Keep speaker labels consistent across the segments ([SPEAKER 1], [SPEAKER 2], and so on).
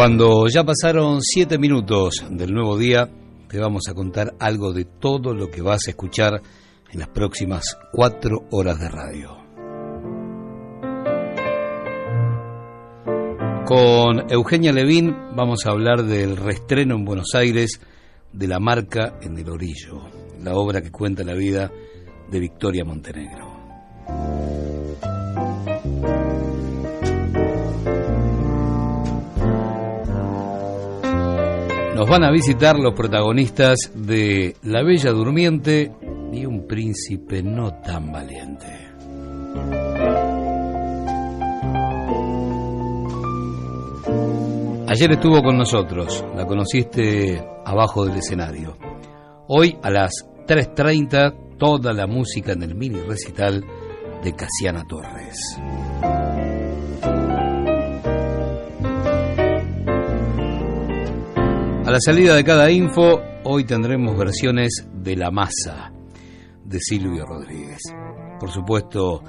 [SPEAKER 1] Cuando ya pasaron siete minutos del nuevo día, te vamos a contar algo de todo lo que vas a escuchar en las próximas cuatro horas de radio. Con Eugenia Levín vamos a hablar del restreno en Buenos Aires de La Marca en el Orillo, la obra que cuenta la vida de Victoria Montenegro. Nos van a visitar los protagonistas de La Bella Durmiente y un príncipe no tan valiente. Ayer estuvo con nosotros, la conociste abajo del escenario. Hoy a las 3.30 toda la música en el mini recital de Casiana Torres. A la salida de cada info, hoy tendremos versiones de La Masa, de Silvio Rodríguez. Por supuesto,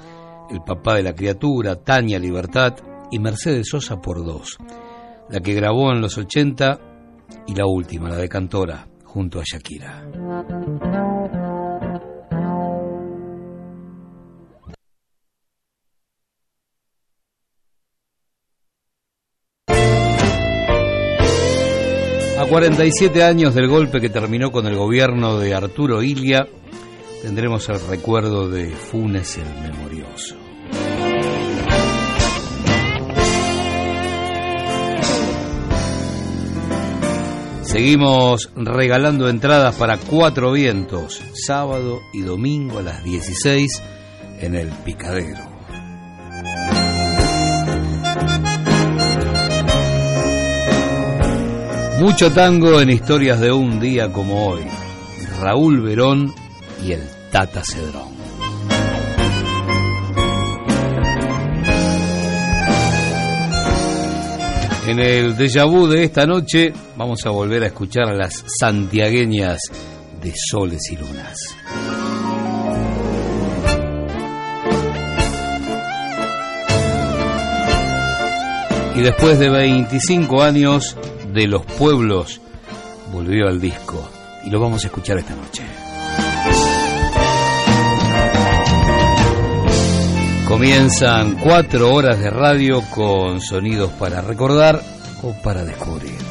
[SPEAKER 1] el papá de la criatura, Tania Libertad y Mercedes Sosa por dos, la que grabó en los 80 y la última, la de Cantora, junto a Shakira. A 47 años del golpe que terminó con el gobierno de Arturo Ilia, tendremos el recuerdo de Funes el Memorioso. Seguimos regalando entradas para Cuatro Vientos, sábado y domingo a las 16 en el Picadero. Mucho tango en historias de un día como hoy. Raúl Verón y el Tata Cedrón. En el déjà vu de esta noche vamos a volver a escuchar a las santiagueñas de soles y lunas. Y después de 25 años de los pueblos volvió al disco y lo vamos a escuchar esta noche. Comienzan cuatro horas de radio con sonidos para recordar o para descubrir.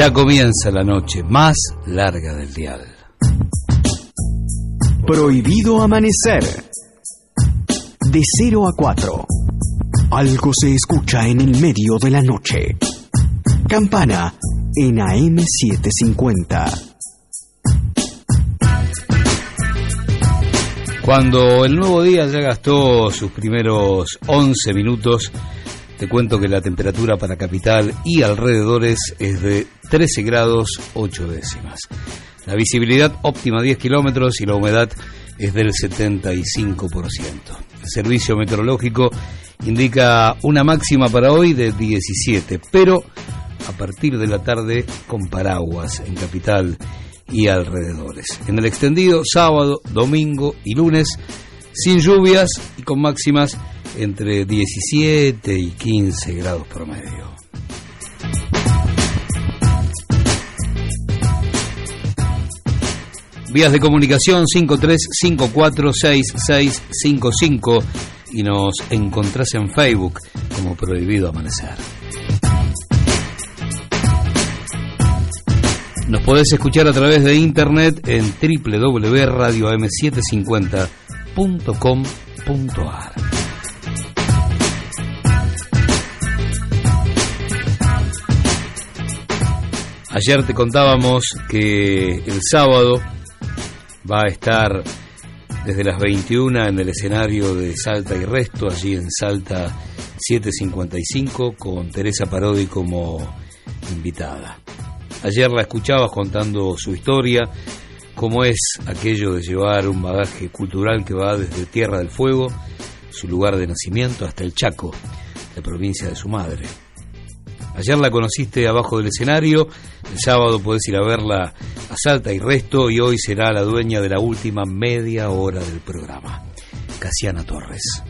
[SPEAKER 1] Ya comienza la noche más larga del dial.
[SPEAKER 2] Prohibido amanecer. De 0 a 4. Algo se escucha en el medio de la noche. Campana en AM750.
[SPEAKER 1] Cuando el nuevo día ya gastó sus primeros 11 minutos, te cuento que la temperatura para capital y alrededores es de 13 grados 8 décimas. La visibilidad óptima 10 kilómetros y la humedad es del 75%. El servicio meteorológico indica una máxima para hoy de 17, pero a partir de la tarde con paraguas en capital y alrededores. En el extendido, sábado, domingo y lunes, sin lluvias y con máximas entre 17 y 15 grados promedio. Vías de comunicación 53546655 y nos encontrás en Facebook como Prohibido Amanecer. Nos podés escuchar a través de internet en www.radiom750.com.ar. Ayer te contábamos que el sábado va a estar desde las 21 en el escenario de Salta y Resto, allí en Salta 755, con Teresa Parodi como invitada. Ayer la escuchabas contando su historia, cómo es aquello de llevar un bagaje cultural que va desde Tierra del Fuego, su lugar de nacimiento, hasta el Chaco, la provincia de su madre. Ayer la conociste abajo del escenario, el sábado podés ir a verla a Salta y Resto y hoy será la dueña de la última media hora del programa, Casiana Torres.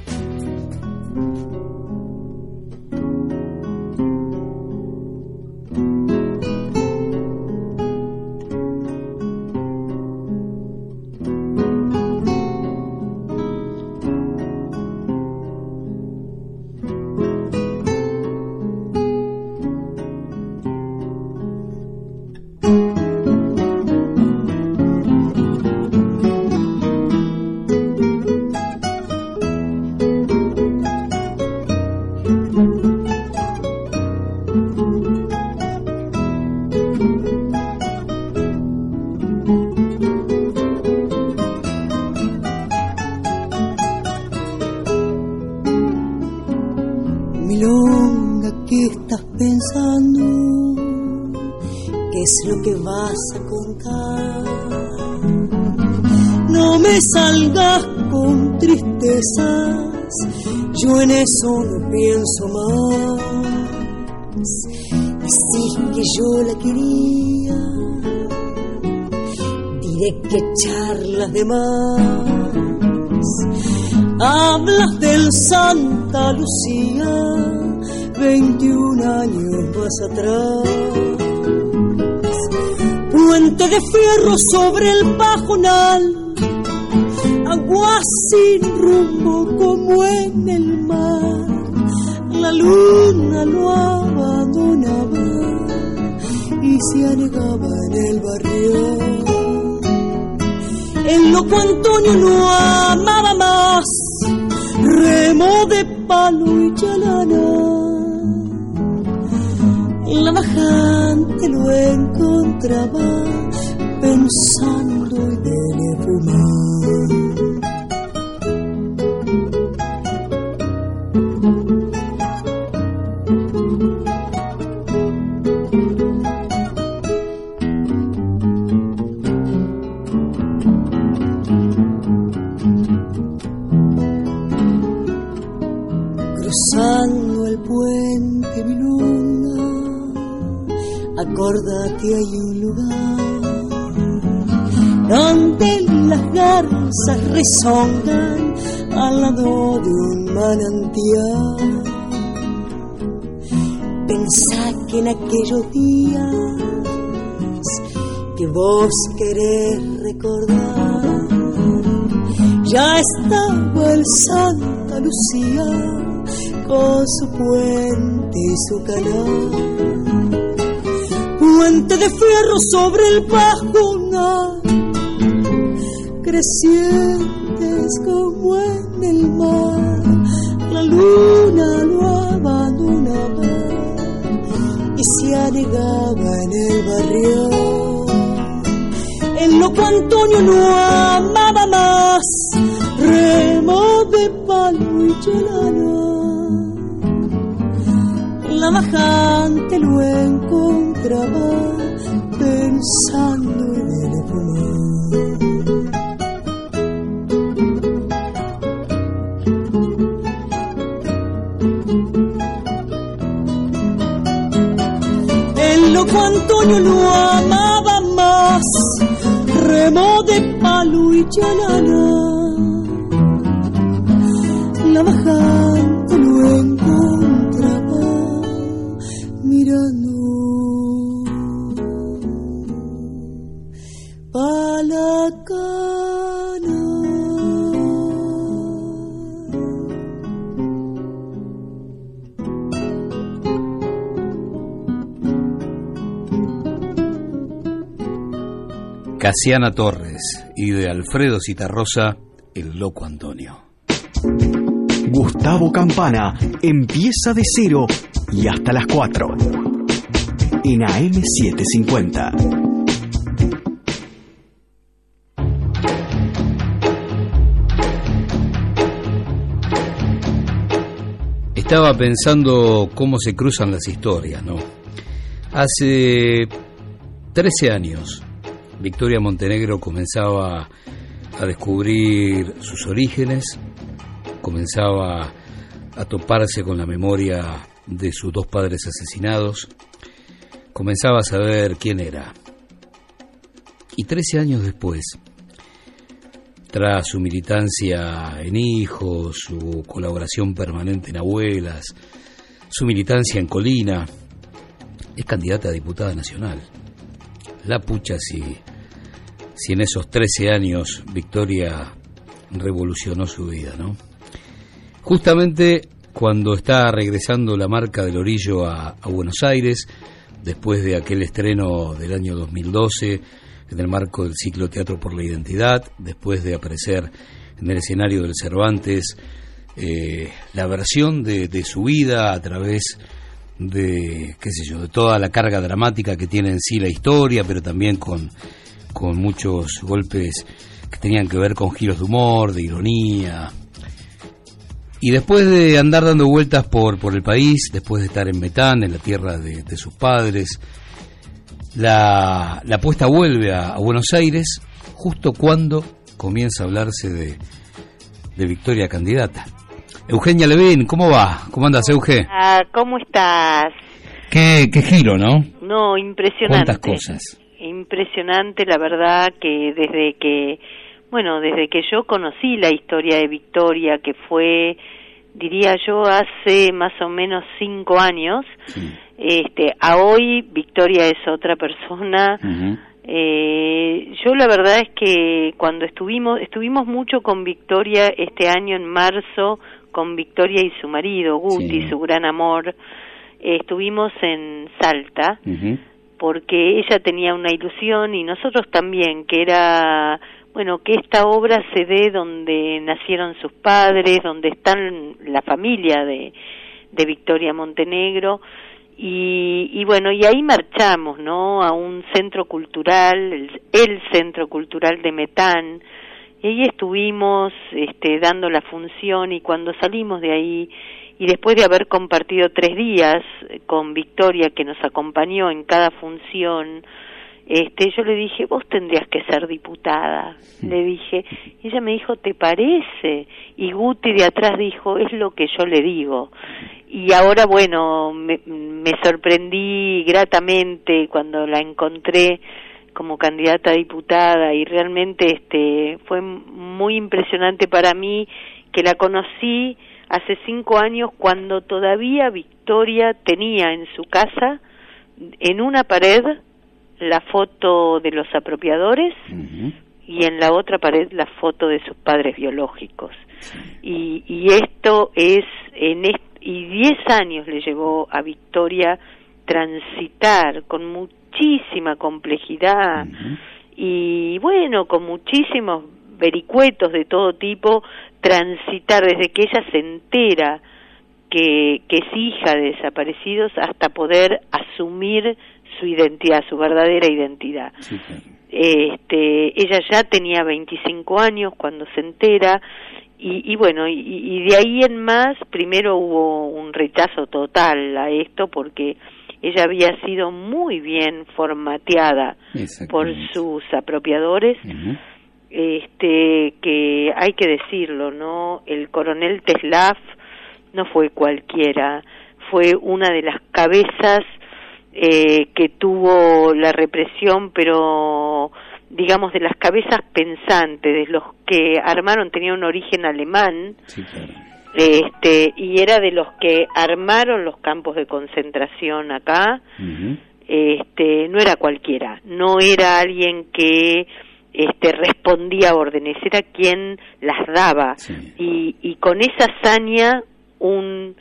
[SPEAKER 3] Eso no pienso más. Decís que yo la quería, diré que charlas de más. Hablas del Santa Lucía, 21 años más atrás. Puente de fierro sobre el pajonal agua sin rumbo como en el lo abandonaba y se anegaba en el barrio. El loco Antonio no amaba más, remo de palo y chalana. La bajante lo encontraba vos querés recordar, ya estaba el Santa Lucía con su puente y su canal. Puente de fierro sobre el pajonal,
[SPEAKER 1] Casiana Torres y de Alfredo Citarrosa, El Loco Antonio.
[SPEAKER 2] Gustavo Campana empieza de cero y hasta las 4. En AM750.
[SPEAKER 1] Estaba pensando cómo se cruzan las historias, ¿no? Hace 13 años, Victoria Montenegro comenzaba a descubrir sus orígenes, comenzaba a toparse con la memoria de sus dos padres asesinados, comenzaba a saber quién era. Y 13 años después, tras su militancia en hijos, su colaboración permanente en abuelas, su militancia en Colina, es candidata a diputada nacional. La pucha si, si en esos 13 años Victoria revolucionó su vida, ¿no? Justamente cuando está regresando la marca del orillo a, Buenos Aires, después de aquel estreno del año 2012, en el marco del ciclo Teatro por la Identidad, después de aparecer en el escenario del Cervantes, eh, la versión de, de, su vida a través de, qué sé yo, de toda la carga dramática que tiene en sí la historia, pero también con, con muchos golpes que tenían que ver con giros de humor, de ironía. Y después de andar dando vueltas por, por el país, después de estar en Metán, en la tierra de, de sus padres, la, la apuesta vuelve a, a, Buenos Aires justo cuando comienza a hablarse de, de Victoria candidata. Eugenia Levin, ¿cómo va? ¿Cómo andas, Euge?
[SPEAKER 4] Ah, ¿Cómo estás?
[SPEAKER 1] Qué, qué giro, ¿no?
[SPEAKER 4] No, impresionante.
[SPEAKER 1] ¿Cuántas cosas?
[SPEAKER 4] Impresionante, la verdad, que desde que, bueno, desde que yo conocí la historia de Victoria, que fue, diría yo, hace más o menos cinco años, sí este a hoy Victoria es otra persona uh -huh. eh, yo la verdad es que cuando estuvimos estuvimos mucho con Victoria este año en marzo con Victoria y su marido Guti sí. su gran amor eh, estuvimos en Salta uh -huh. Porque ella tenía una ilusión y nosotros también que era bueno que esta obra se dé donde nacieron sus padres donde están la familia de de Victoria Montenegro y, y, bueno, y ahí marchamos, ¿no? A un centro cultural, el, el, centro cultural de Metán, y ahí estuvimos este, dando la función y cuando salimos de ahí, y después de haber compartido tres días con Victoria, que nos acompañó en cada función, este, yo le dije, vos tendrías que ser diputada, le dije, y ella me dijo, ¿te parece? Y Guti de atrás dijo, es lo que yo le digo y ahora bueno me, me, sorprendí gratamente cuando la encontré como candidata a diputada y realmente este fue muy impresionante para mí que la conocí hace cinco años cuando todavía Victoria tenía en su casa en una pared la foto de los apropiadores uh -huh. y en la otra pared la foto de sus padres biológicos y, y esto es en este y diez años le llevó a Victoria transitar con muchísima complejidad uh -huh. y bueno, con muchísimos vericuetos de todo tipo, transitar desde que ella se entera que, que es hija de desaparecidos hasta poder asumir su identidad, su verdadera identidad. Sí. Este, ella ya tenía 25 años cuando se entera y, y bueno, y, y, de ahí en más, primero hubo un rechazo total a esto porque ella había sido muy bien formateada por sus apropiadores, este que hay que decirlo, ¿no? El coronel Teslav no fue cualquiera, fue una de las cabezas eh, que tuvo la represión, pero digamos de las cabezas pensantes, de los que armaron, tenía un origen alemán, este, y era de los que armaron los campos de concentración acá, este, no era cualquiera, no era alguien que este, respondía a órdenes, era quien las daba, y, y con esa hazaña un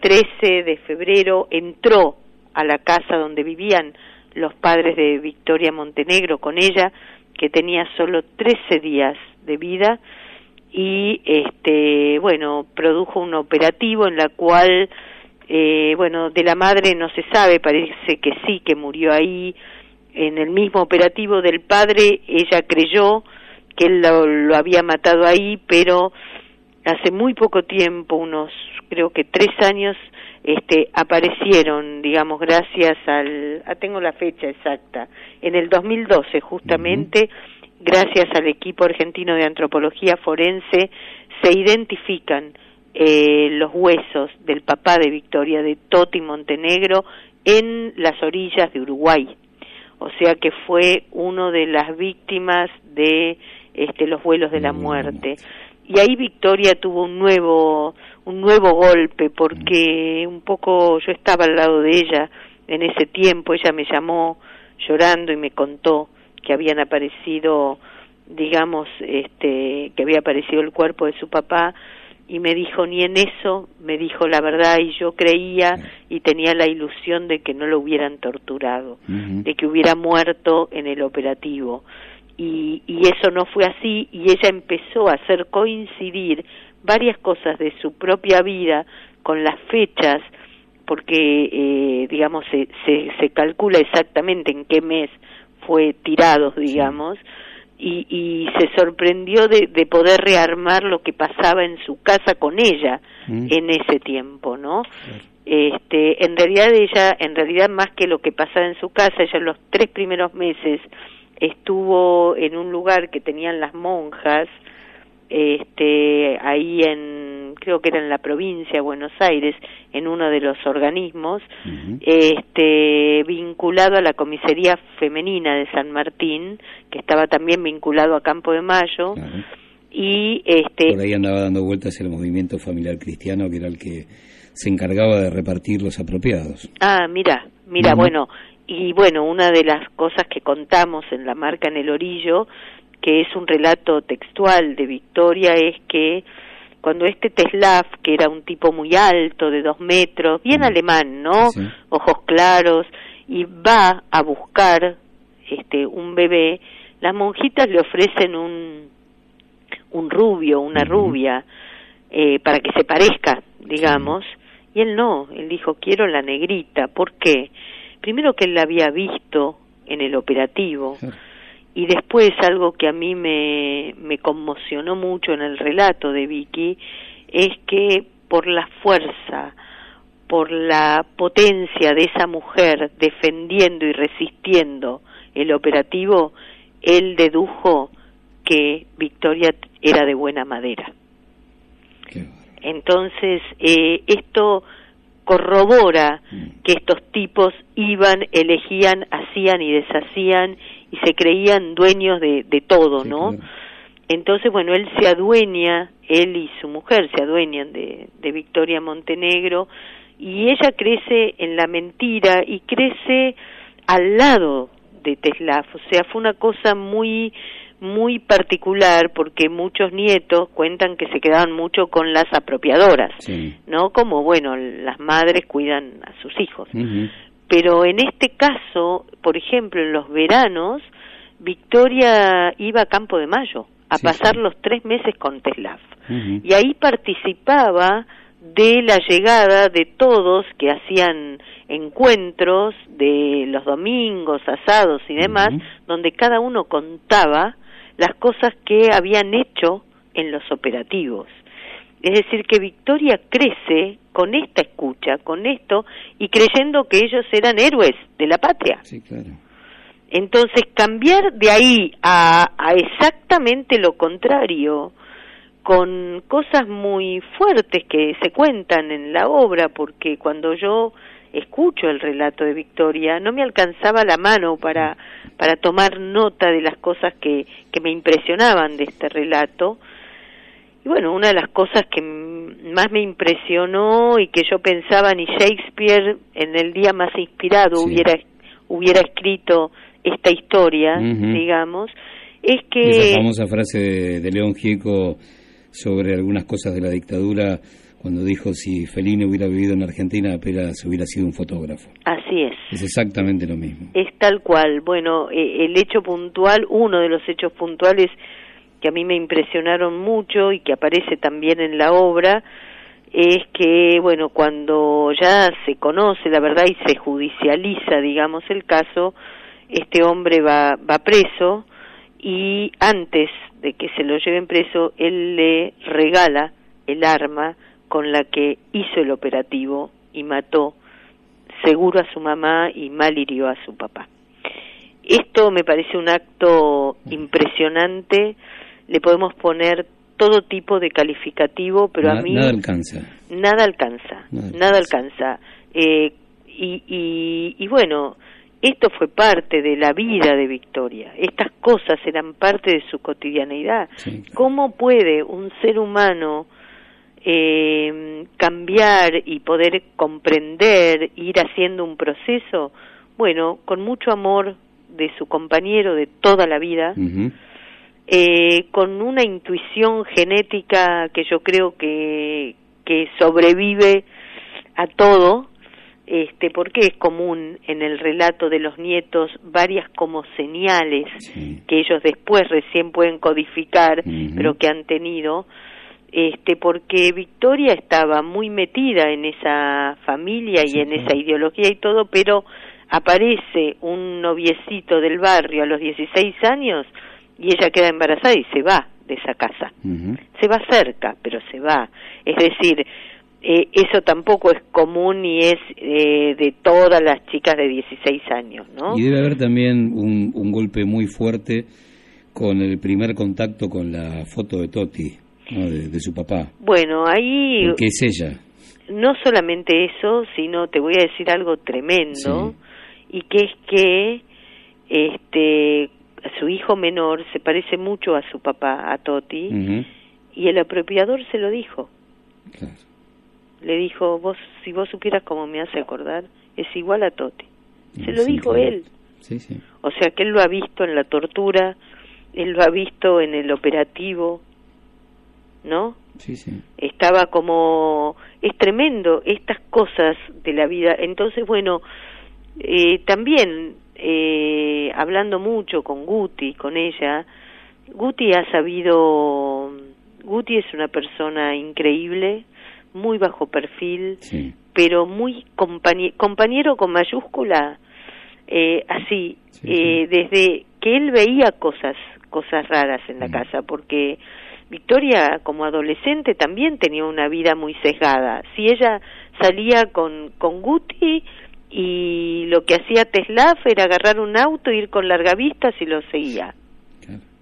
[SPEAKER 4] 13 de febrero entró a la casa donde vivían los padres de Victoria Montenegro con ella, que tenía solo 13 días de vida, y este bueno produjo un operativo en la cual eh, bueno de la madre no se sabe parece que sí que murió ahí en el mismo operativo del padre ella creyó que él lo, lo había matado ahí pero hace muy poco tiempo unos creo que tres años este, aparecieron, digamos, gracias al, ah, tengo la fecha exacta, en el 2012 justamente, gracias al equipo argentino de antropología forense, se identifican eh, los huesos del papá de Victoria, de Toti Montenegro, en las orillas de Uruguay. O sea que fue uno de las víctimas de este, los vuelos de la muerte. Y ahí Victoria tuvo un nuevo un nuevo golpe porque un poco yo estaba al lado de ella en ese tiempo, ella me llamó llorando y me contó que habían aparecido, digamos, este, que había aparecido el cuerpo de su papá y me dijo ni en eso, me dijo la verdad y yo creía y tenía la ilusión de que no lo hubieran torturado, de que hubiera muerto en el operativo. Y, y eso no fue así y ella empezó a hacer coincidir varias cosas de su propia vida con las fechas, porque, eh, digamos, se, se, calcula exactamente en qué mes fue tirado, digamos, y, y se sorprendió de, de, poder rearmar lo que pasaba en su casa con ella mm. en ese tiempo, ¿no? Este, en realidad ella, en realidad más que lo que pasaba en su casa, ella en los tres primeros meses estuvo en un lugar que tenían las monjas, este, ahí en, creo que era en la provincia de Buenos Aires, en uno de los organismos, este, vinculado a la comisaría femenina de San Martín, que estaba también vinculado a Campo de Mayo, y este...
[SPEAKER 1] Por ahí andaba dando vueltas el movimiento familiar cristiano, que era el que se encargaba de repartir los apropiados.
[SPEAKER 4] Ah, mira, mira, bueno, y bueno, una de las cosas que contamos en la marca en el orillo que es un relato textual de Victoria, es que cuando este Teslav, que era un tipo muy alto, de dos metros, bien alemán, ¿no? Ojos claros, y va a buscar este un bebé, las monjitas le ofrecen un, un rubio, una rubia, eh, para que se parezca, digamos, y él no, él dijo, quiero la negrita, ¿por qué? Primero que él la había visto en el operativo, y después algo que a mí me, me conmocionó mucho en el relato de Vicky es que por la fuerza, por la potencia de esa mujer defendiendo y resistiendo el operativo, él dedujo que Victoria era de buena madera. Entonces, eh, esto corrobora mm. que estos tipos iban, elegían, hacían y deshacían y se creían dueños de, de todo, ¿no? Entonces, bueno, él se adueña, él y su mujer se adueñan de, de Victoria Montenegro y ella crece en la mentira y crece al lado de Teslaf, o sea, fue una cosa muy muy particular porque muchos nietos cuentan que se quedaban mucho con las apropiadoras, ¿no? Como, bueno, las madres cuidan a sus hijos. Pero en este caso, por ejemplo, en los veranos, Victoria iba a Campo de Mayo a pasar los tres meses con Teslaf. Y ahí participaba de la llegada de todos que hacían encuentros de los domingos, asados y demás, donde cada uno contaba las cosas que habían hecho en los operativos. Es decir, que Victoria crece con esta escucha, con esto, y creyendo que ellos eran héroes de la patria.
[SPEAKER 1] Sí, claro.
[SPEAKER 4] Entonces, cambiar de ahí a, a exactamente lo contrario, con cosas muy fuertes que se cuentan en la obra, porque cuando yo escucho el relato de Victoria, no me alcanzaba la mano para, para tomar nota de las cosas que, que me impresionaban de este relato. Y bueno, una de las cosas que más me impresionó y que yo pensaba ni Shakespeare en el día más inspirado hubiera, hubiera escrito esta historia, digamos, es que...
[SPEAKER 1] Esa famosa frase de, de León Gieco sobre algunas cosas de la dictadura cuando dijo si Fellini hubiera vivido en Argentina apenas hubiera sido un fotógrafo.
[SPEAKER 4] Así es.
[SPEAKER 1] Es exactamente lo mismo.
[SPEAKER 4] Es tal cual. Bueno, eh, el hecho puntual, uno de los hechos puntuales que a mí me impresionaron mucho y que aparece también en la obra, es que, bueno, cuando ya se conoce la verdad y se judicializa, digamos, el caso, este hombre va, va preso y antes de que se lo lleven preso, él le regala el arma con la que hizo el operativo y mató seguro a su mamá y mal hirió a su papá. Esto me parece un acto impresionante, le podemos poner todo tipo de calificativo, pero a mí
[SPEAKER 1] nada alcanza.
[SPEAKER 4] Nada alcanza, nada, alcanza. Eh, y, y, y bueno, esto fue parte de la vida de Victoria, estas cosas eran parte de su cotidianeidad. ¿Cómo puede un ser humano eh, cambiar y poder comprender, ir haciendo un proceso, bueno, con mucho amor de su compañero de toda la vida, eh, con una intuición genética que yo creo que, que sobrevive a todo, este, porque es común en el relato de los nietos varias como señales que ellos después recién pueden codificar, pero que han tenido, este, porque Victoria estaba muy metida en esa familia y en esa ideología y todo, pero aparece un noviecito del barrio a los 16 años y ella queda embarazada y se va de esa casa. Se va cerca, pero se va. Es decir, eh, eso tampoco es común y es eh, de todas las chicas de 16 años, ¿no?
[SPEAKER 1] Y debe haber también un, un golpe muy fuerte con el primer contacto con la foto de Toti de, su papá.
[SPEAKER 4] Bueno, ahí...
[SPEAKER 1] ¿Qué es ella?
[SPEAKER 4] No solamente eso, sino te voy a decir algo tremendo, y que es que este su hijo menor se parece mucho a su papá, a Toti, y el apropiador se lo dijo. Le dijo, vos, si vos supieras cómo me hace acordar, es igual a Toti. Se lo dijo él. O sea que él lo ha visto en la tortura, él lo ha visto en el operativo, ¿no?
[SPEAKER 1] Sí, sí.
[SPEAKER 4] Estaba como, es tremendo estas cosas de la vida. Entonces, bueno, eh, también eh, hablando mucho con Guti, con ella, Guti ha sabido, Guti es una persona increíble, muy bajo perfil, pero muy compañero con mayúscula, eh, así, eh, desde que él veía cosas, cosas raras en la casa, porque Victoria como adolescente también tenía una vida muy sesgada. Si ella salía con, con Guti y lo que hacía Teslaf era agarrar un auto, ir con largavistas y lo seguía.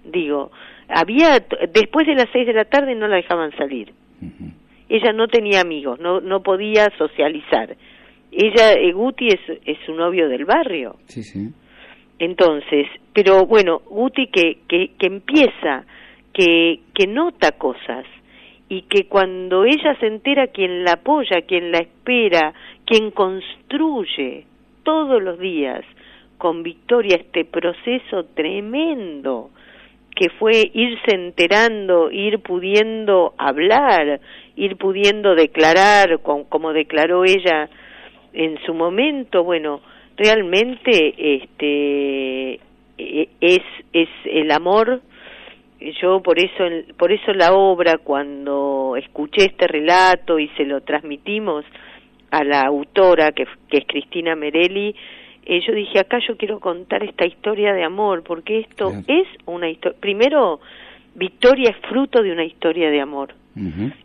[SPEAKER 4] Digo, había después de las seis de la tarde no la dejaban salir. Ella no tenía amigos, no no podía socializar. Ella, eh, Guti es, es su novio del barrio.
[SPEAKER 1] Sí, sí.
[SPEAKER 4] Entonces, pero bueno, Guti que, que, que empieza que, que nota cosas y que cuando ella se entera quien la apoya, quien la espera, quien construye todos los días con Victoria este proceso tremendo que fue irse enterando, ir pudiendo hablar, ir pudiendo declarar, como declaró ella en su momento, bueno, realmente este e, es es el amor. Yo por eso por eso la obra cuando escuché este relato y se lo transmitimos a la autora que, que es Cristina Merelli eh, yo dije acá yo quiero contar esta historia de amor porque esto es una historia primero Victoria es fruto de una historia de amor.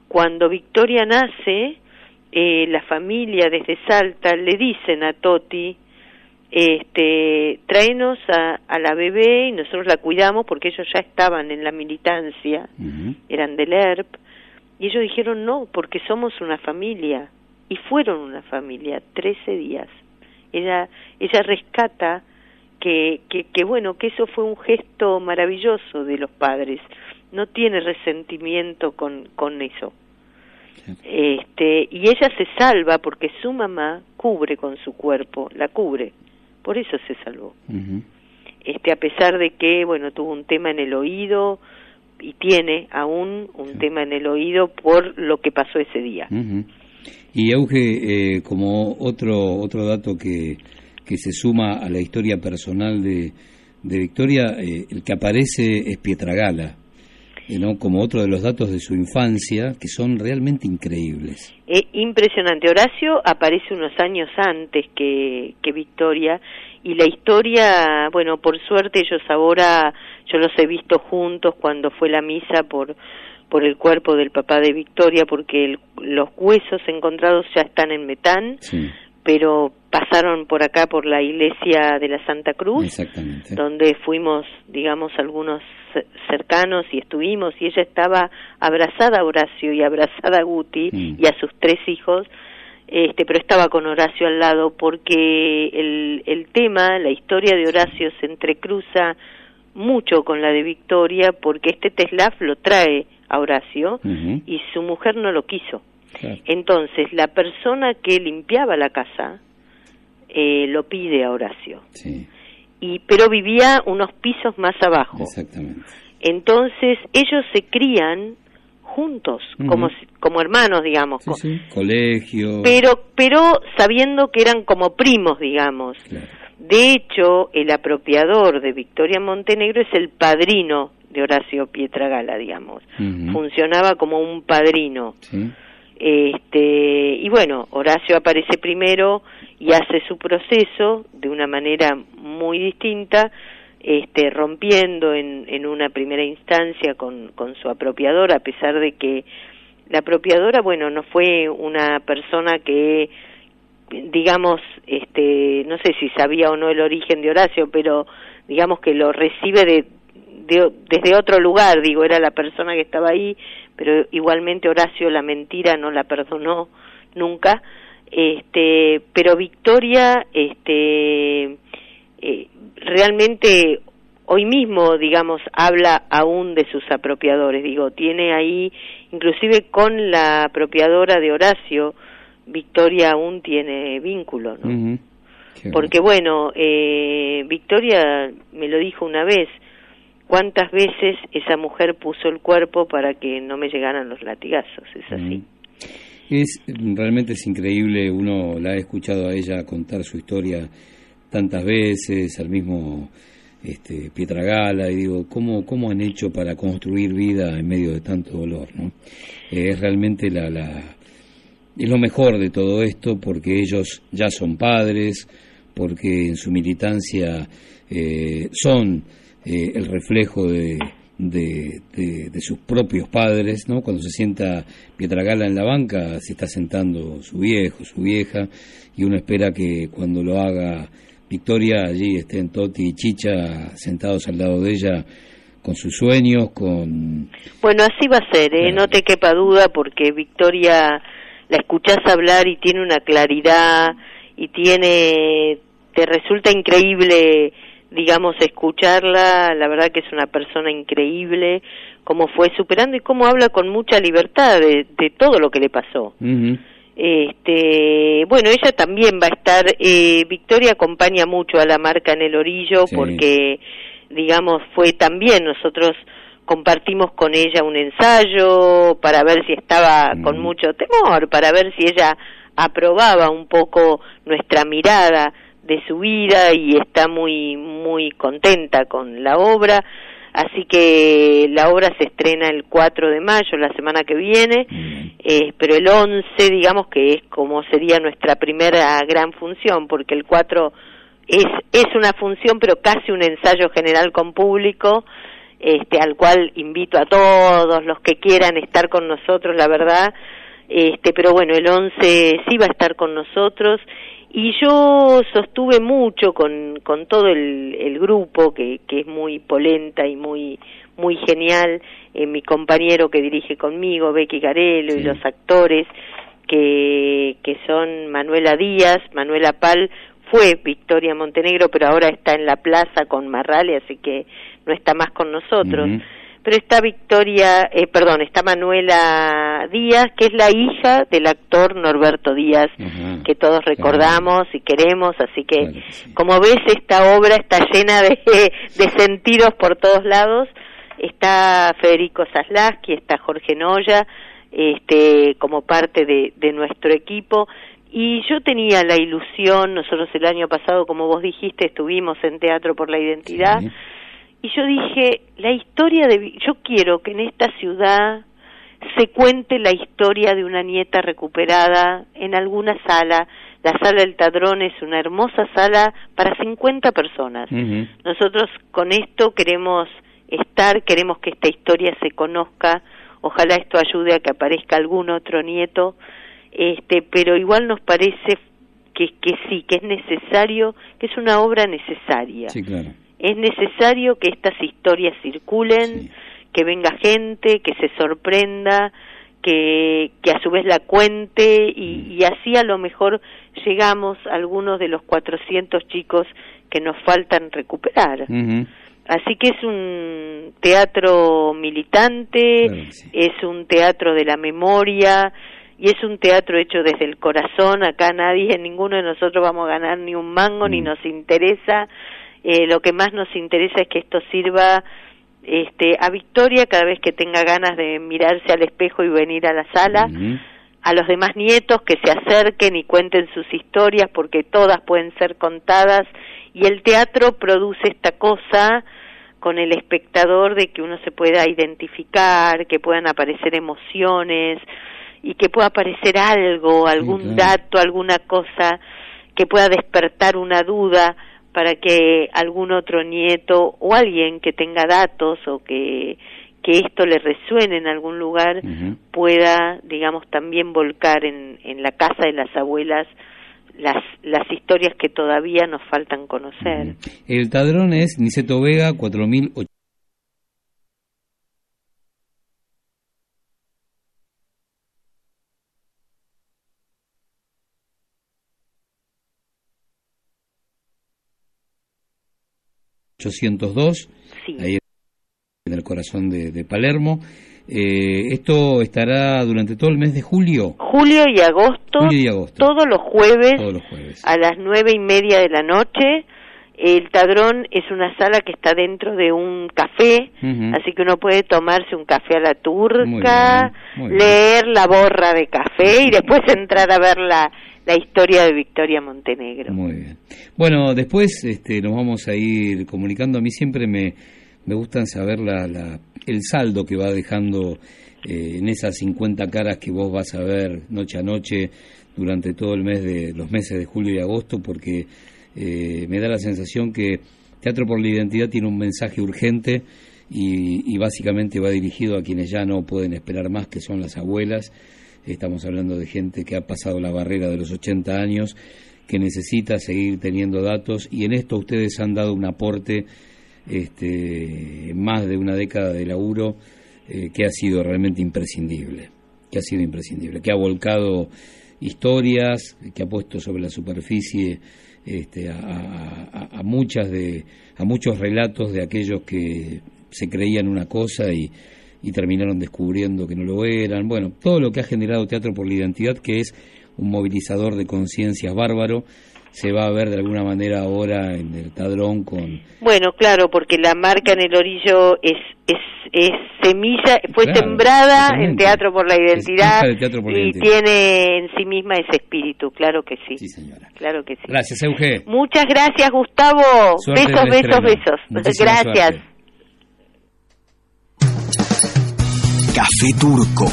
[SPEAKER 4] Cuando Victoria nace, eh, la familia desde Salta le dicen a Toti, este, tráenos a, a, la bebé y nosotros la cuidamos porque ellos ya estaban en la militancia, eran del ERP, y ellos dijeron no, porque somos una familia, y fueron una familia, 13 días. Ella, ella rescata que, que, que bueno, que eso fue un gesto maravilloso de los padres, no tiene resentimiento con, con eso. Este, y ella se salva porque su mamá cubre con su cuerpo, la cubre por eso se salvó. Este, a pesar de que, bueno, tuvo un tema en el oído y tiene aún un tema en el oído por lo que pasó ese día.
[SPEAKER 1] Y Auge, eh, como otro otro dato que, que se suma a la historia personal de, de Victoria, eh, el que aparece es Pietragala. ¿no? como otro de los datos de su infancia que son realmente increíbles.
[SPEAKER 4] impresionante. Horacio aparece unos años antes que, que Victoria y la historia, bueno, por suerte ellos ahora, yo los he visto juntos cuando fue la misa por por el cuerpo del papá de Victoria porque los huesos encontrados ya están en Metán, pero pasaron por acá por la iglesia de la Santa Cruz, donde fuimos, digamos, algunos cercanos y estuvimos y ella estaba abrazada a Horacio y abrazada a Guti mm. y a sus tres hijos, este, pero estaba con Horacio al lado porque el, el tema, la historia de Horacio se entrecruza mucho con la de Victoria porque este Teslaf lo trae a Horacio y su mujer no lo quiso. Entonces, la persona que limpiaba la casa eh, lo pide a Horacio. Sí y pero vivía unos pisos más abajo.
[SPEAKER 1] Exactamente.
[SPEAKER 4] Entonces ellos se crían juntos, como como hermanos, digamos.
[SPEAKER 1] Colegio.
[SPEAKER 4] Pero pero sabiendo que eran como primos, digamos. De hecho, el apropiador de Victoria Montenegro es el padrino de Horacio Pietragala, digamos. Funcionaba como un padrino. Este, y bueno, Horacio aparece primero y hace su proceso de una manera muy distinta, este, rompiendo en, en una primera instancia con, con su apropiador, a pesar de que la apropiadora, bueno, no fue una persona que, digamos, este, no sé si sabía o no el origen de Horacio, pero digamos que lo recibe de, de, desde otro lugar, digo, era la persona que estaba ahí, pero igualmente Horacio la mentira no la perdonó nunca, este, pero Victoria, este, eh, realmente hoy mismo, digamos, habla aún de sus apropiadores, digo, tiene ahí, inclusive con la apropiadora de Horacio, Victoria aún tiene vínculo, ¿no? Porque bueno, eh, Victoria me lo dijo una vez, cuántas veces esa mujer puso el cuerpo para que no me llegaran los latigazos, es así.
[SPEAKER 1] Es realmente es increíble, uno la ha escuchado a ella contar su historia tantas veces, al mismo este, Pietragala, y digo, ¿cómo, ¿cómo han hecho para construir vida en medio de tanto dolor? ¿no? Eh, es realmente la, la, es lo mejor de todo esto porque ellos ya son padres, porque en su militancia eh, son eh, el reflejo de, de, de, sus propios padres, ¿no? Cuando se sienta Pietragala en la banca, se está sentando su viejo, su vieja, y uno espera que cuando lo haga Victoria, allí estén Toti y Chicha sentados al lado de ella con sus sueños, con...
[SPEAKER 4] Bueno, así va a ser, ¿eh? no te quepa duda, porque Victoria la escuchás hablar y tiene una claridad y tiene, te resulta increíble digamos, escucharla, la verdad que es una persona increíble, cómo fue superando y cómo habla con mucha libertad de, todo lo que le pasó. Este, bueno, ella también va a estar, eh, Victoria acompaña mucho a la marca en el orillo porque, digamos, fue también nosotros compartimos con ella un ensayo para ver si estaba con mucho temor, para ver si ella aprobaba un poco nuestra mirada de su vida y está muy muy contenta con la obra. Así que la obra se estrena el 4 de mayo la semana que viene. Eh, pero el 11 digamos que es como sería nuestra primera gran función porque el 4 es es una función pero casi un ensayo general con público este, al cual invito a todos los que quieran estar con nosotros, la verdad, este, pero bueno, el 11 sí va a estar con nosotros y yo sostuve mucho con, con todo el, el grupo que, que es muy polenta y muy muy genial, eh, mi compañero que dirige conmigo, Becky Garelo, y los actores que, que son Manuela Díaz, Manuela Pal, fue Victoria Montenegro, pero ahora está en la plaza con Marrale, así que no está más con nosotros. Pero está Victoria, eh, perdón, está Manuela Díaz, que es la hija del actor Norberto Díaz, que todos recordamos y queremos, así que como ves esta obra está llena de, de sentidos por todos lados. Está Federico Zaslaski, está Jorge Noya, este, como parte de, de nuestro equipo. Y yo tenía la ilusión, nosotros el año pasado, como vos dijiste, estuvimos en Teatro por la Identidad, y yo dije, la historia de... Yo quiero que en esta ciudad se cuente la historia de una nieta recuperada en alguna sala. La sala del Tadrón es una hermosa sala para 50 personas. Nosotros con esto queremos estar, queremos que esta historia se conozca. Ojalá esto ayude a que aparezca algún otro nieto este, pero igual nos parece que, que sí, que es necesario, que es una obra necesaria. Es necesario que estas historias circulen, que venga gente, que se sorprenda, que, que a su vez la cuente y, mm. y así a lo mejor llegamos a algunos de los 400 chicos que nos faltan recuperar. Así que es un teatro militante, es un teatro de la memoria, y es un teatro hecho desde el corazón, acá nadie, ninguno de nosotros vamos a ganar ni un mango, ni mm. nos interesa, eh, lo que más nos interesa es que esto sirva este, a Victoria cada vez que tenga ganas de mirarse al espejo y venir a la sala, a los demás nietos que se acerquen y cuenten sus historias porque todas pueden ser contadas. Y el teatro produce esta cosa con el espectador de que uno se pueda identificar, que puedan aparecer emociones, y que pueda aparecer algo, algún dato, alguna cosa que pueda despertar una duda para que algún otro nieto o alguien que tenga datos o que que esto le resuene en algún lugar pueda, digamos, también volcar en, en la casa de las abuelas las, las historias que todavía nos faltan conocer.
[SPEAKER 1] El Tadrón es Niceto Vega 4008. 802, ahí en el corazón de, Palermo. Eh, esto estará durante todo el mes de julio.
[SPEAKER 4] Julio y agosto. Todos los jueves. A las nueve y media de la noche. El Tadrón es una sala que está dentro de un café, así que uno puede tomarse un café a la turca, leer la borra de café y después entrar a ver la, la historia de Victoria Montenegro.
[SPEAKER 1] Muy bien. Bueno, después este, nos vamos a ir comunicando. A mí siempre me, me gustan saber la, la, el saldo que va dejando eh, en esas 50 caras que vos vas a ver noche a noche durante todo el mes de los meses de julio y agosto, porque eh, me da la sensación que Teatro por la Identidad tiene un mensaje urgente y, básicamente va dirigido a quienes ya no pueden esperar más, que son las abuelas. Estamos hablando de gente que ha pasado la barrera de los 80 años, que necesita seguir teniendo datos y en esto ustedes han dado un aporte este, más de una década de laburo eh, que ha sido realmente imprescindible, que ha sido imprescindible, que ha volcado historias, que ha puesto sobre la superficie este, a, muchas de, a muchos relatos de aquellos que se creían una cosa y y terminaron descubriendo que no lo eran. Bueno, todo lo que ha generado Teatro por la Identidad, que es un movilizador de conciencias bárbaro, se va a ver de alguna manera ahora en el Tadrón con...
[SPEAKER 4] Bueno, claro, porque la marca en el orillo es, es, es semilla, fue sembrada en Teatro por la Identidad y tiene en sí misma ese espíritu, claro que sí.
[SPEAKER 1] Sí, señora.
[SPEAKER 4] Claro que sí.
[SPEAKER 1] Gracias, Euge.
[SPEAKER 4] Muchas gracias, Gustavo. besos, besos, besos. gracias.
[SPEAKER 2] Café turco.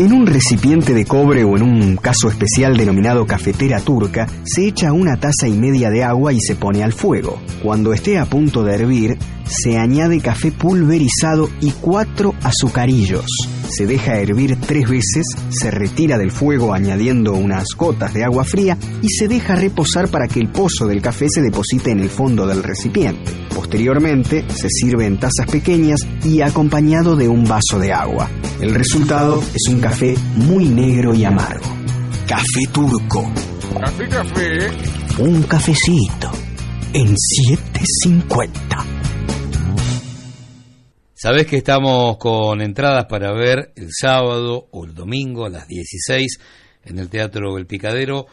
[SPEAKER 2] En un recipiente de cobre o en un caso especial denominado cafetera turca, se echa una taza y media de agua y se pone al fuego. Cuando esté a punto de hervir, se añade café pulverizado y cuatro azucarillos. Se deja hervir tres veces, se retira del fuego añadiendo unas gotas de agua fría y se deja reposar para que el pozo del café se deposite en el fondo del recipiente. Posteriormente se sirve en tazas pequeñas y acompañado de un vaso de agua. El resultado es un café muy negro y amargo. Café turco.
[SPEAKER 5] Café, café.
[SPEAKER 2] Un cafecito en 750.
[SPEAKER 1] Sabés que estamos con entradas para ver el sábado o el domingo a las 16 en el Teatro El Picadero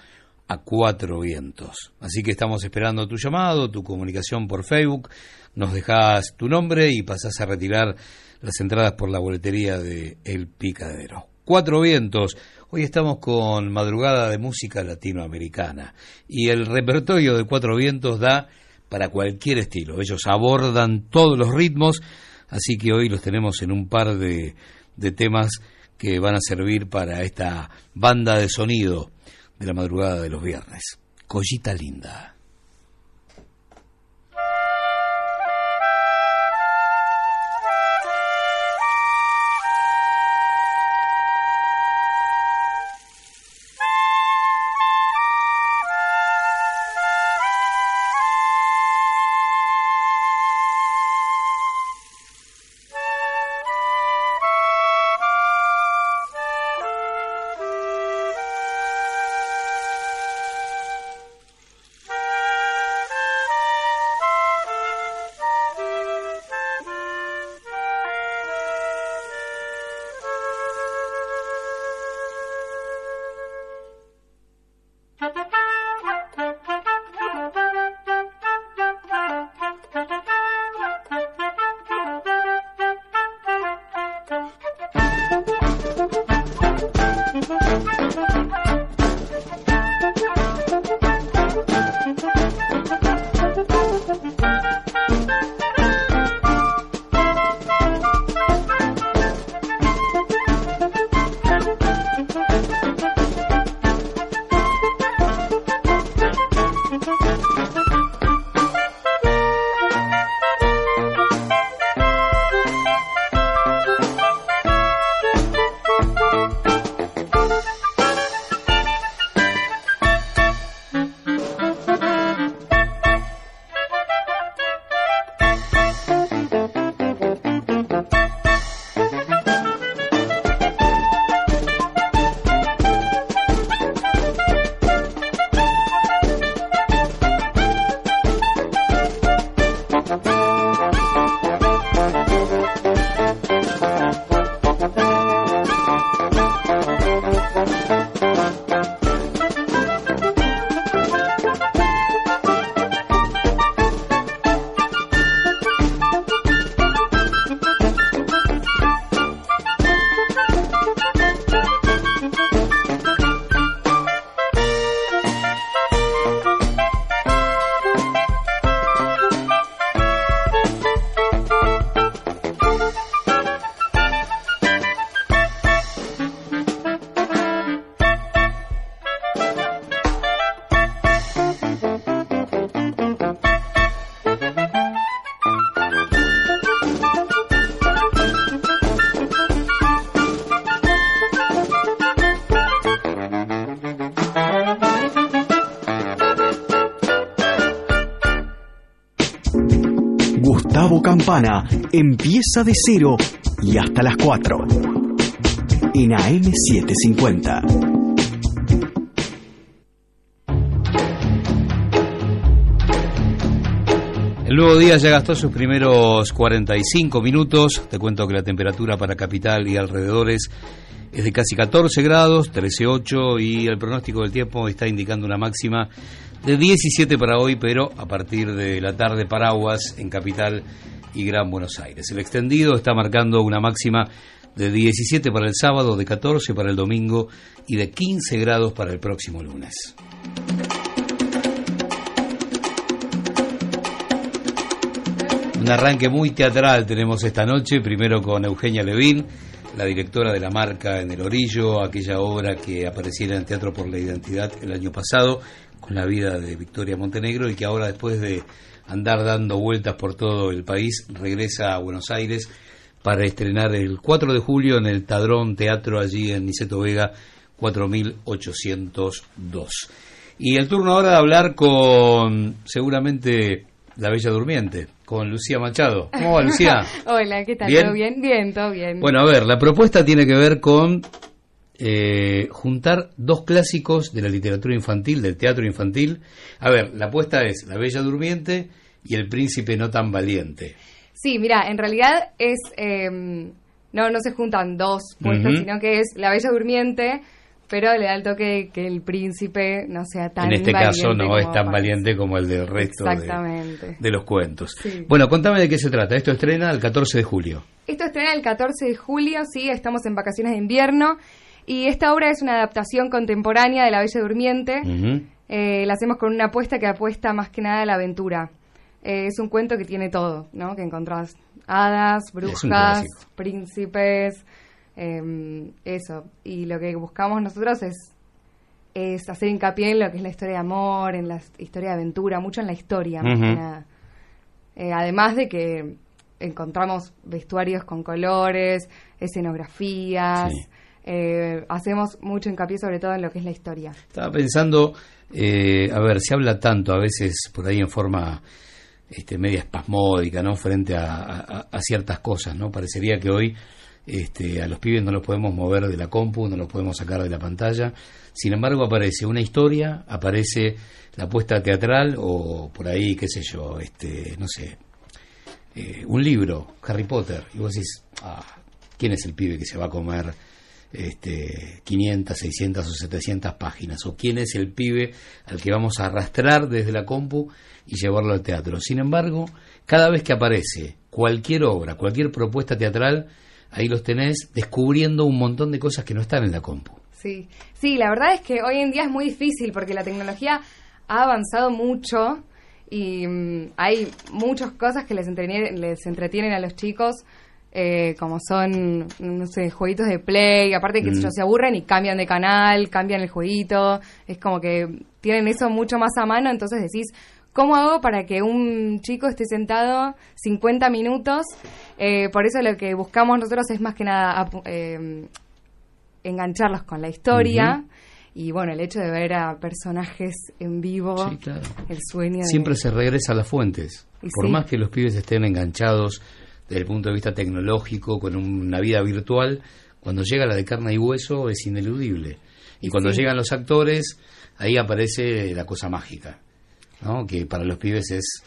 [SPEAKER 1] a cuatro vientos. Así que estamos esperando tu llamado, tu comunicación por Facebook. Nos dejas tu nombre y pasás a retirar las entradas por la boletería de El Picadero. Cuatro vientos. Hoy estamos con madrugada de música latinoamericana y el repertorio de Cuatro vientos da para cualquier estilo. Ellos abordan todos los ritmos Así que hoy los tenemos en un par de, de temas que van a servir para esta banda de sonido de la madrugada de los viernes. Collita Linda.
[SPEAKER 2] Empieza de cero y hasta las 4 en AM750.
[SPEAKER 1] El nuevo día ya gastó sus primeros 45 minutos. Te cuento que la temperatura para capital y alrededores es de casi 14 grados, 13.8 y el pronóstico del tiempo está indicando una máxima de 17 para hoy, pero a partir de la tarde paraguas en capital y Gran Buenos Aires. El extendido está marcando una máxima de 17 para el sábado, de 14 para el domingo y de 15 grados para el próximo lunes. Un arranque muy teatral tenemos esta noche, primero con Eugenia Levín, la directora de la marca En el Orillo, aquella obra que apareciera en Teatro por la Identidad el año pasado, con la vida de Victoria Montenegro y que ahora después de andar dando vueltas por todo el país, regresa a Buenos Aires para estrenar el 4 de julio en el Tadrón Teatro allí en Niceto Vega 4802. Y el turno ahora de hablar con seguramente la Bella Durmiente, con Lucía Machado. ¿Cómo va, Lucía?
[SPEAKER 5] Hola, ¿qué tal?
[SPEAKER 1] ¿Bien?
[SPEAKER 5] ¿Todo bien? Bien, todo bien.
[SPEAKER 1] Bueno, a ver, la propuesta tiene que ver con eh, juntar dos clásicos de la literatura infantil, del teatro infantil. A ver, la apuesta es La Bella Durmiente y El Príncipe No Tan Valiente.
[SPEAKER 5] Sí, mira, en realidad es... eh, no, no se juntan dos puestas, sino que es La Bella Durmiente, pero le da el toque que el príncipe no sea tan
[SPEAKER 1] en este caso no es tan
[SPEAKER 5] parece.
[SPEAKER 1] valiente como el del resto de, los cuentos.
[SPEAKER 5] Sí.
[SPEAKER 1] Bueno, contame de qué se trata. Esto estrena el 14 de julio.
[SPEAKER 5] Esto estrena el 14 de julio, sí, estamos en vacaciones de invierno. Y esta obra es una adaptación contemporánea de La Bella Durmiente. Eh, la hacemos con una apuesta que apuesta más que nada a la aventura. Eh, es un cuento que tiene todo, ¿no? Que encontrás hadas, brujas, príncipes, eh, eso. Y lo que buscamos nosotros es, es hacer hincapié en lo que es la historia de amor, en la historia de aventura, mucho en la historia, más que nada. Eh, además de que encontramos vestuarios con colores, escenografías,
[SPEAKER 1] Sí.
[SPEAKER 5] Eh, hacemos mucho hincapié sobre todo en lo que es la historia.
[SPEAKER 1] Estaba pensando, eh, a ver, se habla tanto a veces por ahí en forma este, media espasmódica, ¿no? Frente a, ciertas cosas, ¿no? Parecería que hoy este, a los pibes no los podemos mover de la compu, no los podemos sacar de la pantalla. Sin embargo, aparece una historia, aparece la puesta teatral o por ahí, qué sé yo, este, no sé, eh, un libro, Harry Potter, y vos decís, ah, ¿quién es el pibe que se va a comer este, 500, 600 o 700 páginas? ¿O quién es el pibe al que vamos a arrastrar desde la compu y llevarlo al teatro? Sin embargo, cada vez que aparece cualquier obra, cualquier propuesta teatral, ahí los tenés descubriendo un montón de cosas que no están en la compu.
[SPEAKER 5] Sí, sí, la verdad es que hoy en día es muy difícil porque la tecnología ha avanzado mucho y mm, hay muchas cosas que les, entretienen, les entretienen a los chicos, eh, como son, no sé, jueguitos de play, aparte que
[SPEAKER 1] Mm.
[SPEAKER 5] ellos se aburren y cambian de canal, cambian el jueguito, es como que tienen eso mucho más a mano, entonces decís, ¿cómo hago para que un chico esté sentado 50 minutos? Eh, por eso lo que buscamos nosotros es más que nada eh, engancharlos con la historia. Y bueno, el hecho de ver a personajes en vivo,
[SPEAKER 1] Sí, claro.
[SPEAKER 5] el sueño de-
[SPEAKER 1] Siempre se regresa a las fuentes.
[SPEAKER 5] Y
[SPEAKER 1] Por
[SPEAKER 5] sí.
[SPEAKER 1] más que los pibes estén enganchados desde el punto de vista tecnológico, con una vida virtual, cuando llega la de carne y hueso es ineludible. Y cuando
[SPEAKER 5] Sí.
[SPEAKER 1] llegan los actores, ahí aparece la cosa mágica, ¿no? que para los pibes es,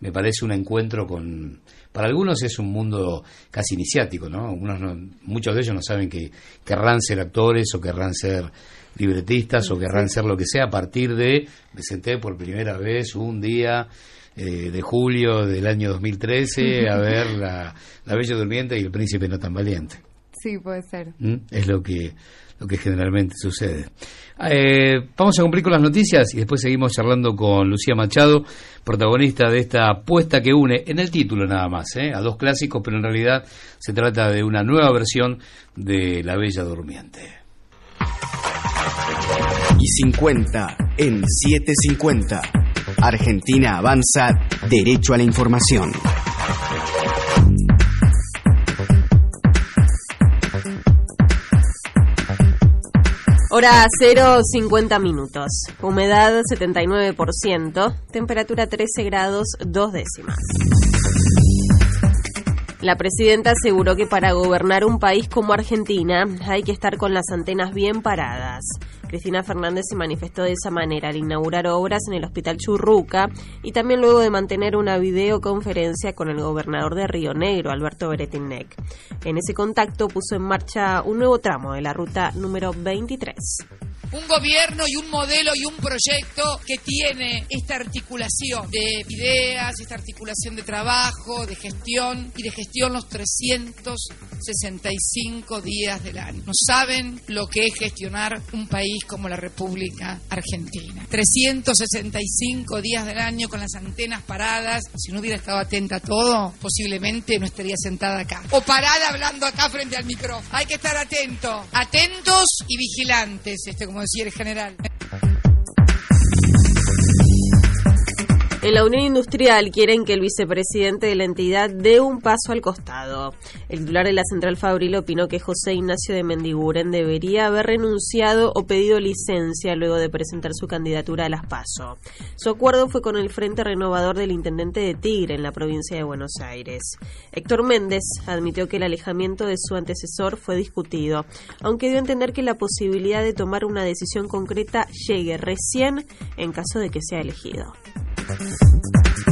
[SPEAKER 1] me parece un encuentro con... Para algunos es un mundo casi iniciático, ¿no? No- muchos de ellos no saben que querrán ser actores o querrán ser libretistas o querrán ser lo que sea a partir de me senté por primera vez un día eh, de julio del año 2013 a ver la, la Bella Durmiente y el Príncipe no tan valiente.
[SPEAKER 5] Sí, puede ser.
[SPEAKER 1] ¿Mm? Es lo que lo que generalmente sucede. Eh, vamos a cumplir con las noticias y después seguimos charlando con Lucía Machado, protagonista de esta apuesta que une, en el título nada más, ¿eh? a dos clásicos, pero en realidad se trata de una nueva versión de La Bella Durmiente.
[SPEAKER 2] y 50 en 750. Argentina avanza derecho a la información.
[SPEAKER 6] Hora 0, 50 minutos. Humedad 79%. Temperatura 13 grados 2 décimas. La presidenta aseguró que para gobernar un país como Argentina hay que estar con las antenas bien paradas. Cristina Fernández se manifestó de esa manera al inaugurar obras en el Hospital Churruca y también luego de mantener una videoconferencia con el gobernador de Río Negro, Alberto Beretinec. En ese contacto puso en marcha un nuevo tramo de la ruta número 23.
[SPEAKER 7] Un gobierno y un modelo y un proyecto que tiene esta articulación de ideas, esta articulación de trabajo, de gestión y de gestión los 365 días del año. No saben lo que es gestionar un país como la República Argentina. 365 días del año con las antenas paradas. Si no hubiera estado atenta a todo, posiblemente no estaría sentada acá. O parada hablando acá frente al micrófono. Hay que estar atento, atentos y vigilantes, este como decía el general.
[SPEAKER 6] En la Unión Industrial quieren que el vicepresidente de la entidad dé un paso al costado. El titular de la central Fabril opinó que José Ignacio de Mendiguren debería haber renunciado o pedido licencia luego de presentar su candidatura a las PASO. Su acuerdo fue con el Frente Renovador del Intendente de Tigre en la provincia de Buenos Aires. Héctor Méndez admitió que el alejamiento de su antecesor fue discutido, aunque dio a entender que la posibilidad de tomar una decisión concreta llegue recién en caso de que sea elegido. Thank you.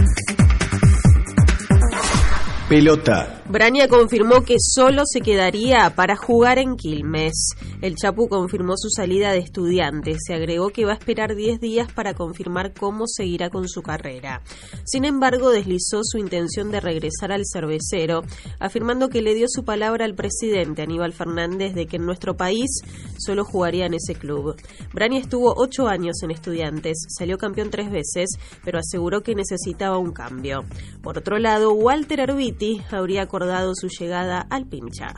[SPEAKER 2] Pelota.
[SPEAKER 6] Brania confirmó que solo se quedaría para jugar en Quilmes. El Chapu confirmó su salida de estudiante. Se agregó que va a esperar 10 días para confirmar cómo seguirá con su carrera. Sin embargo, deslizó su intención de regresar al cervecero, afirmando que le dio su palabra al presidente Aníbal Fernández de que en nuestro país solo jugaría en ese club. Brania estuvo 8 años en estudiantes, salió campeón tres veces, pero aseguró que necesitaba un cambio. Por otro lado, Walter Arbit habría acordado su llegada al Pincha.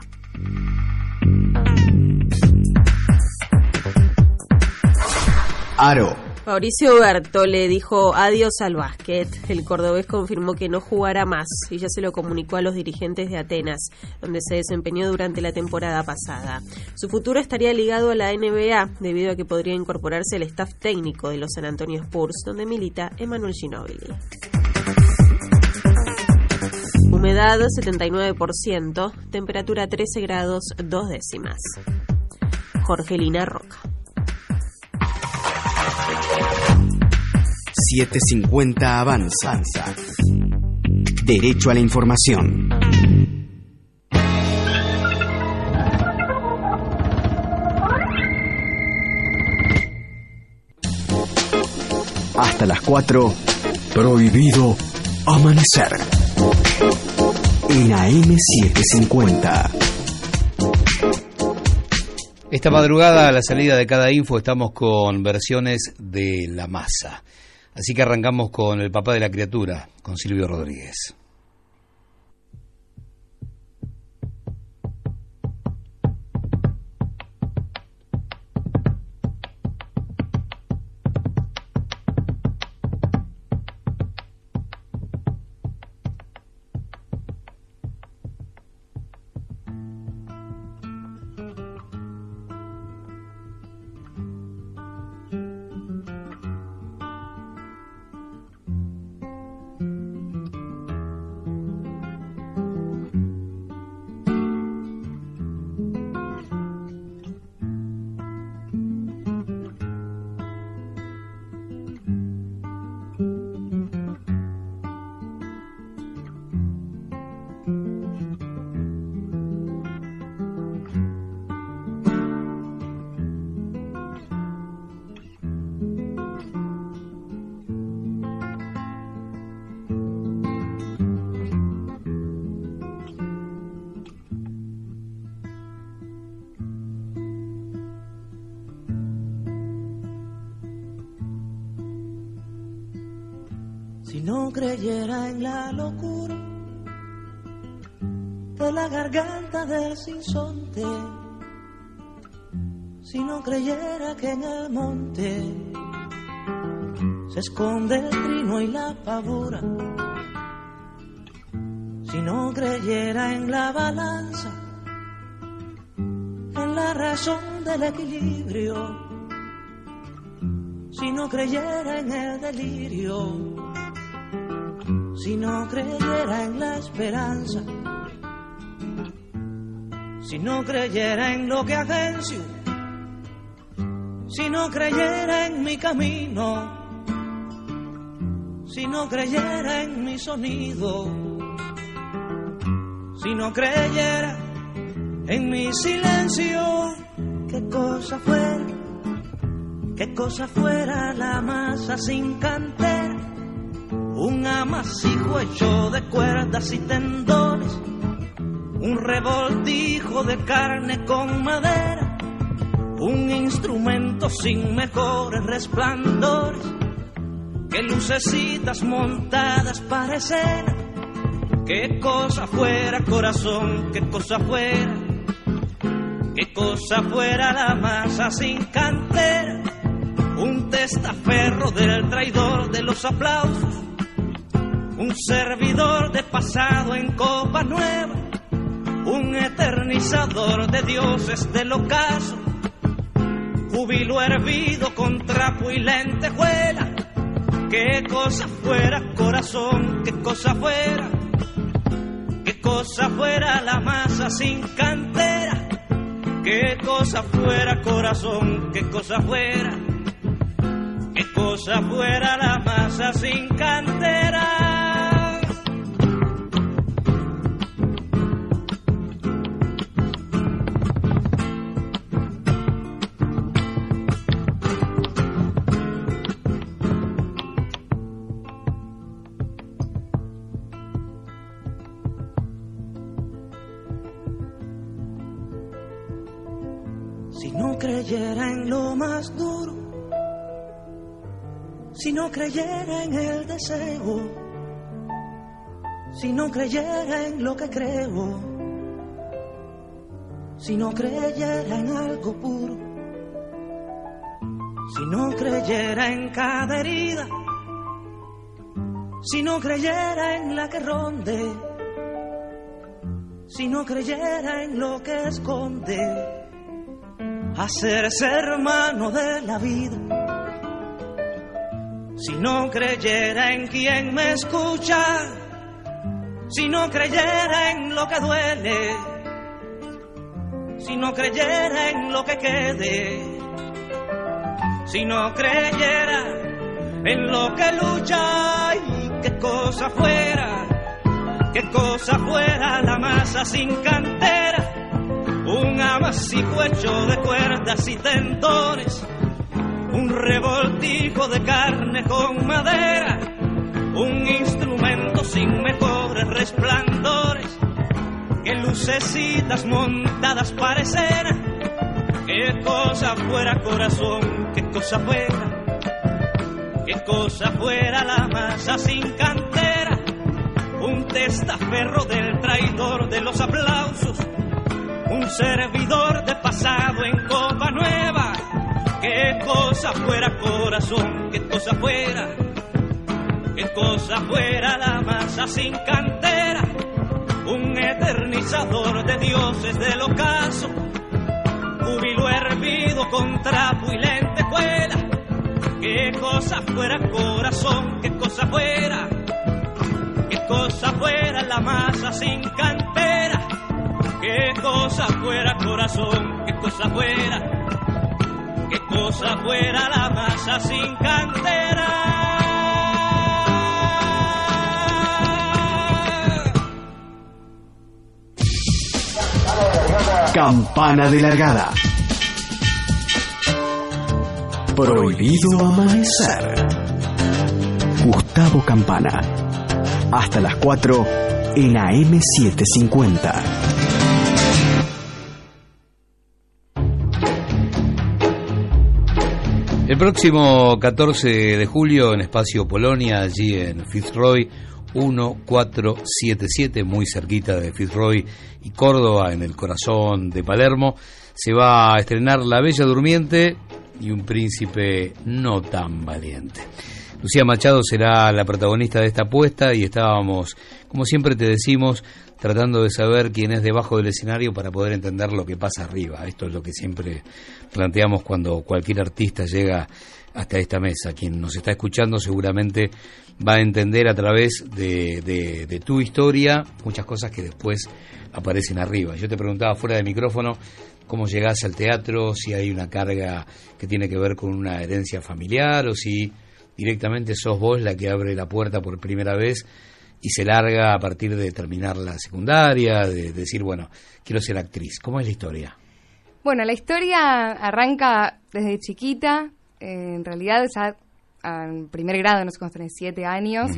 [SPEAKER 2] Aro.
[SPEAKER 6] Mauricio Berto le dijo adiós al básquet. El cordobés confirmó que no jugará más y ya se lo comunicó a los dirigentes de Atenas, donde se desempeñó durante la temporada pasada. Su futuro estaría ligado a la NBA, debido a que podría incorporarse al staff técnico de los San Antonio Spurs, donde milita Emanuel Ginóbili. Humedad 79%, temperatura 13 grados 2 décimas. Jorgelina Roca.
[SPEAKER 2] 750 Avanza. Derecho a la información. Hasta las 4. Prohibido amanecer. En AM750.
[SPEAKER 1] Esta madrugada a la salida de cada info estamos con versiones de la masa. Así que arrancamos con el papá de la criatura, con Silvio Rodríguez.
[SPEAKER 8] Del equilibrio, si no creyera en el delirio, si no creyera en la esperanza, si no creyera en lo que agencio, si no creyera en mi camino, si no creyera en mi sonido, si no creyera en mi silencio, qué cosa fuera, qué cosa fuera la masa sin cantera un amasijo hecho de cuerdas y tendones, un revoltijo de carne con madera, un instrumento sin mejores resplandores, que lucecitas montadas para escena, qué cosa fuera corazón, qué cosa fuera, cosa fuera la masa sin cantera, un testaferro del traidor de los aplausos un servidor de pasado en copa nueva, un eternizador de dioses del ocaso, júbilo hervido con trapo y lentejuela. Qué cosa fuera corazón, qué cosa fuera, qué cosa fuera la masa sin cantera, qué cosa fuera corazón, qué cosa fuera, qué cosa fuera la masa sin cantera. No creyera en el deseo, si no creyera en lo que creo, si no creyera en algo puro, si no creyera en cada herida, si no creyera en la que ronde, si no creyera en lo que esconde hacerse hermano de la vida. Si no creyera en quien me escucha, si no creyera en lo que duele, si no creyera en lo que quede, si no creyera en lo que lucha y qué cosa fuera, qué cosa fuera la masa sin cantera un amasijo hecho de cuerdas y tendones, un revoltijo de carne con madera, un instrumento sin mejores resplandores, que lucecitas montadas parecerán, qué cosa fuera corazón, qué cosa fuera, qué cosa fuera la masa sin cantera, un testaferro del traidor de los aplausos un servidor de pasado en copa nueva. Qué cosa fuera corazón, qué cosa fuera, qué cosa fuera la masa sin cantera, un eternizador de dioses del ocaso, júbilo hervido con trapo y. Qué cosa fuera corazón, qué cosa fuera, qué cosa fuera la masa sin cantera. Qué cosa fuera corazón, qué cosa fuera, cosa fuera la masa sin cantera.
[SPEAKER 2] Campana de largada. Prohibido amanecer. Gustavo Campana. Hasta las 4 en AM750.
[SPEAKER 1] El próximo 14 de julio en Espacio Polonia, allí en Fitzroy 1477, muy cerquita de Fitzroy y Córdoba, en el corazón de Palermo, se va a estrenar La Bella Durmiente y un príncipe no tan valiente. Lucía Machado será la protagonista de esta apuesta y estábamos, como siempre te decimos, tratando de saber quién es debajo del escenario para poder entender lo que pasa arriba. Esto es lo que siempre planteamos cuando cualquier artista llega hasta esta mesa. Quien nos está escuchando seguramente va a entender a través de, de, tu historia muchas cosas que después aparecen arriba. Yo te preguntaba fuera de micrófono cómo llegás al teatro, si hay una carga que tiene que ver con una herencia familiar o si directamente sos vos la que abre la puerta por primera vez y se larga a partir de terminar la secundaria, de decir, bueno, quiero ser actriz. ¿Cómo es la historia?
[SPEAKER 5] Bueno, la historia arranca desde chiquita, eh, en realidad ya en primer grado, no sé cuándo tenés, siete años,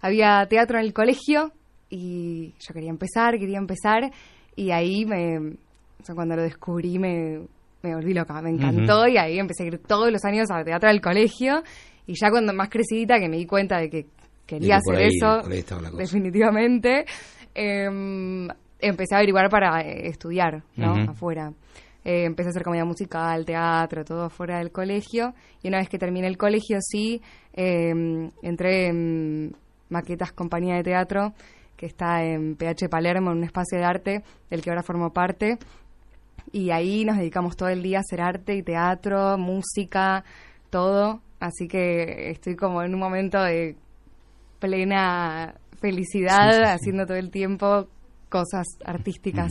[SPEAKER 5] había teatro en el colegio y yo quería empezar, quería empezar. Y ahí me, o sea, cuando lo descubrí me, me volví loca, me encantó. Y ahí empecé a ir todos los años a teatro del colegio. Y ya cuando más crecidita que me di cuenta de que quería hacer
[SPEAKER 1] ahí-
[SPEAKER 5] eso, definitivamente, em, empecé a averiguar para eh, estudiar, ¿no? Afuera. Eh, empecé a hacer comedia musical, teatro, todo afuera del colegio. Y una vez que terminé el colegio, sí, em, entré en Maquetas Compañía de Teatro, que está en PH Palermo, en un espacio de arte del que ahora formo parte. Y ahí nos dedicamos todo el día a hacer arte y teatro, música, todo. Así que estoy como en un momento de plena felicidad, haciendo todo el tiempo cosas artísticas.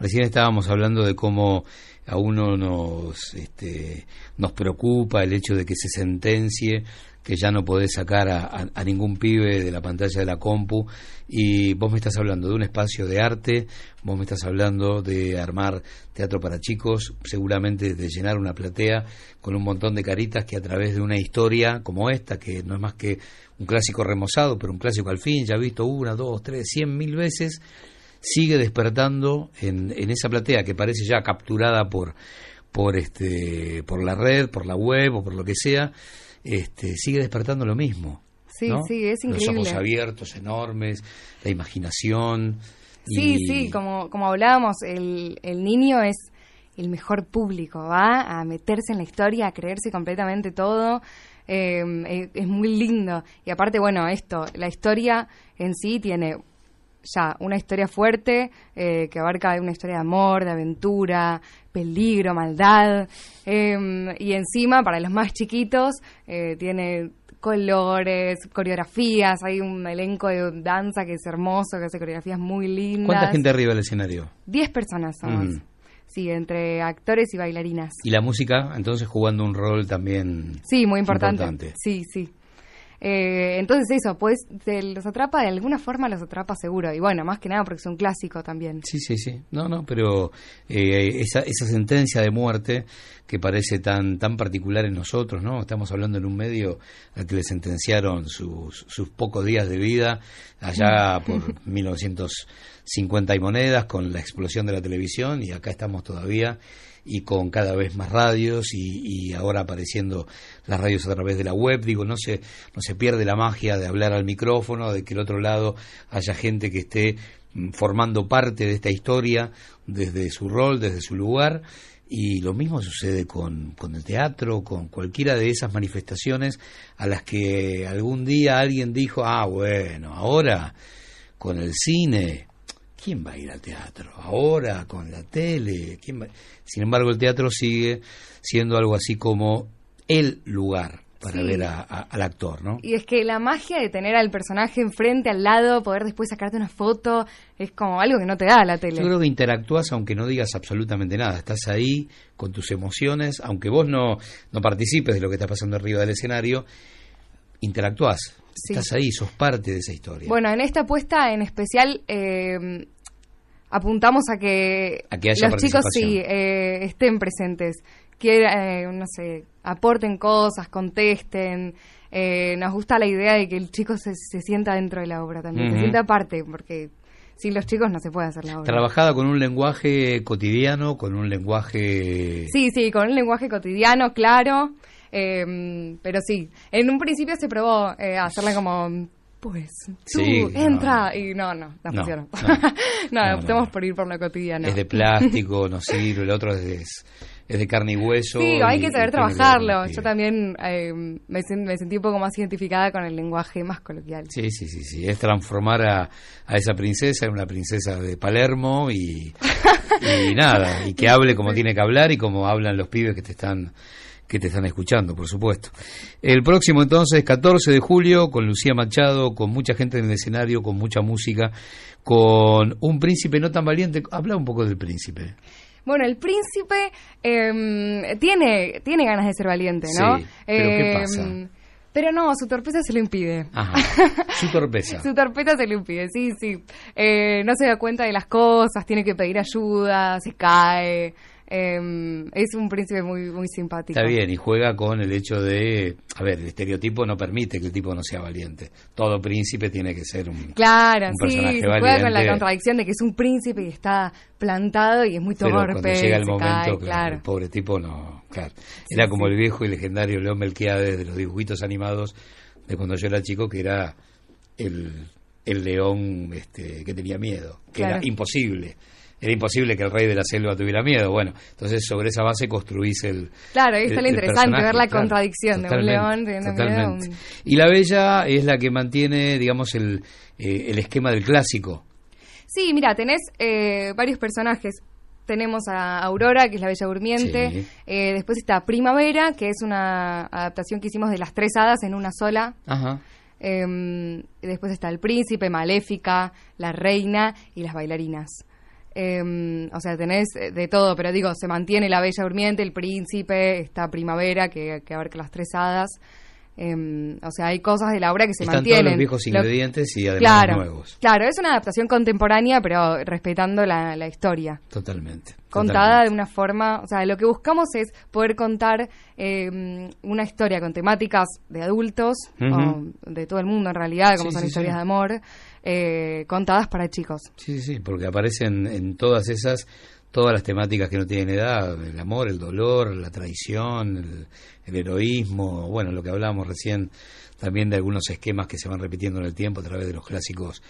[SPEAKER 1] Recién estábamos hablando de cómo a uno nos, este, nos preocupa el hecho de que se sentencie que ya no podés sacar a, ningún pibe de la pantalla de la compu. Y vos me estás hablando de un espacio de arte, vos me estás hablando de armar teatro para chicos, seguramente de llenar una platea con un montón de caritas que a través de una historia como esta, que no es más que un clásico remozado, pero un clásico al fin, ya visto una, dos, tres, cien mil veces, sigue despertando en, en esa platea que parece ya capturada por por este por la red, por la web o por lo que sea, este, sigue despertando lo mismo.
[SPEAKER 5] Sí, sí, es increíble.
[SPEAKER 1] Los ojos abiertos, enormes, la imaginación.
[SPEAKER 5] Sí, sí, como, como hablábamos, el, el niño es el mejor público, va a meterse en la historia, a creerse completamente todo. Em, es, muy lindo. Y aparte, bueno, esto, la historia en sí tiene ya una historia fuerte eh, que abarca una historia de amor, de aventura, peligro, maldad. Em, y encima, para los más chiquitos, eh, tiene colores, coreografías, hay un elenco de danza que es hermoso, que hace coreografías muy lindas.
[SPEAKER 1] ¿Cuánta gente arriba del escenario?
[SPEAKER 5] Diez personas somos. Mm. Sí, entre actores y bailarinas.
[SPEAKER 1] ¿Y la música, entonces, jugando un rol también
[SPEAKER 5] Sí, muy importante. Sí, sí. Eh, entonces eso, pues los atrapa, de alguna forma los atrapa seguro. Y bueno, más que nada porque es un clásico también.
[SPEAKER 1] Sí, sí, sí. No, no, pero eh, esa, esa sentencia de muerte que parece tan, tan particular en nosotros, ¿no? Estamos hablando en un medio al que le sentenciaron sus, sus pocos días de vida allá por 1950 y monedas con la explosión de la televisión y acá estamos todavía y con cada vez más radios y, ahora apareciendo las radios a través de la web. Digo, no se, no se pierde la magia de hablar al micrófono, de que el otro lado haya gente que esté mm, formando parte de esta historia desde su rol, desde su lugar. Y lo mismo sucede con, con el teatro, con cualquiera de esas manifestaciones a las que algún día alguien dijo, ah, bueno, ahora con el cine, ¿quién va a ir al teatro? Ahora, con la tele, ¿quién Sin embargo, el teatro sigue siendo algo así como el lugar para ver al actor, ¿no?
[SPEAKER 5] Y es que la magia de tener al personaje enfrente, al lado, poder después sacarte una foto, es como algo que no te da la tele.
[SPEAKER 1] Yo creo que interactúas aunque no digas absolutamente nada. Estás ahí con tus emociones, aunque vos no, no participes de lo que está pasando arriba del escenario, interactúas. Estás ahí, sos parte de esa historia.
[SPEAKER 5] Bueno, en esta apuesta en especial eh, apuntamos a que, los chicos sí eh, estén presentes, que eh, no sé, aporten cosas, contesten. nos gusta la idea de que el chico se, sienta dentro de la obra también, se sienta parte, porque sin los chicos no se puede hacer la obra.
[SPEAKER 1] Trabajada con un lenguaje cotidiano, con un lenguaje...
[SPEAKER 5] Sí, sí, con un lenguaje cotidiano, claro. Eh, pero sí, en un principio se probó eh, hacerla como pues tú entra y no no no, funciona no, optemos por ir por lo cotidiano.
[SPEAKER 1] Es de plástico no sirve el otro es, es de carne y hueso
[SPEAKER 5] sí hay que saber trabajarlo. yo también eh, me, sentí un poco más identificada con el lenguaje más coloquial.
[SPEAKER 1] Sí sí sí sí. Es transformar a, a esa princesa en una princesa de Palermo y, y nada y que hable como tiene que hablar y como hablan los pibes que te están que te están escuchando, por supuesto. El próximo entonces, 14 de julio, con Lucía Machado, con mucha gente en el escenario, con mucha música, con un príncipe no tan valiente. Habla un poco del príncipe.
[SPEAKER 5] Bueno, el príncipe em, tiene, tiene ganas de ser valiente, ¿no?
[SPEAKER 1] Sí, pero ¿qué em, pasa?
[SPEAKER 5] Pero no, su torpeza se lo impide.
[SPEAKER 1] Ajá. Su torpeza.
[SPEAKER 5] su torpeza se lo impide, sí, sí. Eh, no se da cuenta de las cosas, tiene que pedir ayuda, se cae. Eh, es un príncipe muy muy simpático.
[SPEAKER 1] Está bien, y juega con el hecho de, a ver, el estereotipo no permite que el tipo no sea valiente. Todo príncipe tiene que ser un,
[SPEAKER 5] claro, sí, Juega con la contradicción de que es un príncipe y está plantado y es muy torpe.
[SPEAKER 1] Pero cuando llega el momento, claro, el pobre tipo no, claro. Era como el viejo y legendario León Melquiades de los dibujitos animados de cuando yo era chico, que era el, el león este, que tenía miedo, que era imposible era imposible que el rey de la selva tuviera miedo. Bueno, entonces sobre esa base construís el.
[SPEAKER 5] Claro, ahí está lo interesante, ver la
[SPEAKER 1] claro.
[SPEAKER 5] contradicción de un león teniendo miedo.
[SPEAKER 1] Y la bella es la que mantiene, digamos, el, eh, el esquema del clásico.
[SPEAKER 5] Sí, mira, tenés eh, varios personajes. Tenemos a Aurora, que es la Bella Durmiente.
[SPEAKER 1] Sí.
[SPEAKER 5] Eh, después está Primavera, que es una adaptación que hicimos de las tres hadas en una sola.
[SPEAKER 1] Ajá.
[SPEAKER 5] Eh, después está el príncipe, Maléfica, la reina y las bailarinas. Eh, o sea, tenés eh, de todo, pero digo, se mantiene la Bella Durmiente, el príncipe, está Primavera, que, que abarca las tres hadas. Eh, o sea, hay cosas de la obra que se
[SPEAKER 1] Están
[SPEAKER 5] mantienen.
[SPEAKER 1] todos los viejos
[SPEAKER 5] Lo-
[SPEAKER 1] ingredientes y además
[SPEAKER 5] claro,
[SPEAKER 1] nuevos.
[SPEAKER 5] Claro, es una adaptación contemporánea, pero respetando la, la historia.
[SPEAKER 1] Totalmente.
[SPEAKER 5] Contada
[SPEAKER 1] totalmente.
[SPEAKER 5] de una forma, o sea, lo que buscamos es poder contar eh, una historia con temáticas de adultos, o de todo el mundo en realidad, como
[SPEAKER 1] Sí,
[SPEAKER 5] son
[SPEAKER 1] sí,
[SPEAKER 5] historias
[SPEAKER 1] sí.
[SPEAKER 5] de amor, eh, contadas para chicos.
[SPEAKER 1] Sí, sí, porque aparecen en todas esas, todas las temáticas que no tienen edad, el amor, el dolor, la traición, el, el heroísmo, bueno, lo que hablábamos recién también de algunos esquemas que se van repitiendo en el tiempo a través de los clásicos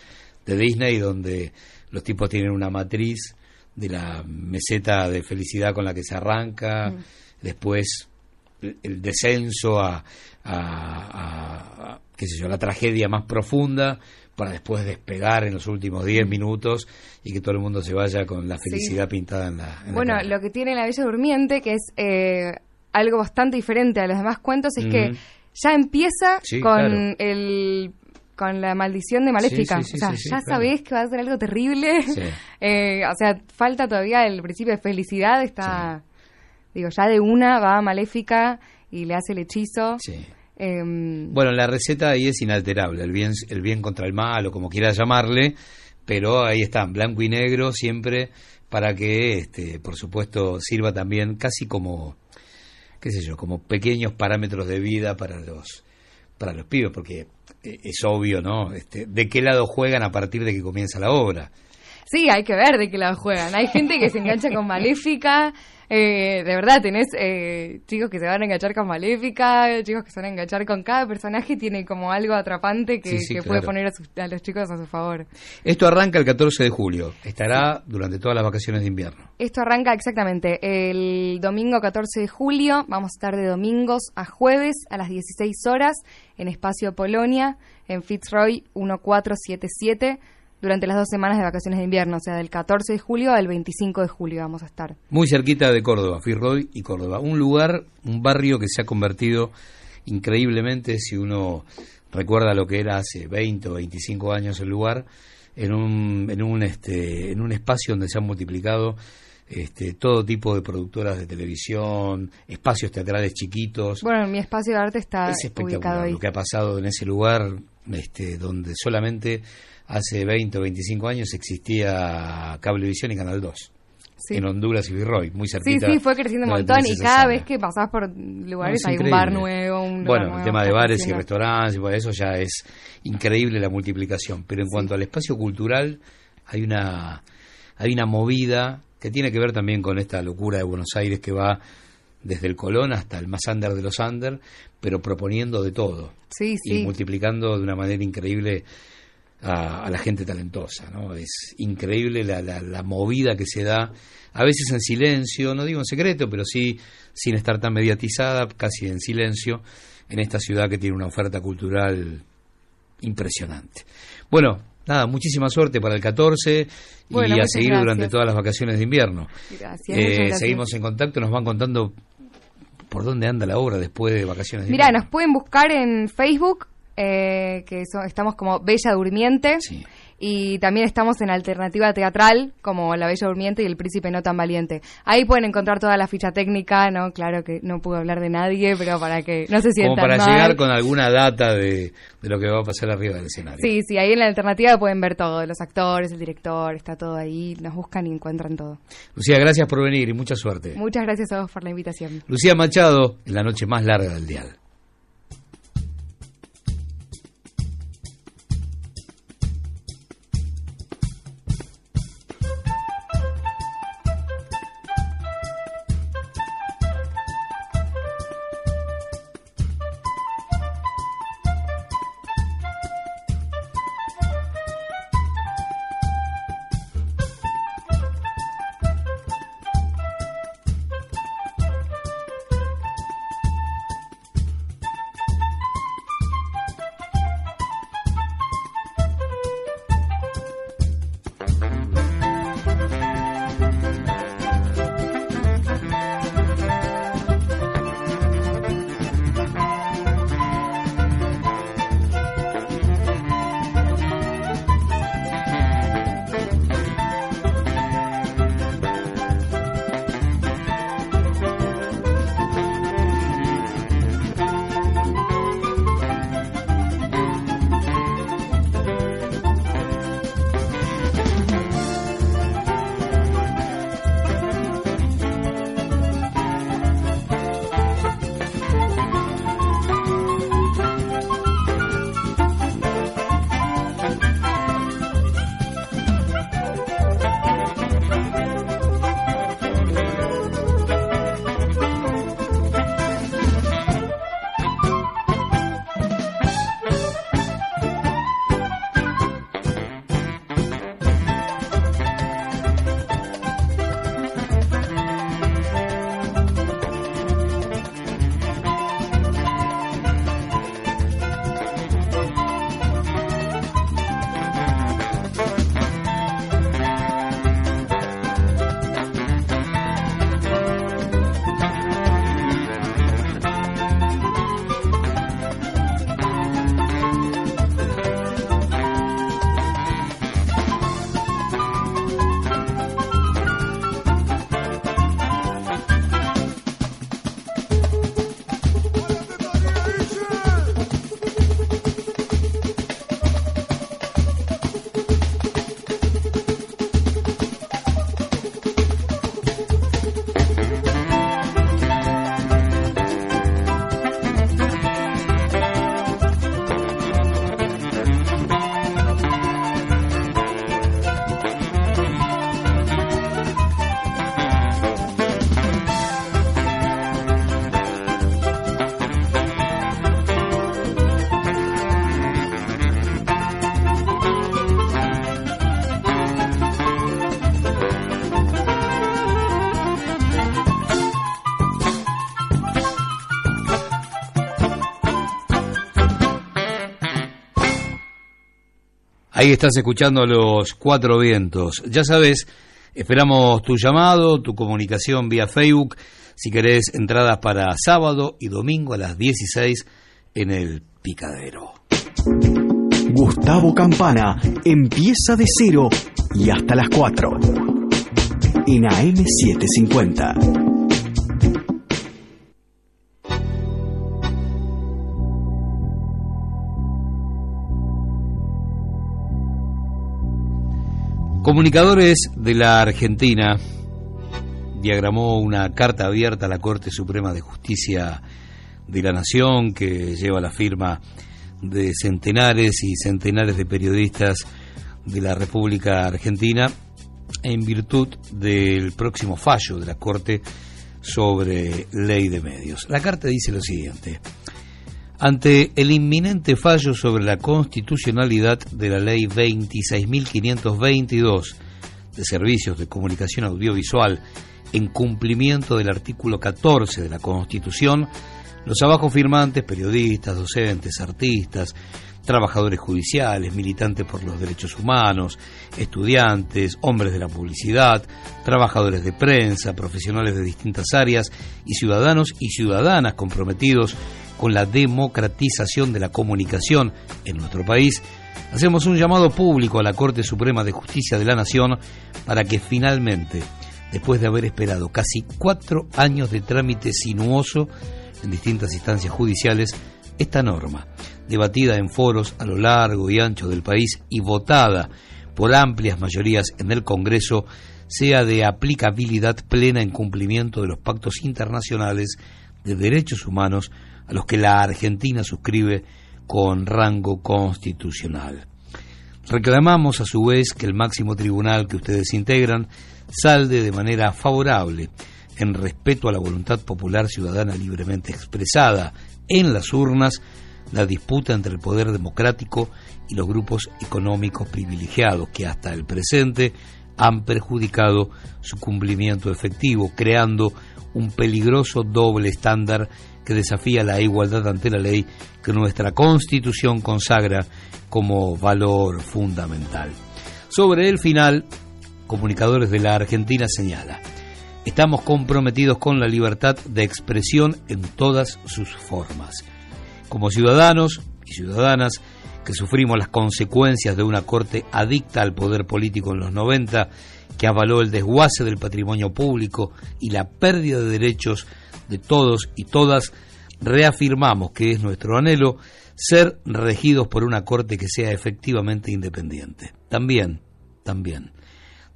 [SPEAKER 1] de Disney, donde los tipos tienen una matriz de la meseta de felicidad con la que se arranca, después el- el descenso a, a- a- a, qué sé yo, la tragedia más profunda para después despegar en los últimos 10 minutos y que todo el mundo se vaya con la felicidad pintada en la, en la
[SPEAKER 5] Bueno, lo que tiene La Bella Durmiente, que es eh, algo bastante diferente a los demás cuentos, es que ya empieza
[SPEAKER 1] Sí,
[SPEAKER 5] con
[SPEAKER 1] claro.
[SPEAKER 5] el con la maldición de Maléfica.
[SPEAKER 1] sí,
[SPEAKER 5] o sea, ya
[SPEAKER 1] claro.
[SPEAKER 5] sabés que va a ser algo terrible. Eh, o sea, falta todavía el principio de felicidad. Está, digo, ya de una va a Maléfica y le hace el hechizo.
[SPEAKER 1] Sí.
[SPEAKER 5] Em,
[SPEAKER 1] Bueno, la receta ahí es inalterable, el bien, el bien contra el mal o como quieras llamarle, pero ahí está, blanco y negro siempre para que, este, por supuesto, sirva también casi como, qué sé yo, como pequeños parámetros de vida para los, para los pibes, porque eh, es obvio, ¿no? Este, de qué lado juegan a partir de que comienza la obra.
[SPEAKER 5] Sí, hay que ver de qué lado juegan. Hay gente que se engancha con Maléfica. eh, de verdad, tenés eh, chicos que se van a enganchar con Maléfica, chicos que se van a enganchar con cada personaje, tiene como algo atrapante que,
[SPEAKER 1] Sí, sí,
[SPEAKER 5] que
[SPEAKER 1] claro.
[SPEAKER 5] puede poner a, sus- a los chicos a su favor.
[SPEAKER 1] Esto arranca el 14 de julio, estará durante todas las vacaciones de invierno.
[SPEAKER 5] Esto arranca exactamente el domingo 14 de julio. Vamos a estar de domingos a jueves a las 16 horas en Espacio Polonia, en Fitzroy 1477, durante las dos semanas de vacaciones de invierno, o sea, del 14 de julio al 25 de julio vamos a estar.
[SPEAKER 1] Muy cerquita de Córdoba, Firroy y Córdoba. Un lugar, un barrio que se ha convertido increíblemente, si uno recuerda lo que era hace 20 o 25 años el lugar, en un, en un, este, en un espacio donde se han multiplicado este, todo tipo de productoras de televisión, espacios teatrales chiquitos.
[SPEAKER 5] Bueno, mi espacio de arte está
[SPEAKER 1] es
[SPEAKER 5] ubicado
[SPEAKER 1] espectacular
[SPEAKER 5] ahí.
[SPEAKER 1] lo que ha pasado en ese lugar, este, donde solamente hace 20 o 25 años existía Cablevisión y Canal 2.
[SPEAKER 5] Sí.
[SPEAKER 1] En Honduras y Virroy, muy
[SPEAKER 5] Sí,
[SPEAKER 1] cerquita.
[SPEAKER 5] sí, fue creciendo un montón y cada vez que pasás por lugares
[SPEAKER 1] No,
[SPEAKER 5] hay un bar nuevo, un lugar
[SPEAKER 1] Bueno, el tema de bares y restaurantes, y por eso ya es increíble la multiplicación. Pero en cuanto al espacio cultural, hay una, hay una movida que tiene que ver también con esta locura de Buenos Aires que va desde el Colón hasta el más under de los under, pero proponiendo de todo
[SPEAKER 5] Sí,
[SPEAKER 1] y
[SPEAKER 5] sí.
[SPEAKER 1] multiplicando de una manera increíble a, a la gente talentosa, ¿no? Es increíble la, la, la movida que se da, a veces en silencio, no digo en secreto, pero sí sin estar tan mediatizada, casi en silencio, en esta ciudad que tiene una oferta cultural impresionante. Bueno, nada, muchísima suerte para el 14
[SPEAKER 5] Bueno,
[SPEAKER 1] y a seguir
[SPEAKER 5] gracias.
[SPEAKER 1] durante todas las vacaciones de invierno.
[SPEAKER 5] Gracias,
[SPEAKER 1] Eh,
[SPEAKER 5] gracias.
[SPEAKER 1] Seguimos en contacto, nos van contando por dónde anda la obra después de vacaciones de
[SPEAKER 5] Mira, nos pueden buscar en Facebook, eh, que so- estamos como Bella Durmiente.
[SPEAKER 1] Sí.
[SPEAKER 5] Y también estamos en alternativa teatral, como La Bella Durmiente y El Príncipe No Tan Valiente. Ahí pueden encontrar toda la ficha técnica, ¿no? Claro que no puedo hablar de nadie, pero para que no se sientan
[SPEAKER 1] Como para
[SPEAKER 5] mal.
[SPEAKER 1] llegar con alguna data de, de lo que va a pasar arriba del escenario.
[SPEAKER 5] Sí, sí, ahí en la alternativa pueden ver todo, los actores, el director, está todo ahí, nos buscan y encuentran todo.
[SPEAKER 1] Lucía, gracias por venir y mucha suerte.
[SPEAKER 5] Muchas gracias a vos por la invitación.
[SPEAKER 1] Lucía Machado, en la noche más larga del dial. Ahí estás escuchando los cuatro vientos. Ya sabes, esperamos tu llamado, tu comunicación vía Facebook, si querés entradas para sábado y domingo a las 16 en el Picadero.
[SPEAKER 2] Gustavo Campana empieza de cero y hasta las 4 en AM750.
[SPEAKER 1] Comunicadores de la Argentina diagramó una carta abierta a la Corte Suprema de Justicia de la Nación que lleva la firma de centenares y centenares de periodistas de la República Argentina en virtud del próximo fallo de la Corte sobre ley de medios. La carta dice lo siguiente. Ante el inminente fallo sobre la constitucionalidad de la Ley 26.522 de Servicios de Comunicación Audiovisual en cumplimiento del artículo 14 de la Constitución, los abajo firmantes, periodistas, docentes, artistas, trabajadores judiciales, militantes por los derechos humanos, estudiantes, hombres de la publicidad, trabajadores de prensa, profesionales de distintas áreas y ciudadanos y ciudadanas comprometidos con la democratización de la comunicación en nuestro país, hacemos un llamado público a la Corte Suprema de Justicia de la Nación para que finalmente, después de haber esperado casi cuatro años de trámite sinuoso en distintas instancias judiciales, esta norma, debatida en foros a lo largo y ancho del país y votada por amplias mayorías en el Congreso, sea de aplicabilidad plena en cumplimiento de los pactos internacionales de derechos humanos a los que la Argentina suscribe con rango constitucional. Reclamamos a su vez que el máximo tribunal que ustedes integran salde de manera favorable en respeto a la voluntad popular ciudadana libremente expresada en las urnas la disputa entre el poder democrático y los grupos económicos privilegiados que hasta el presente han perjudicado su cumplimiento efectivo, creando un peligroso doble estándar que desafía la igualdad ante la ley que nuestra Constitución consagra como valor fundamental. Sobre el final, Comunicadores de la Argentina señala, estamos comprometidos con la libertad de expresión en todas sus formas. Como ciudadanos y ciudadanas que sufrimos las consecuencias de una corte adicta al poder político en los 90, que avaló el desguace del patrimonio público y la pérdida de derechos de todos y todas, reafirmamos que es nuestro anhelo ser regidos por una corte que sea efectivamente independiente. También, también,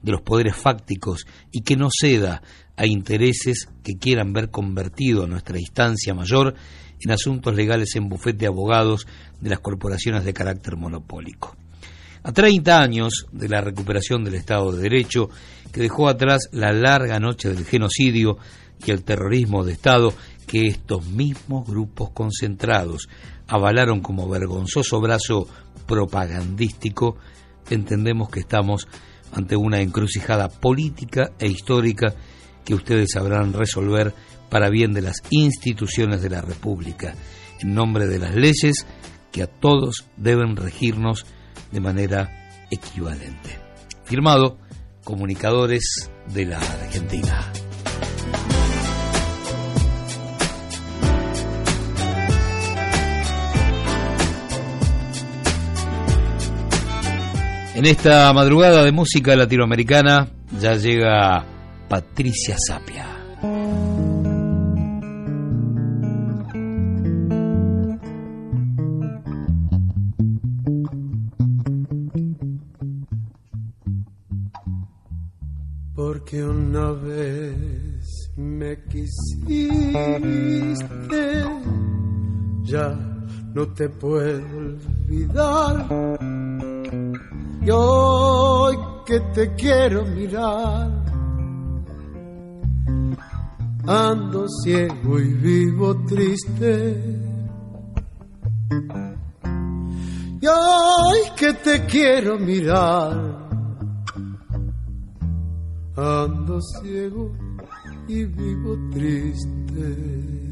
[SPEAKER 1] de los poderes fácticos y que no ceda a intereses que quieran ver convertido a nuestra instancia mayor en asuntos legales en bufete de abogados de las corporaciones de carácter monopólico. A 30 años de la recuperación del Estado de Derecho, que dejó atrás la larga noche del genocidio y el terrorismo de Estado que estos mismos grupos concentrados avalaron como vergonzoso brazo propagandístico, entendemos que estamos ante una encrucijada política e histórica que ustedes sabrán resolver para bien de las instituciones de la República, en nombre de las leyes que a todos deben regirnos de manera equivalente. Firmado, Comunicadores de la Argentina. En esta madrugada de música latinoamericana ya llega Patricia Sapia.
[SPEAKER 9] Porque una vez me quisiste, ya no te puedo olvidar. Y hoy que te quiero mirar, ando ciego y vivo triste. Y hoy que te quiero mirar, ando ciego y vivo triste.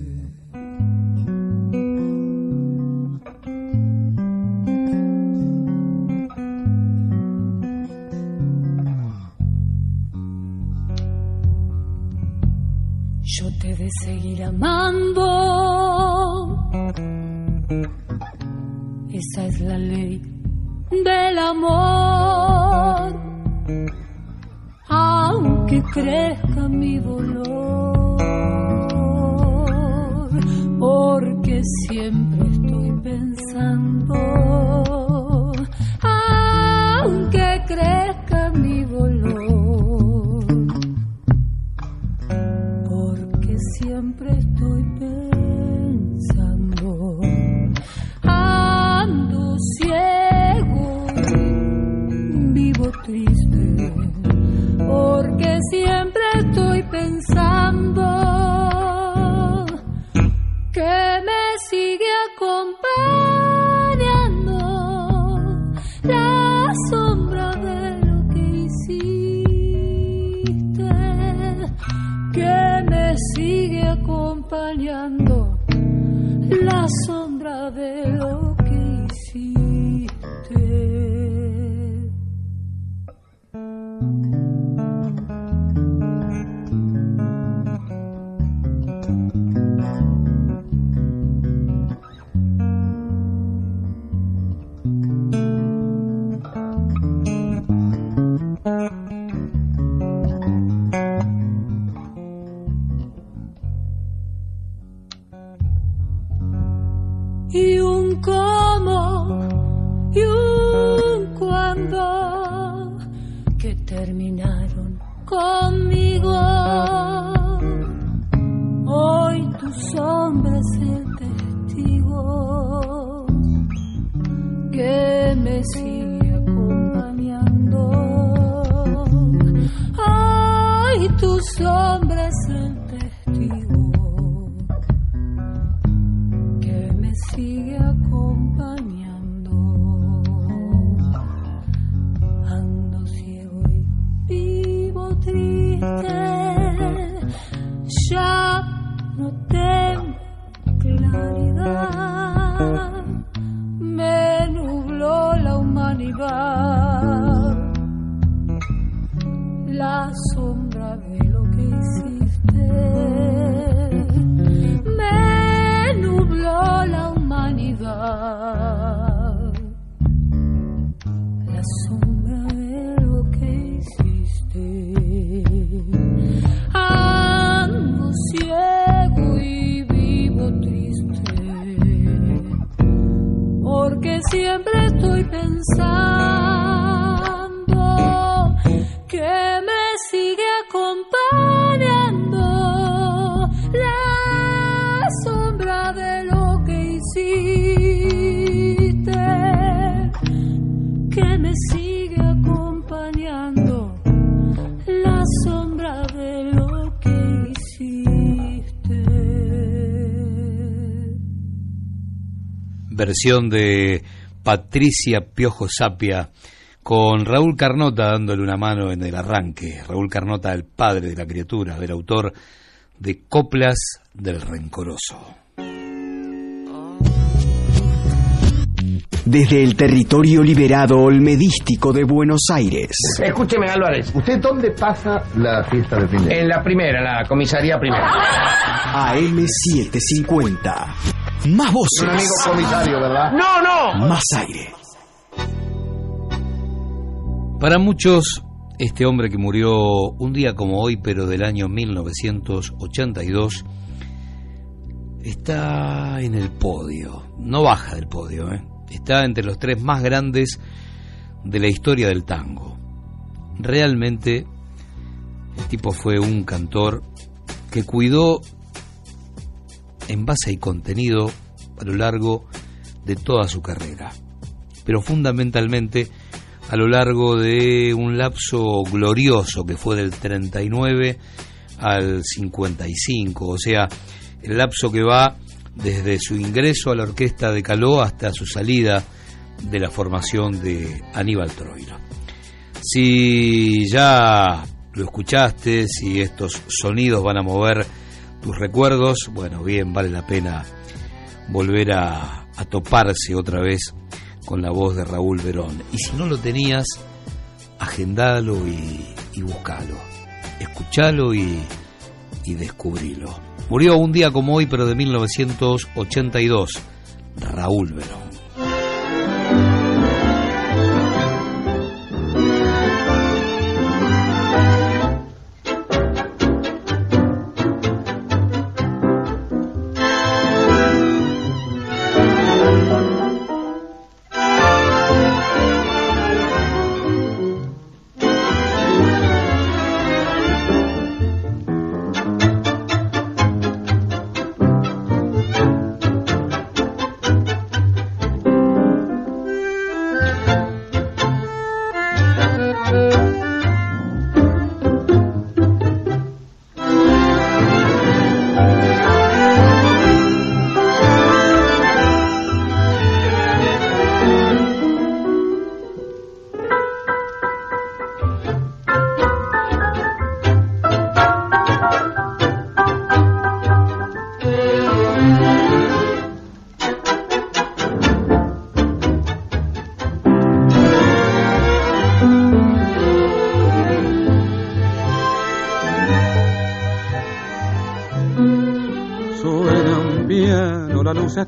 [SPEAKER 10] De seguir amando. Esa es la ley del amor. Aunque crezca mi dolor, porque siempre estoy pensando. Aunque acompañando la sombra de
[SPEAKER 1] versión de Patricia Piojo Sapia con Raúl Carnota dándole una mano en el arranque. Raúl Carnota, el padre de la criatura, del autor de Coplas del Rencoroso.
[SPEAKER 2] Desde el territorio liberado olmedístico de Buenos Aires.
[SPEAKER 11] Escúcheme, Álvarez.
[SPEAKER 12] ¿Usted dónde pasa la fiesta de fin de año?
[SPEAKER 11] En la primera, en la comisaría primera.
[SPEAKER 2] AM750. Más voces.
[SPEAKER 12] Un amigo comisario, ¿verdad?
[SPEAKER 11] ¡No, no!
[SPEAKER 2] Más aire.
[SPEAKER 1] Para muchos, este hombre que murió un día como hoy, pero del año 1982, está en el podio. No baja del podio, ¿eh? Está entre los tres más grandes de la historia del tango. Realmente, el tipo fue un cantor que cuidó en base y contenido a lo largo de toda su carrera, pero fundamentalmente a lo largo de un lapso glorioso que fue del 39 al 55, o sea, el lapso que va desde su ingreso a la orquesta de Caló hasta su salida de la formación de Aníbal Troilo. Si ya lo escuchaste, si estos sonidos van a mover tus recuerdos, bueno, bien, vale la pena volver a, toparse otra vez con la voz de Raúl Verón. Y si no lo tenías, agendalo y, y buscalo, escuchalo y, y descubrilo. Murió un día como hoy, pero de 1982, Raúl Verón.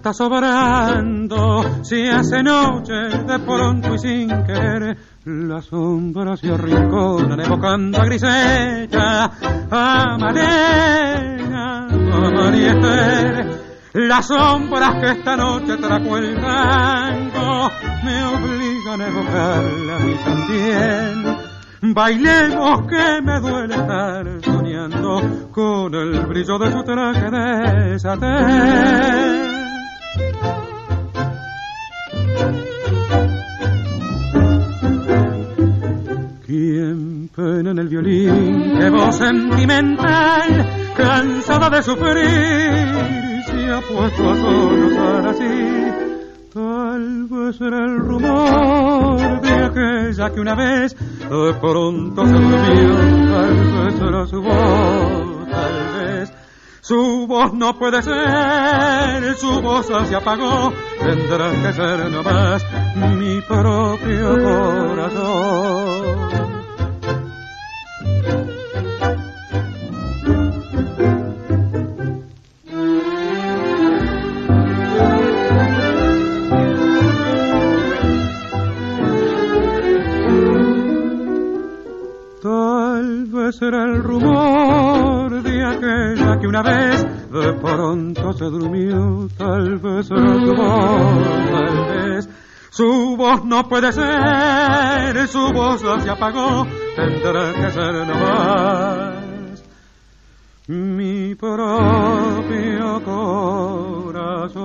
[SPEAKER 13] Está sobrando, si hace noche de pronto y sin querer, la sombra se arrinconan evocando a Grisella, a Marena, a María Las sombras que esta noche trajo el tango me obligan a evocarla a mí también. Bailemos que me duele estar soñando con el brillo de su traje de satén. En el violín? ¡Qué voz sentimental! Cansada de sufrir, se ha puesto a sollozar así. Tal vez era el rumor de aquella que una vez de pronto se durmió. Tal vez era su voz, tal vez su voz no puede ser, su voz se apagó, tendrá que ser nomás mi propio corazón. Será el rumor de aquella que una vez de pronto se durmió. Tal vez será su voz, tal vez su voz no puede ser, su voz se apagó, tendrá que ser nomás mi propio corazón.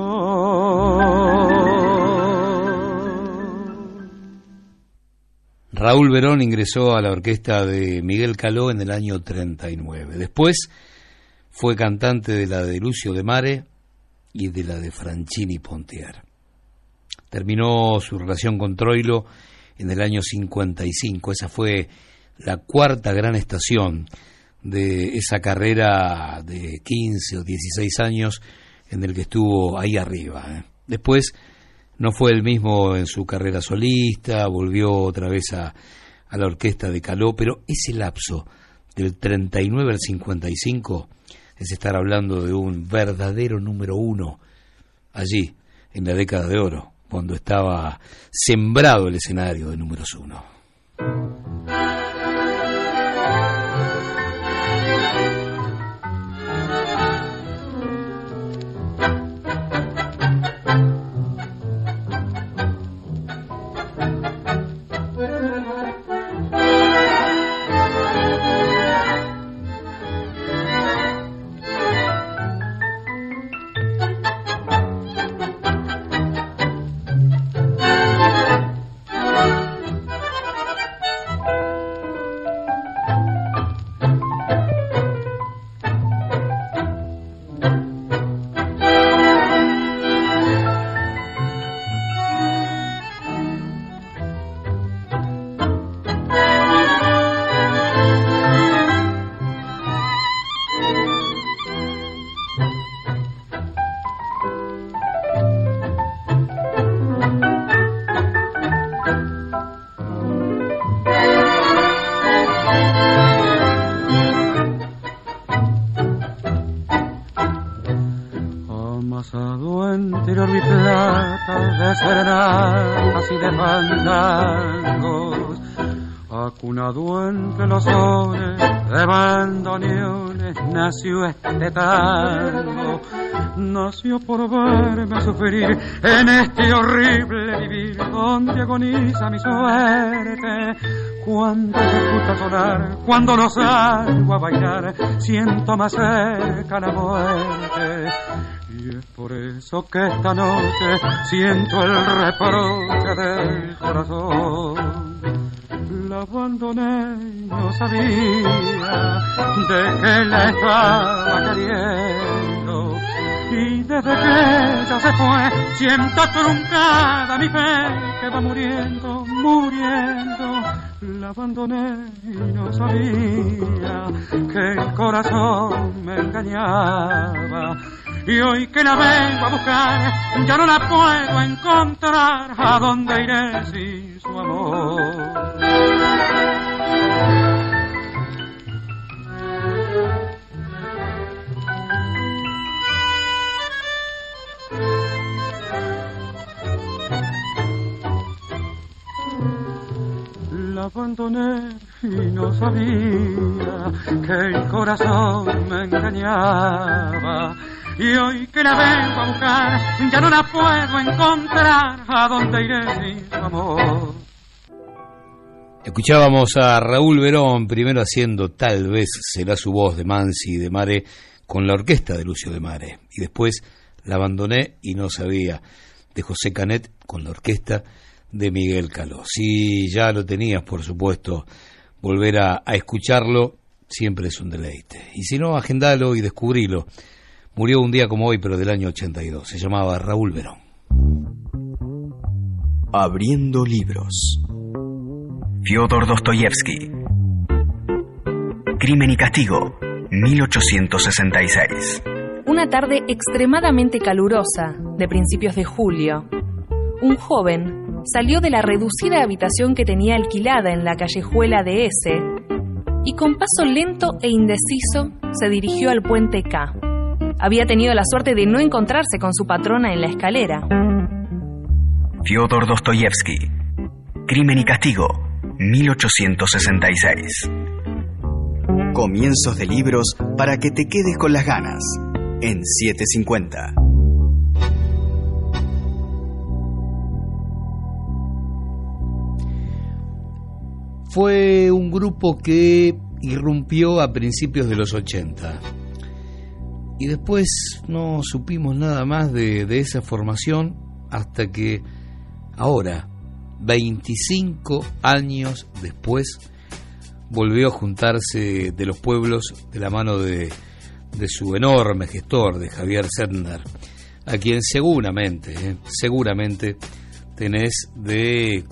[SPEAKER 1] Raúl Verón ingresó a la orquesta de Miguel Caló en el año 39. Después fue cantante de la de Lucio de Mare y de la de Franchini Pontier. Terminó su relación con Troilo en el año 55. Esa fue la cuarta gran estación de esa carrera de 15 o 16 años en el que estuvo ahí arriba. ¿eh? Después no fue el mismo en su carrera solista, volvió otra vez a, la orquesta de Caló, pero ese lapso del 39 al 55 es estar hablando de un verdadero número uno allí, en la década de oro, cuando estaba sembrado el escenario de números uno.
[SPEAKER 13] En este horrible vivir donde agoniza mi suerte. Cuando se escucha sonar, cuando no salgo a bailar, siento más cerca la muerte. Y es por eso que esta noche siento el reproche del corazón. La abandoné no sabía de qué la estaba queriendo. Y desde que ella se fue, siento truncada mi fe que va muriendo, muriendo. La abandoné y no sabía que el corazón me engañaba. Y hoy que la vengo a buscar, ya no la puedo encontrar. ¿A dónde iré sin su amor? Abandoné y no sabía que el corazón me engañaba. Y hoy que la vengo a buscar, ya no la puedo encontrar. ¿A dónde iré sin su amor?
[SPEAKER 1] Escuchábamos a Raúl Verón, primero haciendo Tal vez será su voz de Mansi y de Mare con la orquesta de Lucio de Mare. Y después la abandoné y no sabía de José Canet con la orquesta de Miguel Caló. Si ya lo tenías, por supuesto, volver a, a escucharlo siempre es un deleite. Y si no, agendalo y descubrilo. Murió un día como hoy, pero del año 82. Se llamaba Raúl Verón.
[SPEAKER 2] Abriendo libros. Fyodor Dostoyevsky. Crimen y castigo. 1866.
[SPEAKER 14] Una tarde extremadamente calurosa, de principios de julio. Un joven salió de la reducida habitación que tenía alquilada en la callejuela de S y con paso lento e indeciso se dirigió al puente K. Había tenido la suerte de no encontrarse con su patrona en la escalera.
[SPEAKER 2] Fyodor Dostoyevsky. Crimen y castigo. 1866. Comienzos de libros para que te quedes con las ganas. En 750.
[SPEAKER 1] Fue un grupo que irrumpió a principios de los 80. Y después no supimos nada más de, de esa formación hasta que ahora, 25 años después, volvió a juntarse de los pueblos de la mano de, de su enorme gestor, de Javier Zerner, a quien seguramente, eh, seguramente tenés de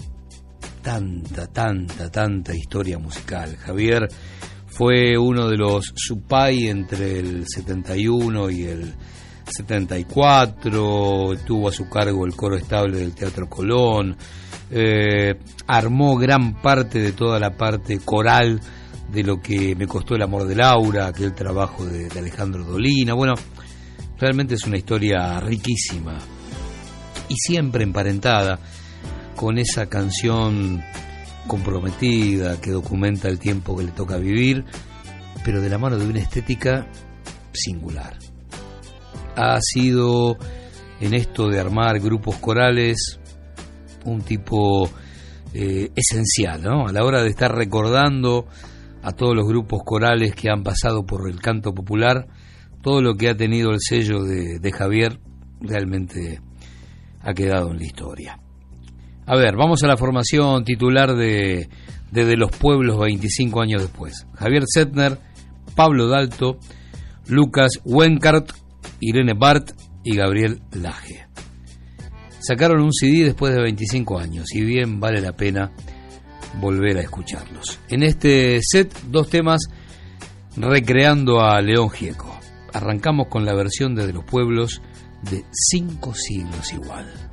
[SPEAKER 1] tanta, tanta, tanta historia musical. Javier fue uno de los Supay entre el 71 y el 74, tuvo a su cargo el coro estable del Teatro Colón, eh, armó gran parte de toda la parte coral de lo que me costó el amor de Laura, aquel trabajo de Alejandro Dolina. Bueno, realmente es una historia riquísima y siempre emparentada con esa canción comprometida que documenta el tiempo que le toca vivir, pero de la mano de una estética singular. Ha sido en esto de armar grupos corales un tipo eh, esencial, ¿no? A la hora de estar recordando a todos los grupos corales que han pasado por el canto popular, todo lo que ha tenido el sello de, de Javier realmente ha quedado en la historia. A ver, vamos a la formación titular de, de, los pueblos 25 años después. Javier Zettner, Pablo Dalto, Lucas Wenkart, Irene Bart y Gabriel Laje. Sacaron un CD después de 25 años y bien vale la pena volver a escucharlos. En este set, dos temas recreando a León Gieco. Arrancamos con la versión de, de los pueblos de cinco siglos igual.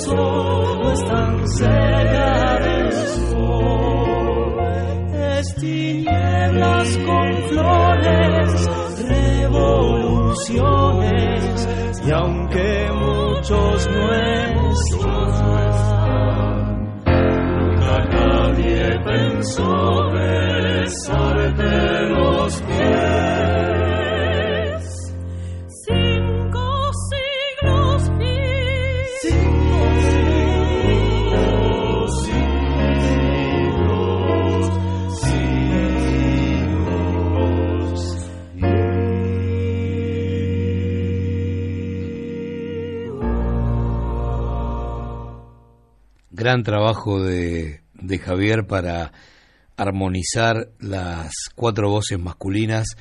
[SPEAKER 15] Del sol, o están cerca del sol. Tinieblas con flores, revoluciones, y aunque muchos no están, nadie pensó besarte
[SPEAKER 1] Gran trabajo de, Javier para armonizar las cuatro voces masculinas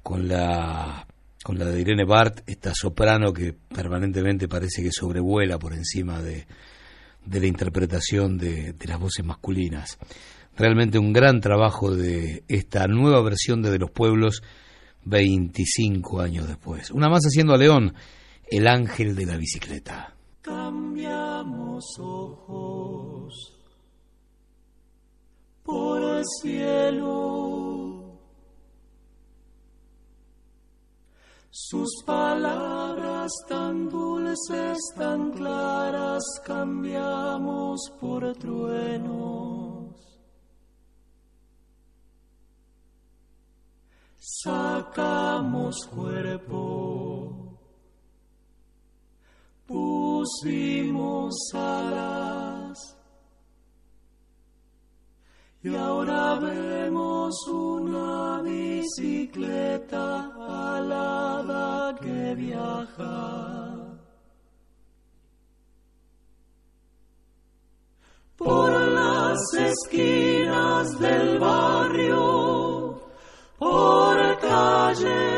[SPEAKER 1] con la con la de Irene Bart, esta soprano que permanentemente parece que sobrevuela por encima de, de la interpretación de, de las voces masculinas. Realmente un gran trabajo de esta nueva versión de De los Pueblos 25 años después. Una más haciendo a León, el ángel de la bicicleta.
[SPEAKER 15] Cambiamos ojos por el cielo. Sus palabras tan dulces, tan claras, cambiamos por truenos. Sacamos cuerpo pusimos alas y ahora vemos una bicicleta alada que viaja. Por las esquinas del barrio, por calles,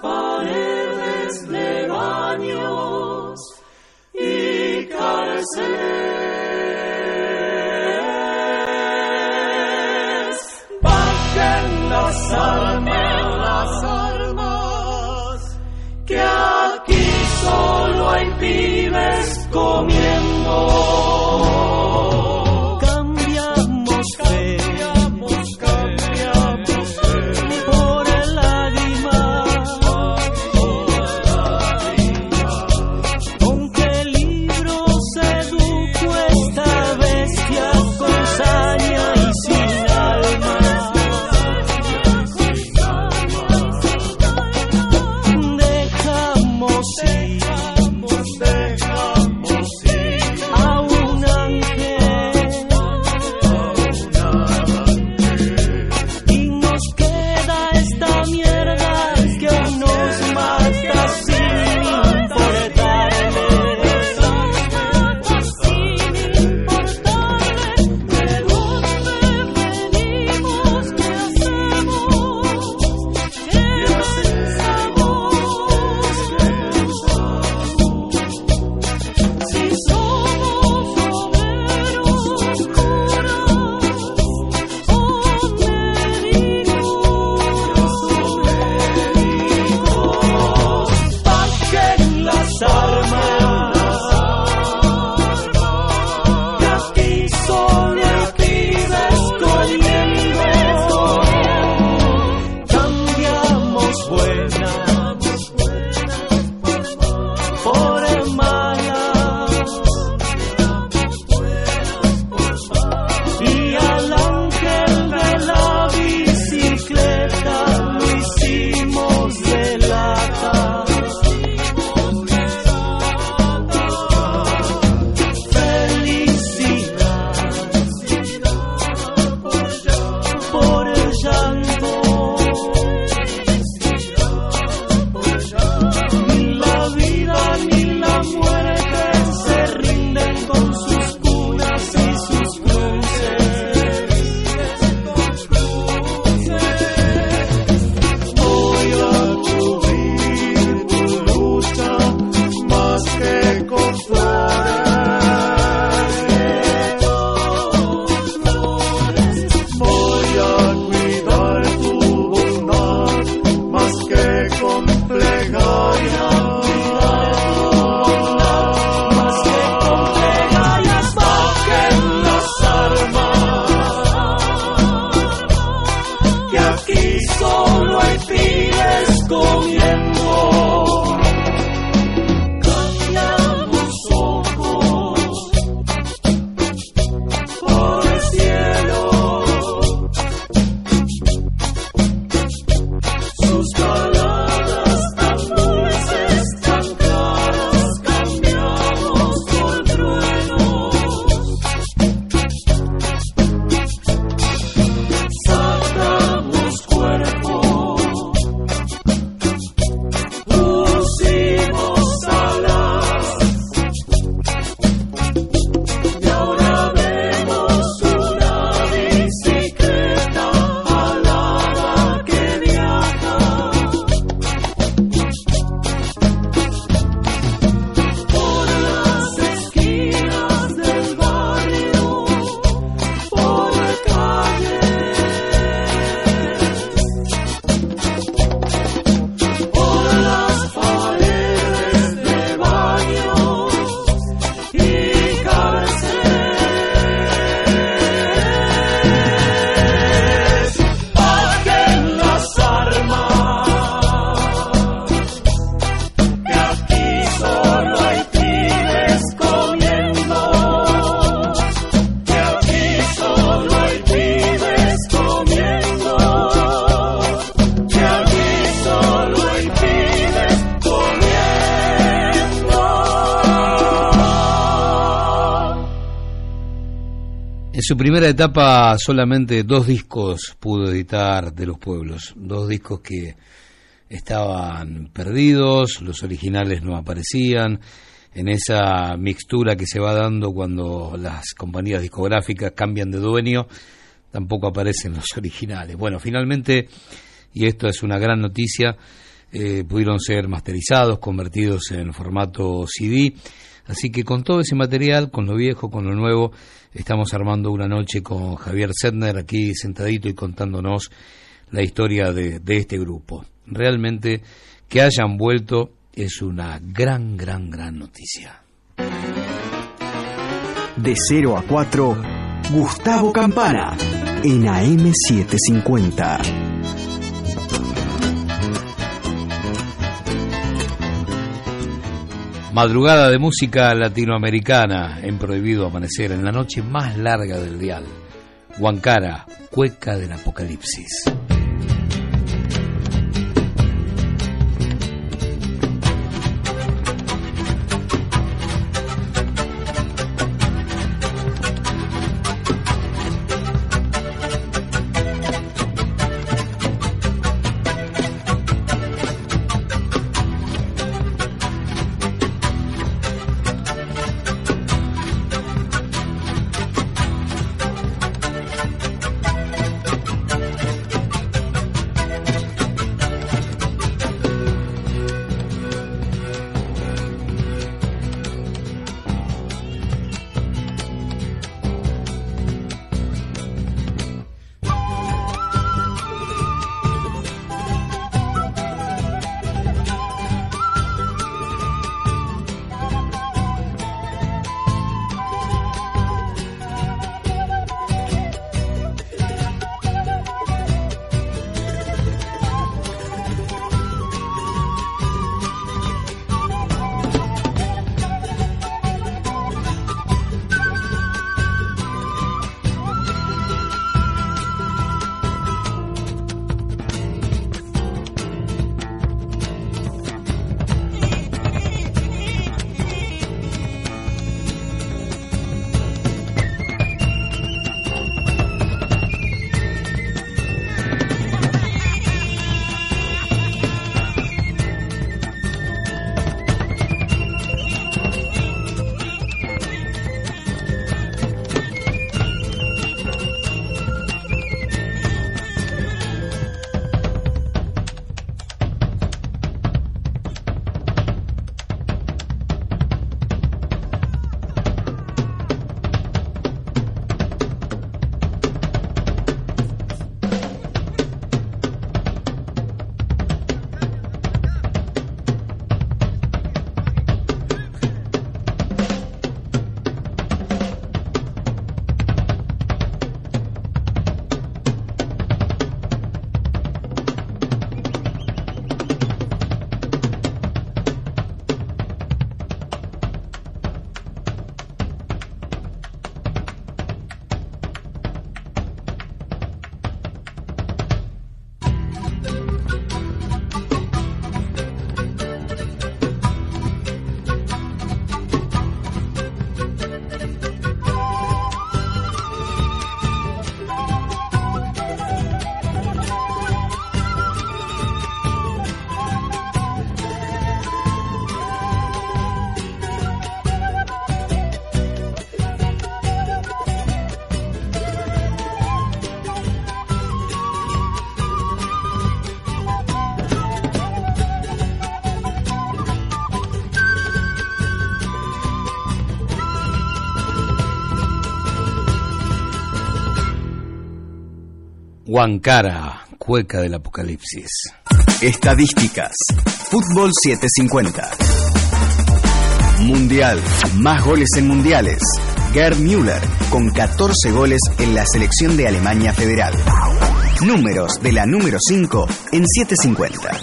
[SPEAKER 15] paredes de baños y cárceles. Bajen las armas, las armas, que aquí solo hay pibes comiendo.
[SPEAKER 1] Su primera etapa solamente dos discos pudo editar de los pueblos, dos discos que estaban perdidos, los originales no aparecían, en esa mixtura que se va dando cuando las compañías discográficas cambian de dueño, tampoco aparecen los originales. Bueno, finalmente, y esto es una gran noticia, eh, pudieron ser masterizados, convertidos en formato CD, así que con todo ese material, con lo viejo, con lo nuevo, estamos armando una noche con Javier Sedner aquí sentadito y contándonos la historia de, de este grupo. Realmente que hayan vuelto es una gran, gran, gran noticia.
[SPEAKER 2] De 0 a 4, Gustavo Campana, en AM750.
[SPEAKER 1] Madrugada de música latinoamericana en Prohibido Amanecer, en la noche más larga del dial. Huancara, cueca del apocalipsis. Huancara, cueca del apocalipsis.
[SPEAKER 2] Estadísticas. Fútbol 750. Mundial. Más goles en mundiales. Gerd Müller, con 14 goles en la selección de Alemania Federal. Números de la número 5 en 750.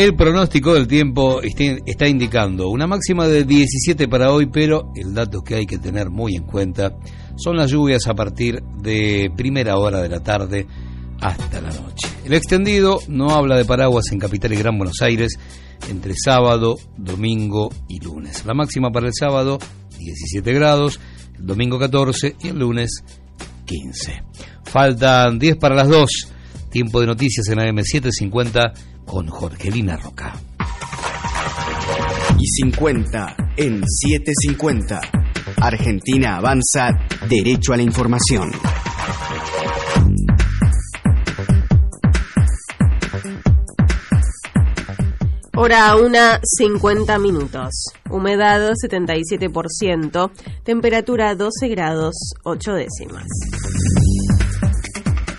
[SPEAKER 1] El pronóstico del tiempo está indicando una máxima de 17 para hoy, pero el dato que hay que tener muy en cuenta son las lluvias a partir de primera hora de la tarde hasta la noche. El extendido no habla de paraguas en Capital y Gran Buenos Aires entre sábado, domingo y lunes. La máxima para el sábado 17 grados, el domingo 14 y el lunes 15. Faltan 10 para las 2. Tiempo de noticias en AM750 con Jorgelina Roca.
[SPEAKER 2] Y 50 en 750. Argentina avanza derecho a la información.
[SPEAKER 6] Hora una 50 minutos. Humedad 77%. Temperatura 12 grados 8 décimas.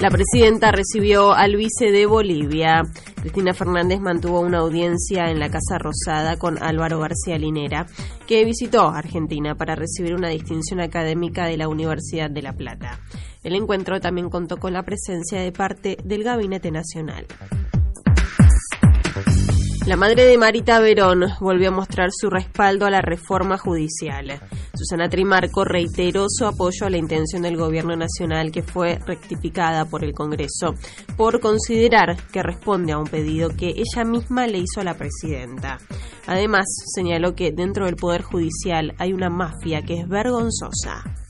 [SPEAKER 6] La presidenta recibió al vice de Bolivia. Cristina Fernández mantuvo una audiencia en la Casa Rosada con Álvaro García Linera, que visitó Argentina para recibir una distinción académica de la Universidad de La Plata. El encuentro también contó con la presencia de parte del Gabinete Nacional. La madre de Marita Verón volvió a mostrar su respaldo a la reforma judicial. Susana Trimarco reiteró su apoyo a la intención del Gobierno Nacional que fue rectificada por el Congreso por considerar que responde a un pedido que ella misma le hizo a la presidenta. Además, señaló que dentro del Poder Judicial hay una mafia que es vergonzosa.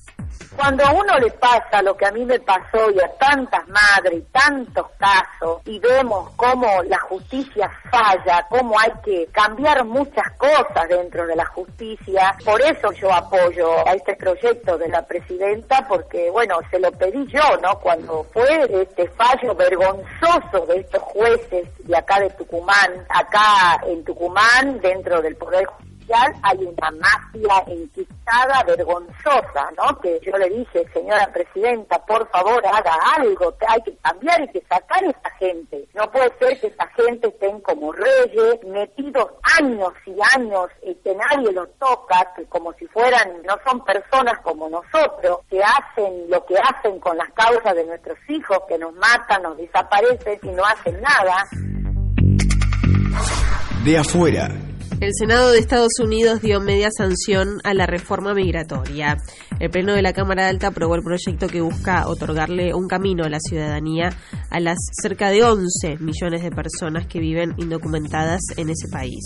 [SPEAKER 16] Cuando a uno le pasa lo que a mí me pasó y a tantas madres tantos casos y vemos cómo la justicia falla, cómo hay que cambiar muchas cosas dentro de la justicia, por eso yo apoyo a este proyecto de la presidenta porque, bueno, se lo pedí yo, ¿no? Cuando fue este fallo vergonzoso de estos jueces de acá de Tucumán, acá en Tucumán, dentro del Poder Judicial, hay una mafia enquistada vergonzosa, ¿no? Que yo le dije, señora presidenta, por favor haga algo, hay que cambiar y que sacar a esta gente. No puede ser que esta gente estén como reyes, metidos años y años y que nadie los toca, que como si fueran, no son personas como nosotros, que hacen lo que hacen con las causas de nuestros hijos, que nos matan, nos desaparecen y no hacen nada.
[SPEAKER 2] De afuera.
[SPEAKER 6] El Senado de Estados Unidos dio media sanción a la reforma migratoria. El Pleno de la Cámara Alta aprobó el proyecto que busca otorgarle un camino a la ciudadanía a las cerca de 11 millones de personas que viven indocumentadas en ese país.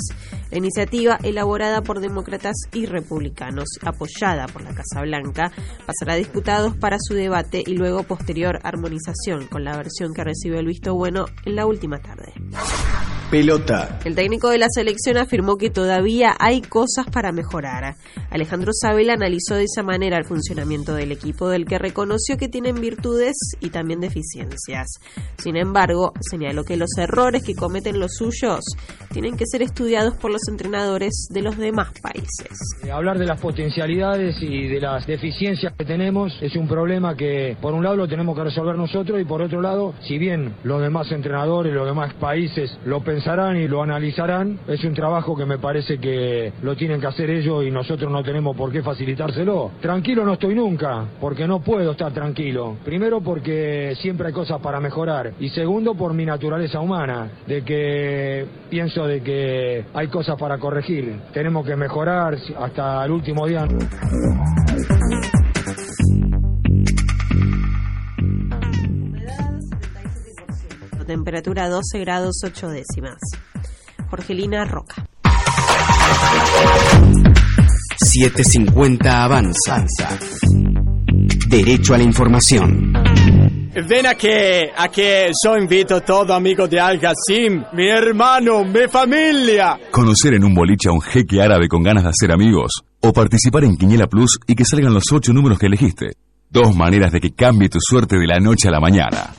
[SPEAKER 6] La iniciativa, elaborada por demócratas y republicanos, apoyada por la Casa Blanca, pasará a diputados para su debate y luego posterior armonización con la versión que recibió el visto bueno en la última tarde.
[SPEAKER 2] Pelota.
[SPEAKER 6] El técnico de la selección afirmó que todavía hay cosas para mejorar. Alejandro Sabel analizó de esa manera el funcionamiento del equipo, del que reconoció que tienen virtudes y también deficiencias. Sin embargo, señaló que los errores que cometen los suyos tienen que ser estudiados por los entrenadores de los demás países.
[SPEAKER 17] Eh, Hablar de las potencialidades y de las deficiencias que tenemos es un problema que por un lado lo tenemos que resolver nosotros y por otro lado, si bien los demás entrenadores, los demás países lo pensarán y lo analizarán, es un trabajo que me parece que lo tienen que hacer ellos y nosotros no tenemos por qué facilitárselo. Tranquilo no estoy nunca, porque no puedo estar tranquilo. Primero porque siempre hay cosas para mejorar y segundo por mi naturaleza humana, de que pienso de que hay cosas para corregir. Tenemos que mejorar hasta el último día.
[SPEAKER 6] Temperatura 12 grados 8 décimas. Jorgelina Roca.
[SPEAKER 2] 750 avanza. Derecho a la información.
[SPEAKER 18] Ven a que, a que yo invito a todo amigo de Al Ghazim, mi hermano, mi familia.
[SPEAKER 19] Conocer en un boliche a un jeque árabe con ganas de hacer amigos. O participar en Quiniela Plus y que salgan los ocho números que elegiste. Dos maneras de que cambie tu suerte de la noche a la mañana.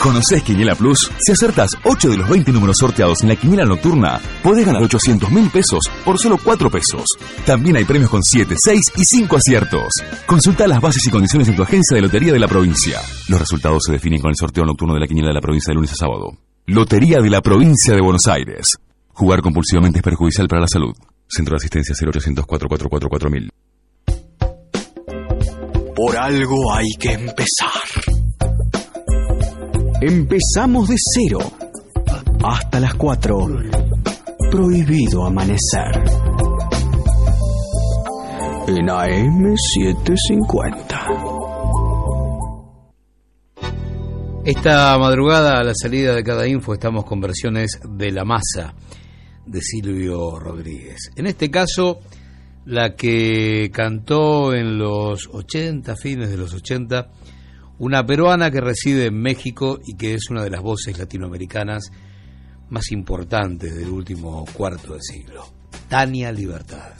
[SPEAKER 19] ¿Conocés Quiniela Plus? Si acertas 8 de los 20 números sorteados en la quiniela nocturna, podés ganar 800 mil pesos por solo 4 pesos. También hay premios con 7, 6 y 5 aciertos. Consulta las bases y condiciones en tu agencia de Lotería de la Provincia. Los resultados se definen con el sorteo nocturno de la quiniela de la provincia de lunes a sábado. Lotería de la Provincia de Buenos Aires. Jugar compulsivamente es perjudicial para la salud. Centro de Asistencia 0800 444 4000.
[SPEAKER 2] Por algo hay que empezar. Empezamos de cero. Hasta las 4. Prohibido amanecer. En AM750.
[SPEAKER 20] Esta madrugada a la salida de cada info estamos con versiones de La Masa de Silvio Rodríguez. En este caso, la que cantó en los 80, fines de los 80, una peruana que reside en México y que es una de las voces latinoamericanas más importantes del último cuarto de siglo, Tania Libertad.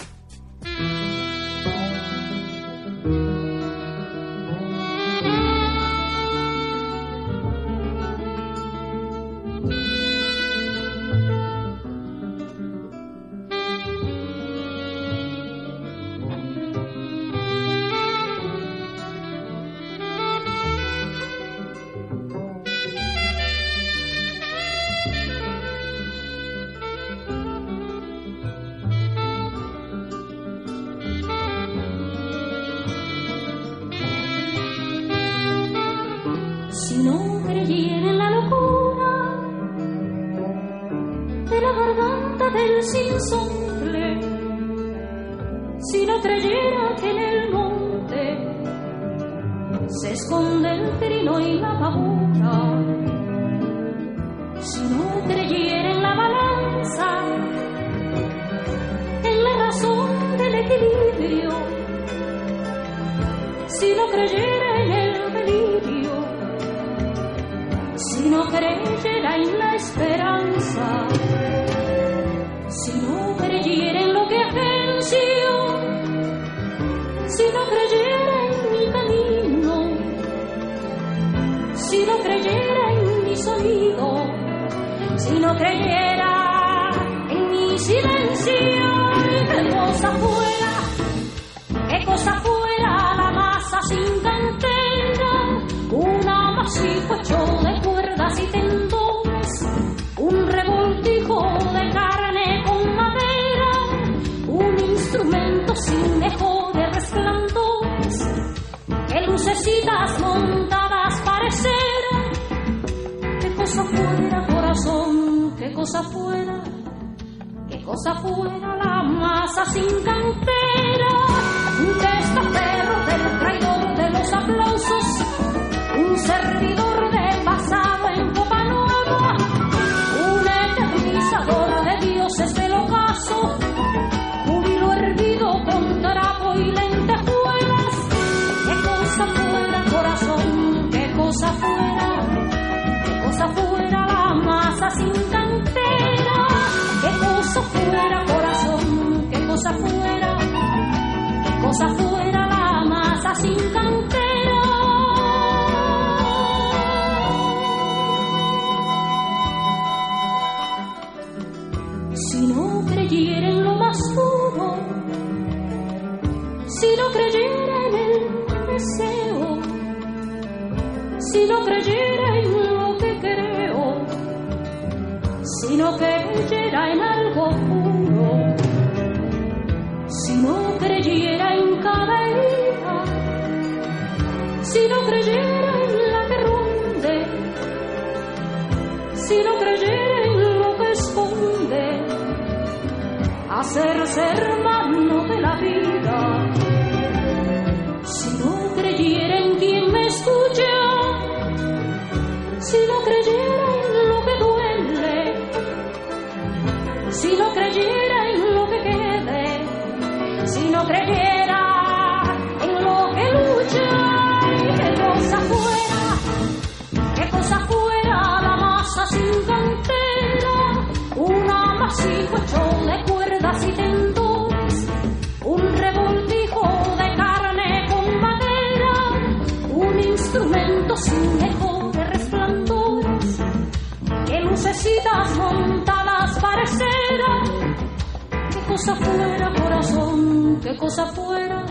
[SPEAKER 21] cosa fuera, corazón, qué cosa fuera,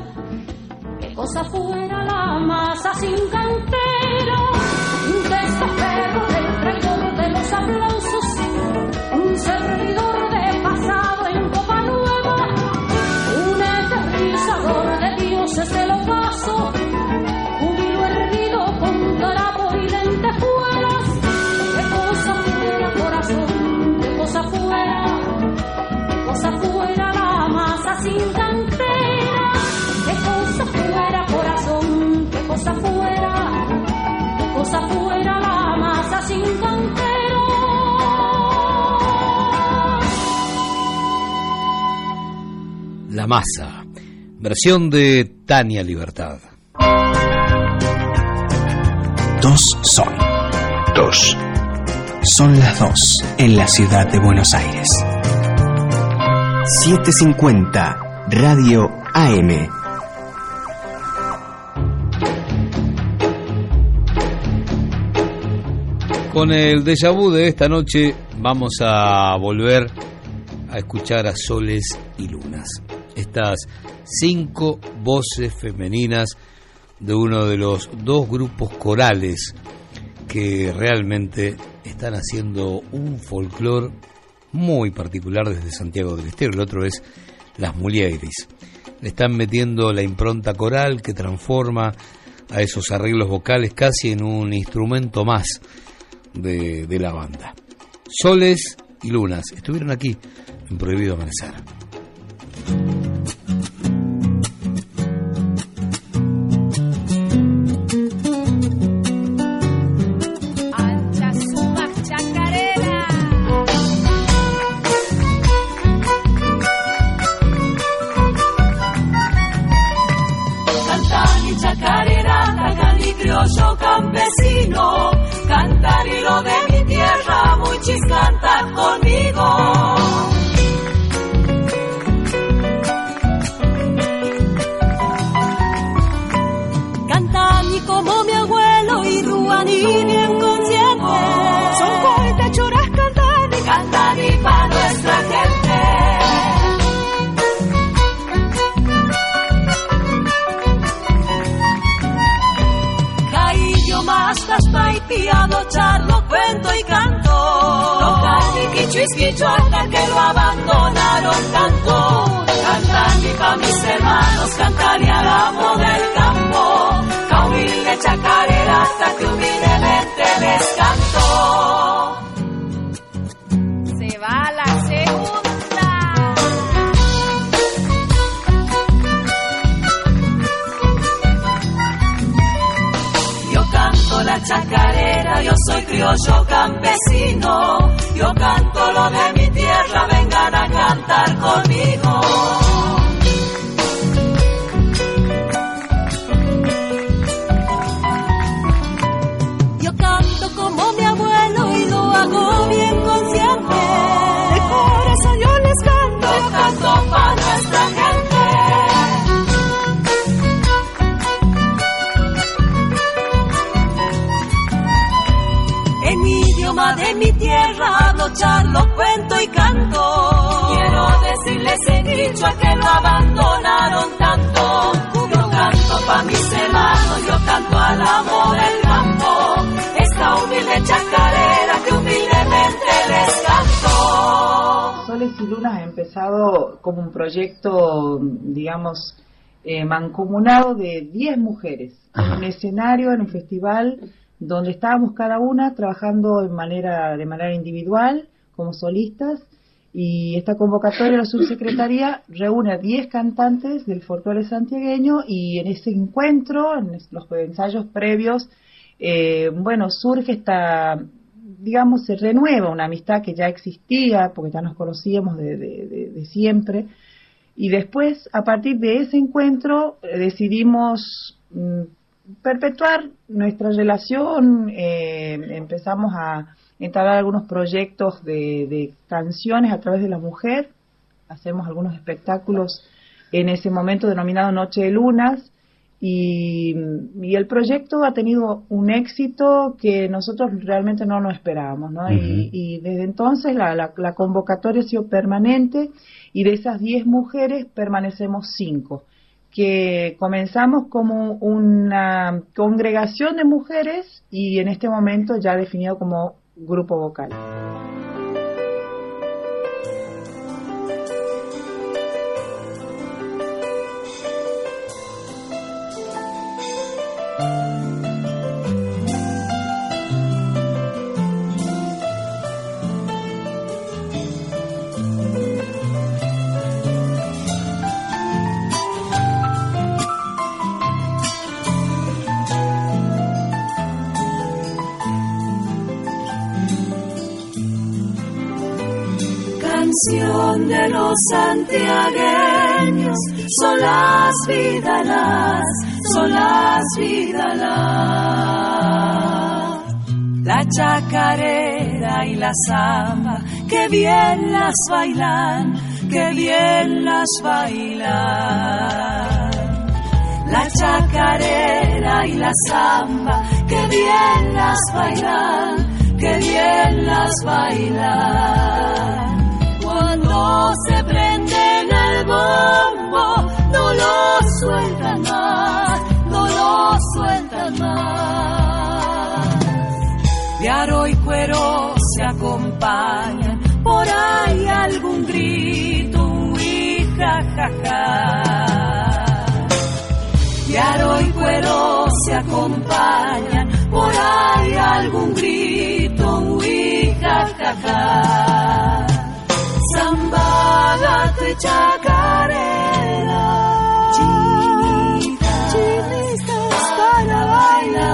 [SPEAKER 21] qué cosa fuera la masa sin
[SPEAKER 1] cantero. Versión de Tania Libertad.
[SPEAKER 2] Dos son. Dos. Son las dos en la ciudad de Buenos Aires. 750 Radio AM.
[SPEAKER 1] Con el déjà vu de esta noche vamos a volver a escuchar a soles y lunas. Estas cinco voces femeninas de uno de los dos grupos corales que realmente están haciendo un folclore muy particular desde Santiago del Estero. El otro es Las Mulieris. Le están metiendo la impronta coral que transforma a esos arreglos vocales casi en un instrumento más de, de la banda. Soles y lunas estuvieron aquí en Prohibido Amanecer.
[SPEAKER 22] Cantan conmigo. Quichuis quichuaca que lo abandonaron tanto. Cantar y pa' mis hermanos, cantar y al amo del campo. Ca humilde chacarera hasta que humildemente soy criollo campesino. Yo canto lo de mi tierra, vengan a cantar conmigo.
[SPEAKER 3] Tierra hablo, charlo, cuento y canto.
[SPEAKER 22] Quiero decirles en dicho a que lo abandonaron tanto. Yo canto pa' mis hermanos, yo canto al amor del campo. Esta humilde chacarera que humildemente les canto.
[SPEAKER 23] Soles y Lunas ha empezado como un proyecto, digamos, eh, mancomunado de 10 mujeres, en un escenario, en un festival, donde estábamos cada una trabajando en manera, de manera individual, como solistas, y esta convocatoria de la subsecretaría reúne a 10 cantantes del folclore santiagueño y en ese encuentro, en los ensayos previos, eh, bueno, surge esta, digamos, se renueva una amistad que ya existía, porque ya nos conocíamos de, de- de- de siempre, y después, a partir de ese encuentro, eh, decidimos mm, perpetuar nuestra relación, eh, empezamos a entablar algunos proyectos de, de canciones a través de la mujer, hacemos algunos espectáculos en ese momento denominado Noche de Lunas, y, y el proyecto ha tenido un éxito que nosotros realmente no nos esperábamos, ¿no? y, y desde entonces la, la, la convocatoria ha sido permanente y de esas 10 mujeres permanecemos 5, que comenzamos como una congregación de mujeres y en este momento ya definido como grupo vocal.
[SPEAKER 22] Canción de los santiagueños son las vidalas, son las vidalas. La chacarera y la samba, que bien las bailan, que bien las bailan. La chacarera y la samba, que bien las bailan, que bien las bailan. Se prenden al bombo, no lo sueltan más, no lo sueltan más. De aro y cuero se acompañan, por ahí algún grito, un jajaja. De aro y cuero se acompañan, por ahí algún grito, un jajaja. Samba, gato y chacarera, chinitas, para bailar.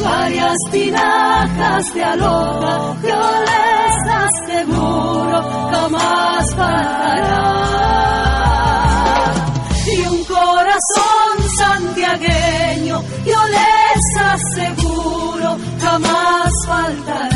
[SPEAKER 22] Varias tinajas de aloja, yo les aseguro, jamás faltará. Y un corazón santiagueño, yo les aseguro, jamás faltará.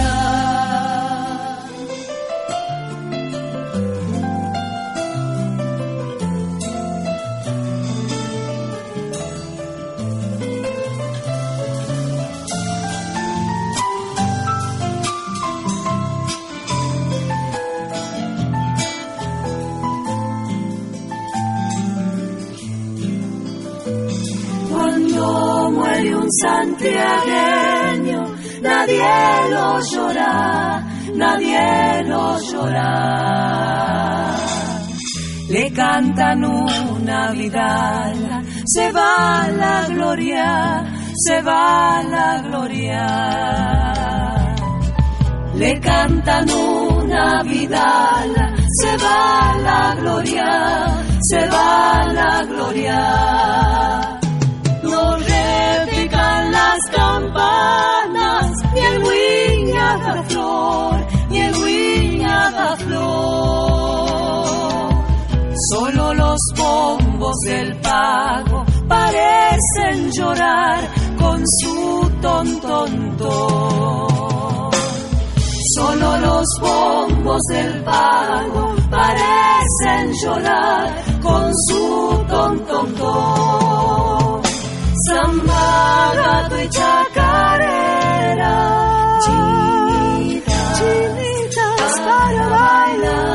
[SPEAKER 22] Santiagueño, nadie lo llora, nadie lo llora. Le cantan una vidala, se va la gloria, se va la gloria. Le cantan una vidala, se va la gloria, se va la gloria. No las campanas, ni el huiña da flor, ni el huiña da flor. Solo los bombos del pago parecen llorar con su tontonto. Solo los bombos del pago parecen llorar con su tontonto. Samba, gato y chacarera, chinitas, chinitas para bailar.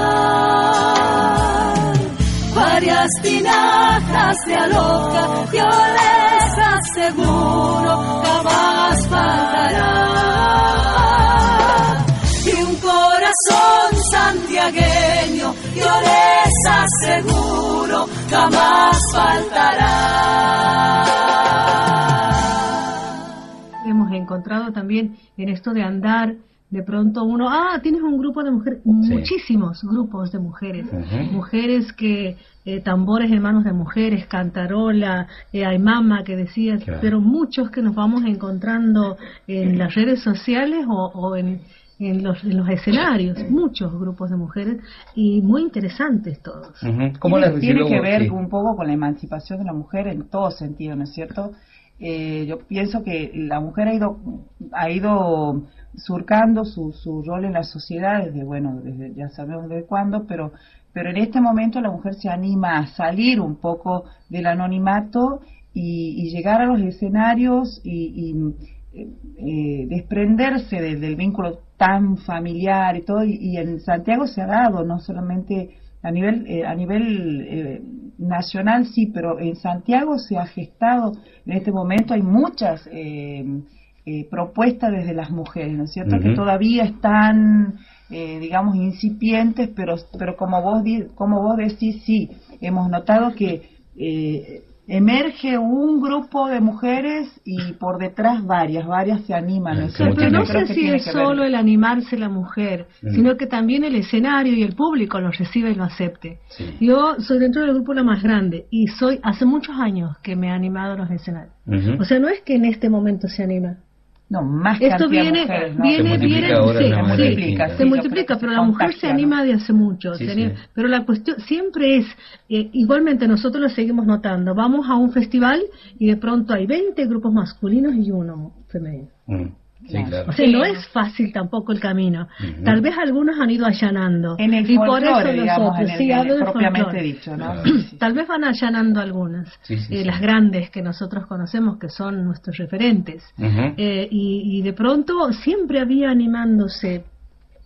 [SPEAKER 22] Varias tinajas de aloca, yo les aseguro, jamás faltará. Corazón santiagueño, yo les aseguro, jamás faltará.
[SPEAKER 24] hemos encontrado también en esto de andar, de pronto uno, ah, tienes un grupo de mujeres, muchísimos grupos de mujeres, mujeres que, eh, tambores en manos de mujeres, cantarola, eh, hay mama que decías,
[SPEAKER 1] Claro.
[SPEAKER 24] pero muchos que nos vamos encontrando en las redes sociales o, o en, en, los, en los escenarios, muchos grupos de mujeres y muy interesantes todos.
[SPEAKER 1] ¿Cómo
[SPEAKER 23] tiene,
[SPEAKER 1] les
[SPEAKER 23] tiene
[SPEAKER 1] luego?
[SPEAKER 23] que ver
[SPEAKER 1] Sí.
[SPEAKER 23] un poco con la emancipación de la mujer en todo sentido, ¿no es cierto? Eh, yo pienso que la mujer ha ido ha ido surcando su, su rol en la sociedad desde bueno desde ya sabemos desde cuándo pero pero en este momento la mujer se anima a salir un poco del anonimato y, y llegar a los escenarios y, y, eh, eh, desprenderse de- del vínculo tan familiar y todo y, y en Santiago se ha dado no solamente a nivel eh, a nivel eh, nacional sí pero en Santiago se ha gestado en este momento hay muchas eh, eh, propuestas desde las mujeres no es cierto que todavía están eh, digamos incipientes pero pero como vos di- como vos decís sí hemos notado que eh, emerge un grupo de mujeres y por detrás varias varias se animan ¿no es
[SPEAKER 24] Pero no sé si es
[SPEAKER 23] ver.
[SPEAKER 24] solo el animarse la mujer,
[SPEAKER 23] Mm.
[SPEAKER 24] sino que también el escenario y el público lo recibe y lo acepte. Yo soy dentro del grupo la más grande y soy hace muchos años que me he animado a los escenarios. O sea, no es que en este momento se anima.
[SPEAKER 23] No, más
[SPEAKER 24] Esto viene,
[SPEAKER 23] mujeres, ¿no?
[SPEAKER 24] viene,
[SPEAKER 1] Se
[SPEAKER 24] viene,
[SPEAKER 1] ahora
[SPEAKER 24] sí, sí, se multiplica, pero la mujer se anima de hace mucho.
[SPEAKER 1] Sí,
[SPEAKER 24] Tenía-
[SPEAKER 1] sí.
[SPEAKER 24] Pero la cuestión siempre es, eh, igualmente nosotros lo seguimos notando, vamos a un festival y de pronto hay 20 grupos masculinos y uno femenino.
[SPEAKER 1] Mm, Sí, claro.
[SPEAKER 24] O sea, no es fácil tampoco el camino. Tal vez algunos han ido allanando.
[SPEAKER 23] En el
[SPEAKER 24] y por eso
[SPEAKER 23] digamos,
[SPEAKER 24] nosotros,
[SPEAKER 23] en el-
[SPEAKER 24] sí, hablo del
[SPEAKER 23] propiamente
[SPEAKER 24] folclore.
[SPEAKER 23] dicho, ¿no?
[SPEAKER 24] Tal vez van allanando algunas.
[SPEAKER 1] Sí, sí,
[SPEAKER 24] eh,
[SPEAKER 1] sí.
[SPEAKER 24] Las grandes que nosotros conocemos, que son nuestros referentes. Eh, y, y de pronto siempre había animándose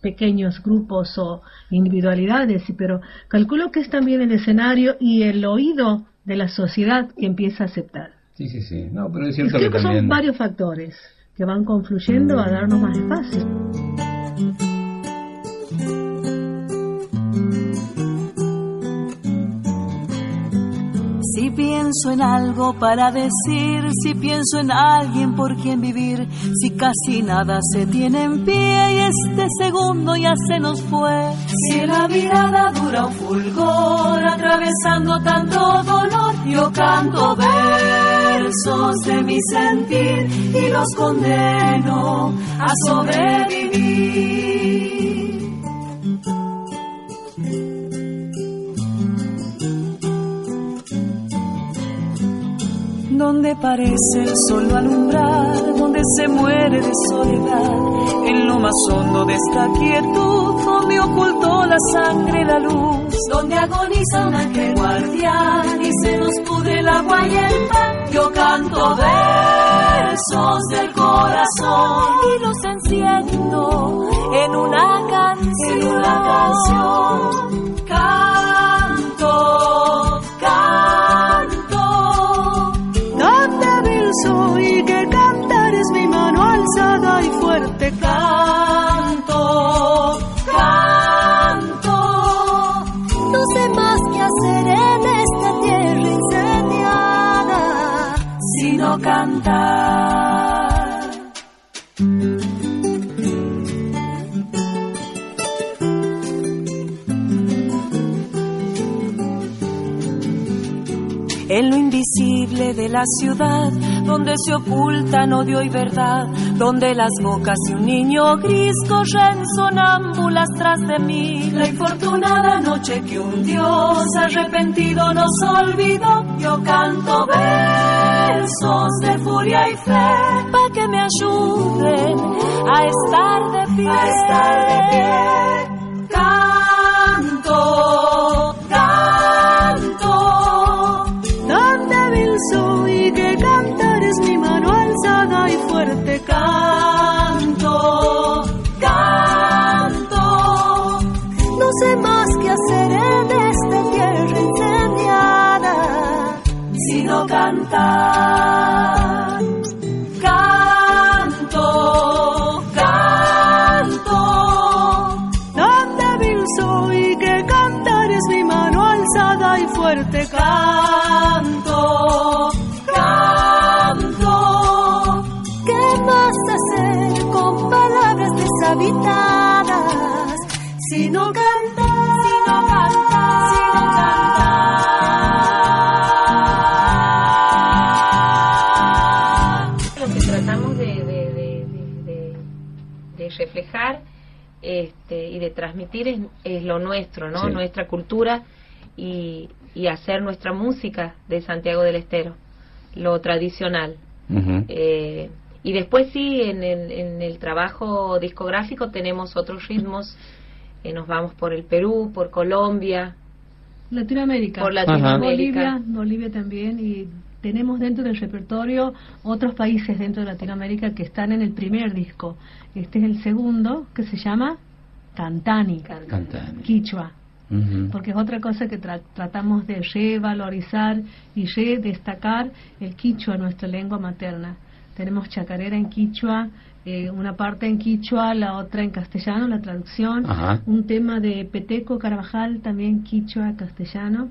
[SPEAKER 24] pequeños grupos o individualidades, y- pero calculo que es también el escenario y el oído de la sociedad que empieza a aceptar.
[SPEAKER 1] Sí, sí, sí. No, pero es
[SPEAKER 24] Es
[SPEAKER 1] cierto
[SPEAKER 24] que
[SPEAKER 1] que también...
[SPEAKER 24] son varios factores que van confluyendo a darnos más espacio.
[SPEAKER 22] Si pienso en algo para decir, si pienso en alguien por quien vivir, si casi nada se tiene en pie y este segundo ya se nos fue. Si la mirada dura un fulgor atravesando tanto dolor, yo canto versos de mi sentir y los condeno a sobrevivir. Donde parece el sol alumbrar, donde se muere de soledad, en lo más hondo de esta quietud, donde ocultó la sangre la luz, donde agoniza un ángel guardián y se nos pudre el agua y el pan, yo canto versos del corazón y los enciendo en una canción, en una canción, invisible de la ciudad, donde se ocultan odio y verdad, donde las bocas de un niño gris corren sonámbulas tras de mí. La infortunada noche que un Dios arrepentido nos olvidó, yo canto versos de furia y fe, para que me ayuden a estar de pie. A estar de pie. Soy que cantar es mi mano alzada y fuerte es,
[SPEAKER 25] es lo nuestro, ¿no?
[SPEAKER 1] Sí.
[SPEAKER 25] Nuestra cultura y, y hacer nuestra música de Santiago del Estero, lo tradicional. Eh, y después sí, en el, en el trabajo discográfico tenemos otros ritmos. eh, nos vamos por el Perú, por Colombia,
[SPEAKER 24] Latinoamérica.
[SPEAKER 25] Por Latinoamérica.
[SPEAKER 24] Bolivia, Bolivia también y tenemos dentro del repertorio otros países dentro de Latinoamérica que están en el primer disco. Este es el segundo que se llama Cantani,
[SPEAKER 1] Cantani.
[SPEAKER 24] Quichua, porque es otra cosa que tra- tratamos de revalorizar y redestacar el quichua, nuestra lengua materna. Tenemos chacarera en quichua, eh, una parte en quichua, la otra en castellano, la traducción,
[SPEAKER 1] Ajá.
[SPEAKER 24] un tema de Peteco Carvajal, también quichua castellano,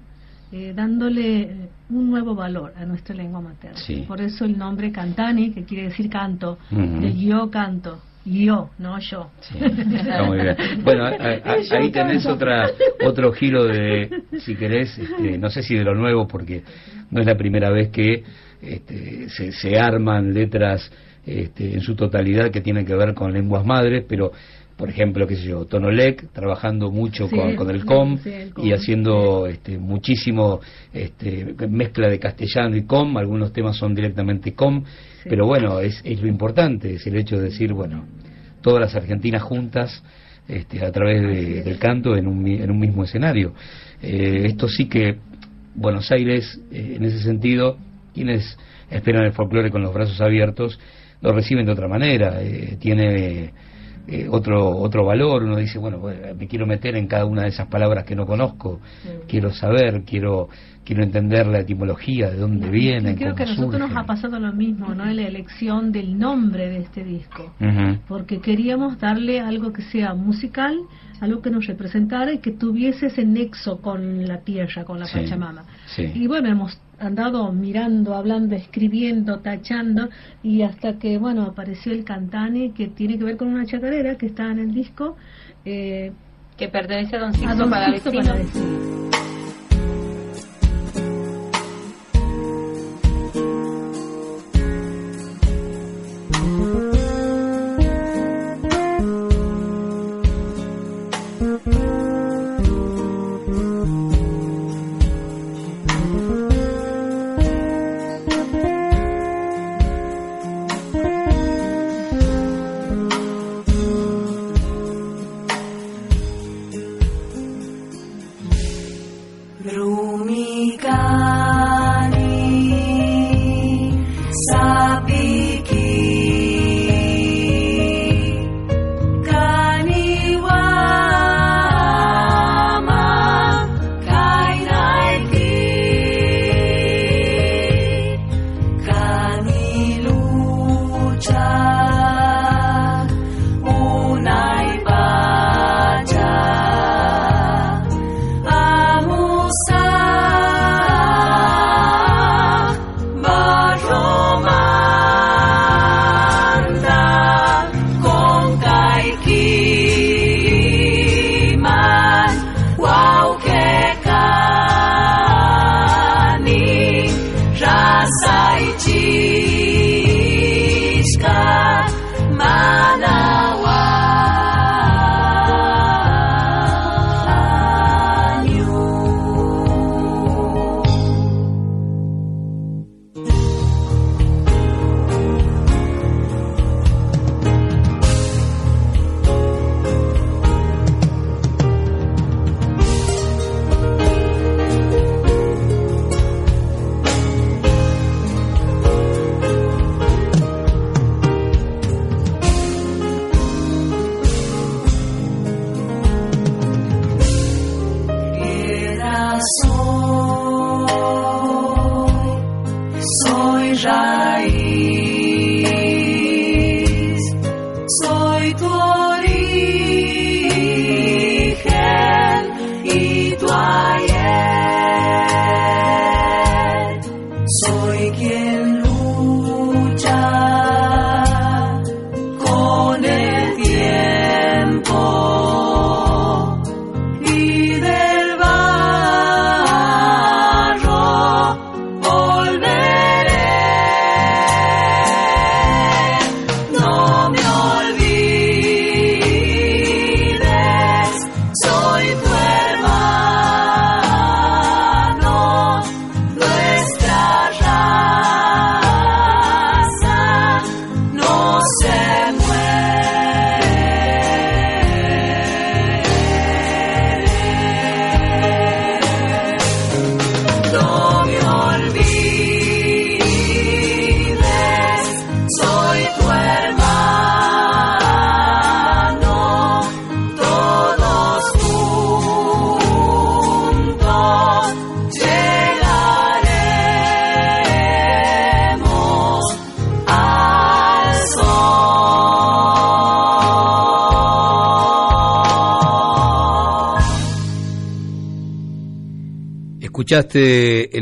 [SPEAKER 24] eh, dándole eh, un nuevo valor a nuestra lengua materna.
[SPEAKER 1] Sí.
[SPEAKER 24] Por eso el nombre Cantani, que quiere decir canto,
[SPEAKER 1] Ujú.
[SPEAKER 24] de yo canto, yo, no yo.
[SPEAKER 1] Está muy bien. Bueno, a- a-
[SPEAKER 24] Yo
[SPEAKER 1] ahí tenés otra otro giro de, si querés, este, no sé si de lo nuevo, porque no es la primera vez que este, se, se arman letras este, en su totalidad que tienen que ver con lenguas madres, pero por ejemplo, qué sé yo, Tonolec, trabajando mucho
[SPEAKER 22] Sí,
[SPEAKER 1] con, con el COM
[SPEAKER 22] sí, el COM,
[SPEAKER 1] y haciendo este, muchísimo este, mezcla de castellano y COM, algunos temas son directamente COM, pero bueno, es, es lo importante, es el hecho de decir, bueno, todas las argentinas juntas este, a través de- del canto en un, en un mismo escenario. Eh, esto sí que Buenos Aires, eh, en ese sentido, quienes esperan el folclore con los brazos abiertos, lo reciben de otra manera, eh, tiene eh, otro otro valor, uno dice, bueno, bueno, me quiero meter en cada una de esas palabras que no conozco, quiero saber, quiero quiero entender la etimología, de dónde vienen,
[SPEAKER 22] Y creo que a nosotros
[SPEAKER 1] surgen.
[SPEAKER 22] nos ha pasado lo mismo, ¿no? En la elección del nombre de este disco. Porque queríamos darle algo que sea musical, algo que nos representara y que tuviese ese nexo con la tierra, con la
[SPEAKER 1] Sí,
[SPEAKER 22] Pachamama.
[SPEAKER 1] sí.
[SPEAKER 22] Y bueno, hemos andado mirando, hablando, escribiendo, tachando, y hasta que, bueno, apareció el cantane que tiene que ver con una chacarera que está en el disco. Eh,
[SPEAKER 25] que pertenece a Don
[SPEAKER 22] a Don. Sixto Palavecino.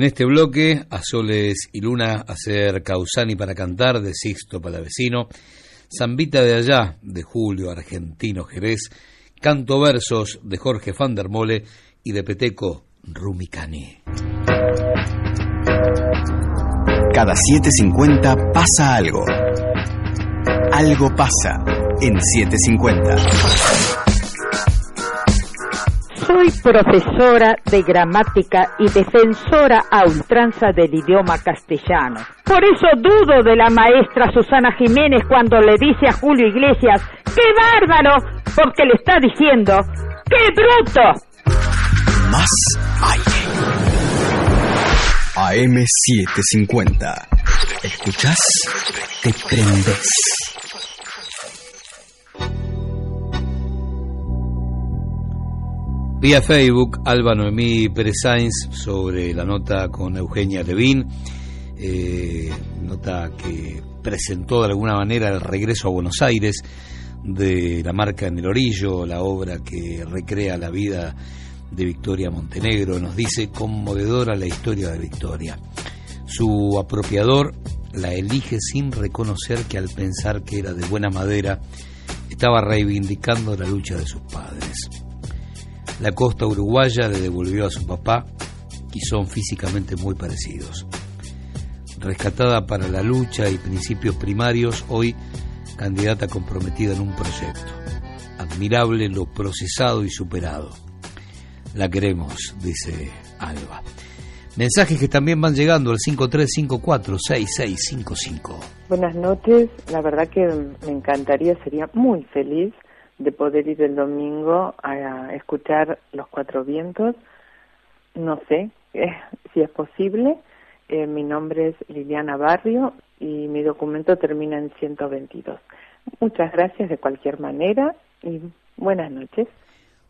[SPEAKER 1] Este bloque a Soles y Luna hacer Causani para cantar de Sixto Palavecino, Zambita de allá de Julio Argentino Jerez, Canto Versos de Jorge van der Mole y de Peteco Rumicani.
[SPEAKER 2] Cada 7.50 pasa algo. Algo pasa en 750.
[SPEAKER 26] Soy profesora de gramática y defensora a ultranza del idioma castellano. Por eso dudo de la maestra Susana Jiménez cuando le dice a Julio Iglesias, ¡qué bárbaro! Porque le está diciendo, ¡qué bruto!
[SPEAKER 2] Más aire. AM750. ¿Escuchas? Te prendes.
[SPEAKER 1] Vía Facebook, Alba Noemí Pérez Sainz sobre la nota con Eugenia Levín, eh, nota que presentó de alguna manera el regreso a Buenos Aires de la marca en el orillo, la obra que recrea la vida de Victoria Montenegro, nos dice conmovedora la historia de Victoria. Su apropiador la elige sin reconocer que al pensar que era de buena madera, estaba reivindicando la lucha de sus padres. La costa uruguaya le devolvió a su papá y son físicamente muy parecidos. Rescatada para la lucha y principios primarios, hoy candidata comprometida en un proyecto. Admirable lo procesado y superado. La queremos, dice Alba. Mensajes que también van llegando al 5354-6655.
[SPEAKER 27] Buenas noches, la verdad que me encantaría, sería muy feliz de poder ir el domingo a escuchar Los Cuatro Vientos. No sé eh, si es posible. Eh, mi nombre es Liliana Barrio y mi documento termina en 122. Muchas gracias de cualquier manera y buenas noches.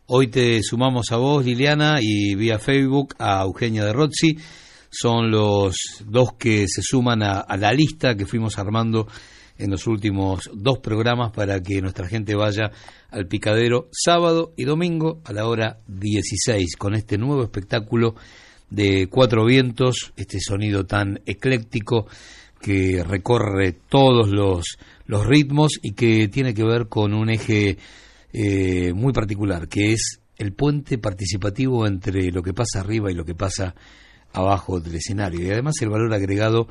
[SPEAKER 1] Hoy te sumamos a vos, Liliana, y vía Facebook a Eugenia de Rozzi. Son los dos que se suman a, a la lista que fuimos armando en los últimos dos programas para que nuestra gente vaya al picadero sábado y domingo a la hora 16 con este nuevo espectáculo de cuatro vientos, este sonido tan ecléctico que recorre todos los, los ritmos y que tiene que ver con un eje eh, muy particular, que es el puente participativo entre lo que pasa arriba y lo que pasa abajo del escenario. Y además el valor agregado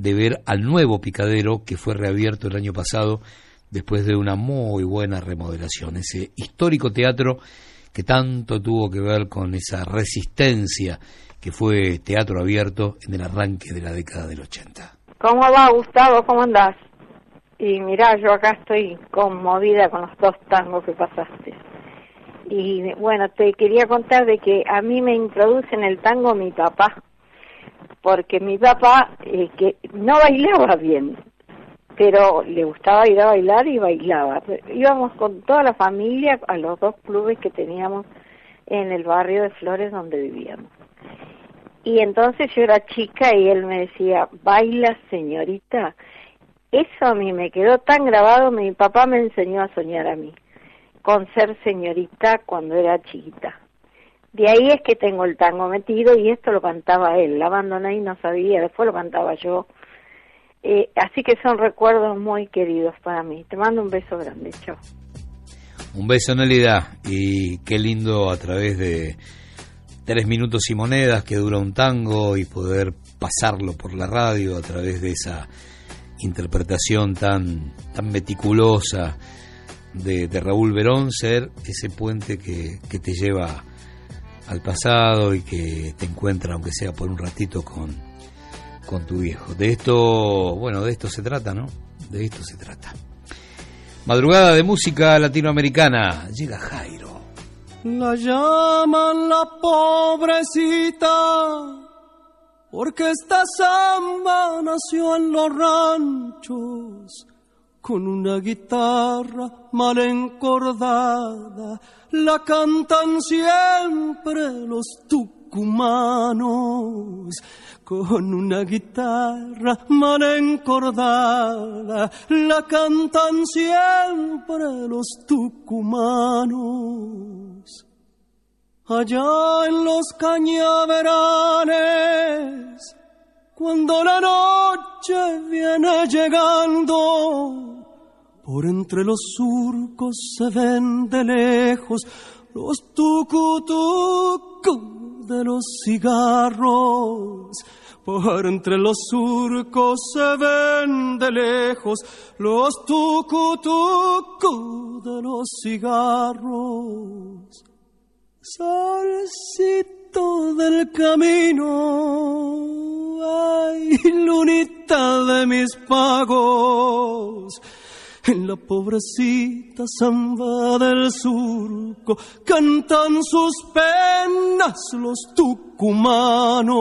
[SPEAKER 1] de ver al nuevo picadero que fue reabierto el año pasado después de una muy buena remodelación. Ese histórico teatro que tanto tuvo que ver con esa resistencia que fue teatro abierto en el arranque de la década del 80.
[SPEAKER 28] ¿Cómo va, Gustavo? ¿Cómo andás? Y mirá, yo acá estoy conmovida con los dos tangos que pasaste. Y bueno, te quería contar de que a mí me introduce en el tango mi papá, porque mi papá, eh, que no bailaba bien, pero le gustaba ir a bailar y bailaba. Íbamos con toda la familia a los dos clubes que teníamos en el barrio de Flores donde vivíamos. Y entonces yo era chica y él me decía, baila señorita. Eso a mí me quedó tan grabado, mi papá me enseñó a soñar a mí, con ser señorita cuando era chiquita. De ahí es que tengo el tango metido y esto lo cantaba él, la abandoné y no sabía, después lo cantaba yo. Eh, así que son recuerdos muy queridos para mí. Te mando un beso grande, chao.
[SPEAKER 1] Un beso, Nelida, y qué lindo a través de tres minutos y monedas que dura un tango y poder pasarlo por la radio a través de esa interpretación tan, meticulosa de, Raúl Verón, ser ese puente que te lleva al pasado y que te encuentra, aunque sea por un ratito, con, con tu viejo. De esto, bueno, de esto se trata, ¿no? De esto se trata. Madrugada de música latinoamericana. Llega Jairo.
[SPEAKER 29] La llaman la pobrecita porque esta samba nació en los ranchos con una guitarra mal encordada. La cantan siempre los tucumanos con una guitarra mal encordada. La cantan siempre los tucumanos allá en los cañaverales, cuando la noche viene llegando, por entre los surcos se ven de lejos los tucutucos de los cigarros Por entre los surcos se ven de lejos los tucu-tucu de los cigarros. Solcito del camino, ay, lunita de mis pagos en la pobrecita samba del surco cantan sus penas los tucumanos.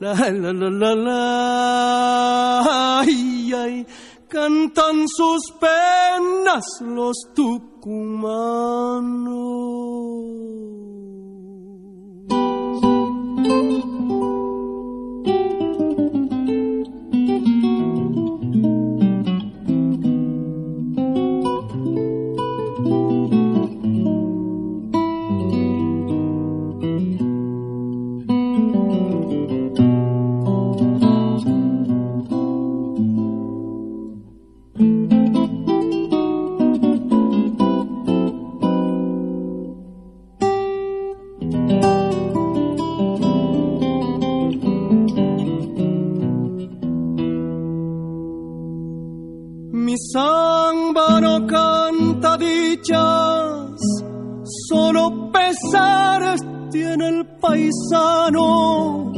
[SPEAKER 29] La la la la la ay, ay, cantan sus penas los tucumanos. Samba tiene el paisano.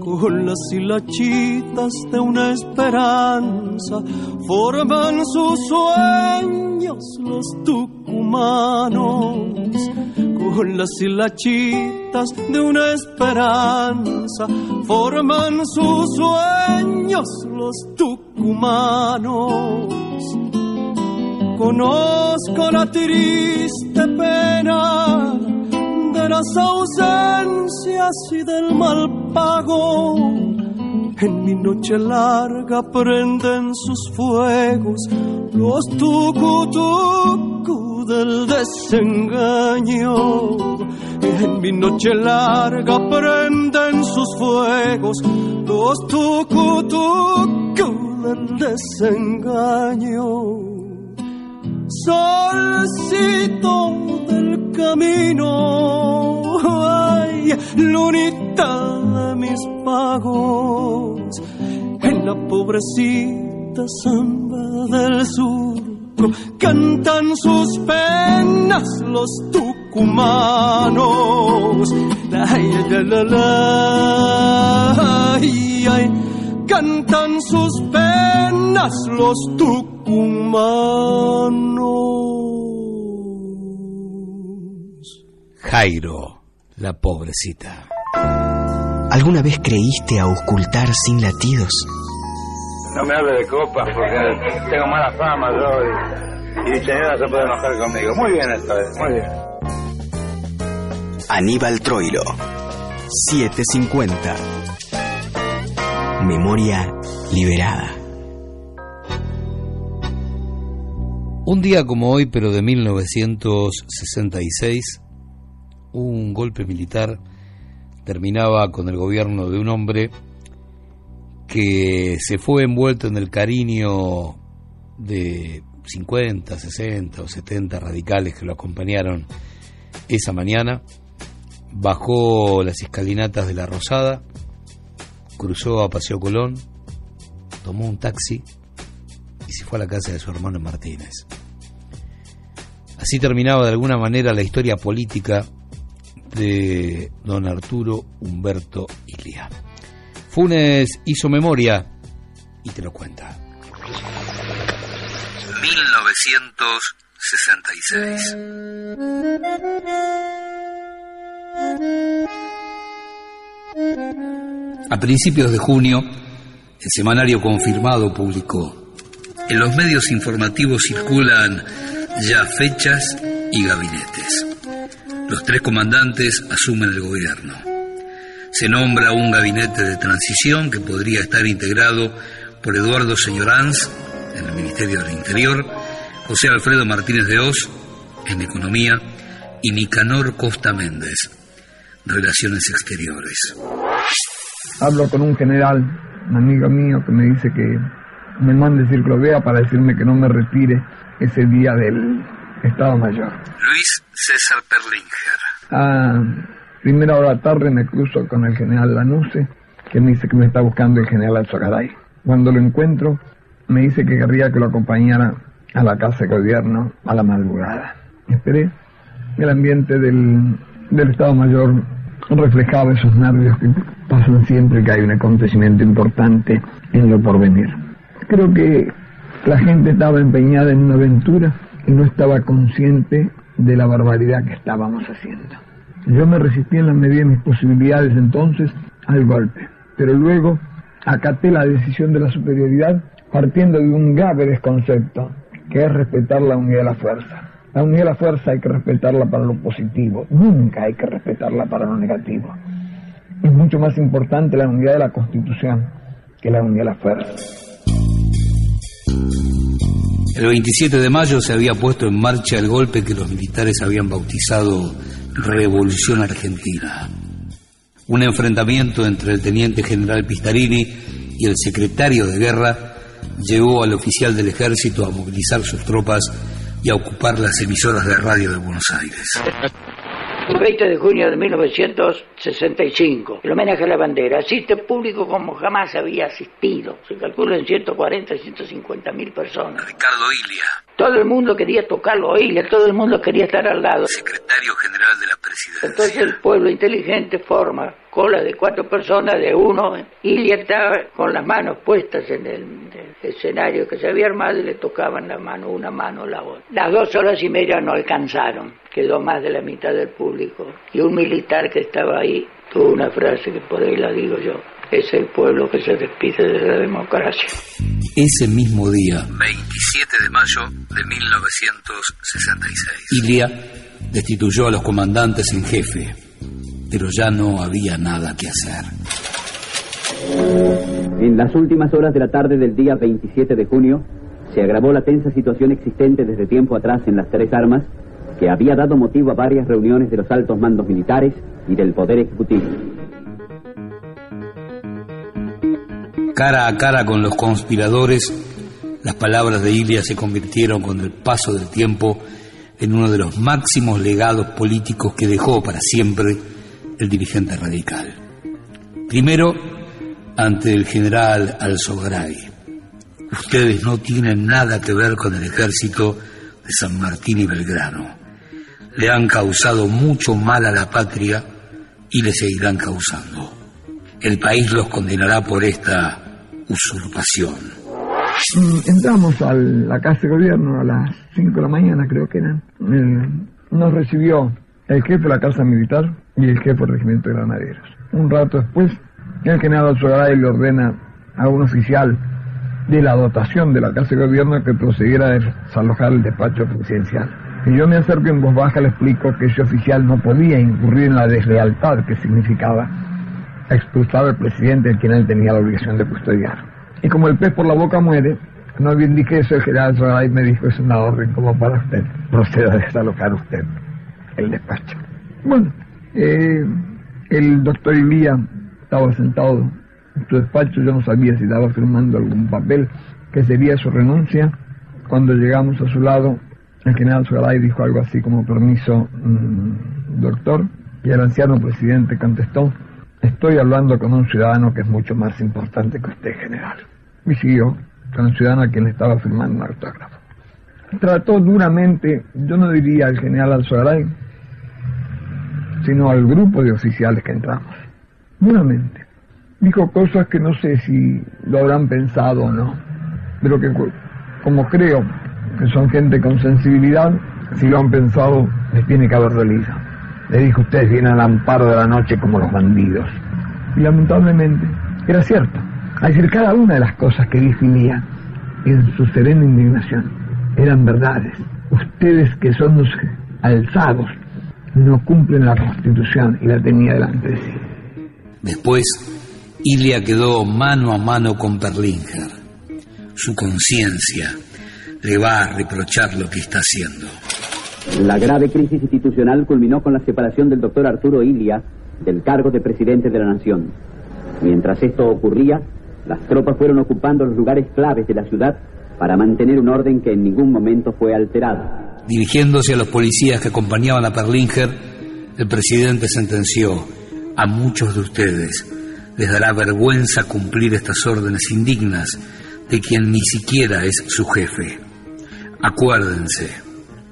[SPEAKER 29] Con las hilachitas de una esperanza forman sus sueños los tucumanos. Con las hilachitas de una esperanza forman sus sueños los tucumanos. Conozco la triste pena las ausencias y del mal pago. En mi noche larga prenden sus fuegos los tucu del desengaño. En mi noche larga prenden sus fuegos los tucu del desengaño solcito del camino, lunita de mis pagos, en la pobrecita samba del surco cantan sus penas los tucumanos. Ay, ay, ay, ay, cantan sus penas los tucumanos.
[SPEAKER 1] Jairo, la pobrecita.
[SPEAKER 2] ¿Alguna vez creíste auscultar sin latidos?
[SPEAKER 30] No me hable de copas porque tengo mala fama yo y, y mi señora se puede enojar conmigo. Muy bien esta vez, muy bien.
[SPEAKER 2] Aníbal Troilo, 750. Memoria liberada.
[SPEAKER 1] Un día como hoy, pero de 1966, un golpe militar terminaba con el gobierno de un hombre que se fue envuelto en el cariño de 50, 60 o 70 radicales que lo acompañaron esa mañana, bajó las escalinatas de la Rosada, cruzó a Paseo Colón, tomó un taxi y se fue a la casa de su hermano Martínez. Así terminaba de alguna manera la historia política de don Arturo Humberto Ilia. Funes hizo memoria y te lo cuenta.
[SPEAKER 31] 1966.
[SPEAKER 1] A principios de junio, el semanario confirmado publicó,
[SPEAKER 31] en los medios informativos circulan ya fechas y gabinetes. Los tres comandantes asumen el gobierno. Se nombra un gabinete de transición que podría estar integrado por Eduardo Señoranz en el Ministerio del Interior, José Alfredo Martínez de Oz en Economía y Nicanor Costa Méndez, Relaciones Exteriores.
[SPEAKER 32] Hablo con un general, un amigo mío, que me dice que me mande circlovea para decirme que no me retire ese día del Estado Mayor.
[SPEAKER 31] Luis César Perlinger.
[SPEAKER 32] A primera hora de la tarde me cruzo con el general Lanuse que me dice que me está buscando el general Alzogaray. Cuando lo encuentro, me dice que querría que lo acompañara a la casa de gobierno a la madrugada. Esperé. El ambiente del, del Estado Mayor reflejaba esos nervios que pasan siempre que hay un acontecimiento importante en lo porvenir. Creo que la gente estaba empeñada en una aventura y no estaba consciente de la barbaridad que estábamos haciendo. Yo me resistí en la medida de mis posibilidades entonces al golpe, pero luego acaté la decisión de la superioridad partiendo de un grave desconcepto, que es respetar la unidad de la fuerza. La unidad de la fuerza hay que respetarla para lo positivo, nunca hay que respetarla para lo negativo. Es mucho más importante la unidad de la Constitución que la unidad de la fuerza.
[SPEAKER 1] El 27 de mayo se había puesto en marcha el golpe que los militares habían bautizado Revolución Argentina. Un enfrentamiento entre el teniente general Pistarini y el secretario de guerra llevó al oficial del ejército a movilizar sus tropas y a ocupar las emisoras de radio de Buenos Aires.
[SPEAKER 33] El 20 de junio de 1965, el homenaje a la bandera, asiste público como jamás había asistido. Se calcula en 140, 150 mil personas.
[SPEAKER 31] Ricardo Ilia.
[SPEAKER 33] Todo el mundo quería tocarlo a Ilia, todo el mundo quería estar al lado.
[SPEAKER 31] Secretario General de la Presidencia.
[SPEAKER 33] Entonces el pueblo inteligente forma cola de cuatro personas, de uno. Ilia estaba con las manos puestas en el, el escenario que se había armado y le tocaban la mano, una mano la otra. Las dos horas y media no alcanzaron, quedó más de la mitad del público. Y un militar que estaba ahí tuvo una frase que por ahí la digo yo. Es el pueblo que se despide de la democracia.
[SPEAKER 1] Ese mismo día,
[SPEAKER 31] 27 de mayo de 1966.
[SPEAKER 1] Ilia destituyó a los comandantes en jefe, pero ya no había nada que hacer.
[SPEAKER 34] En las últimas horas de la tarde del día 27 de junio, se agravó la tensa situación existente desde tiempo atrás en las tres armas, que había dado motivo a varias reuniones de los altos mandos militares y del Poder Ejecutivo.
[SPEAKER 1] Cara a cara con los conspiradores, las palabras de Ilia se convirtieron con el paso del tiempo en uno de los máximos legados políticos que dejó para siempre el dirigente radical. Primero, ante el general Alzogaray. Ustedes no tienen nada que ver con el ejército de San Martín y Belgrano. Le han causado mucho mal a la patria y le seguirán causando. El país los condenará por esta usurpación.
[SPEAKER 32] Mm, Entramos a la casa de gobierno a las 5 de la mañana, creo que eran. Eh, nos recibió el jefe de la casa militar y el jefe del regimiento de granaderos. Un rato después, el general Alzogaray le ordena a un oficial de la dotación de la casa de gobierno que procediera a desalojar el despacho presidencial. Y yo me acerco en voz baja le explico que ese oficial no podía incurrir en la deslealtad que significaba expulsar al presidente, el quien él tenía la obligación de custodiar. Y como el pez por la boca muere, no bien dije eso, el general Zoray me dijo, es una orden como para usted, proceda a desalojar usted el despacho. Bueno, eh, el doctor Ilía estaba sentado en su despacho, yo no sabía si estaba firmando algún papel que sería su renuncia. Cuando llegamos a su lado, el general Zoray dijo algo así como permiso, mm, doctor, y el anciano presidente contestó, Estoy hablando con un ciudadano que es mucho más importante que usted, general. Y siguió con el ciudadano a quien le estaba firmando un autógrafo. Trató duramente, yo no diría al general Alzogaray, sino al grupo de oficiales que entramos. Duramente. Dijo cosas que no sé si lo habrán pensado o no, pero que como creo que son gente con sensibilidad, si lo han pensado, les tiene que haber dolido. Le dijo, ustedes vienen al amparo de la noche como los bandidos. Y lamentablemente, era cierto. Es decir, cada una de las cosas que dijo en su serena indignación eran verdades. Ustedes que son los alzados no cumplen la Constitución y la tenía delante de sí.
[SPEAKER 1] Después, Ilia quedó mano a mano con Perlinger. Su conciencia le va a reprochar lo que está haciendo.
[SPEAKER 34] La grave crisis institucional culminó con la separación del doctor Arturo Ilia del cargo de presidente de la nación. Mientras esto ocurría, las tropas fueron ocupando los lugares claves de la ciudad para mantener un orden que en ningún momento fue alterado.
[SPEAKER 1] Dirigiéndose a los policías que acompañaban a Perlinger, el presidente sentenció a muchos de ustedes Les dará vergüenza cumplir estas órdenes indignas de quien ni siquiera es su jefe. Acuérdense,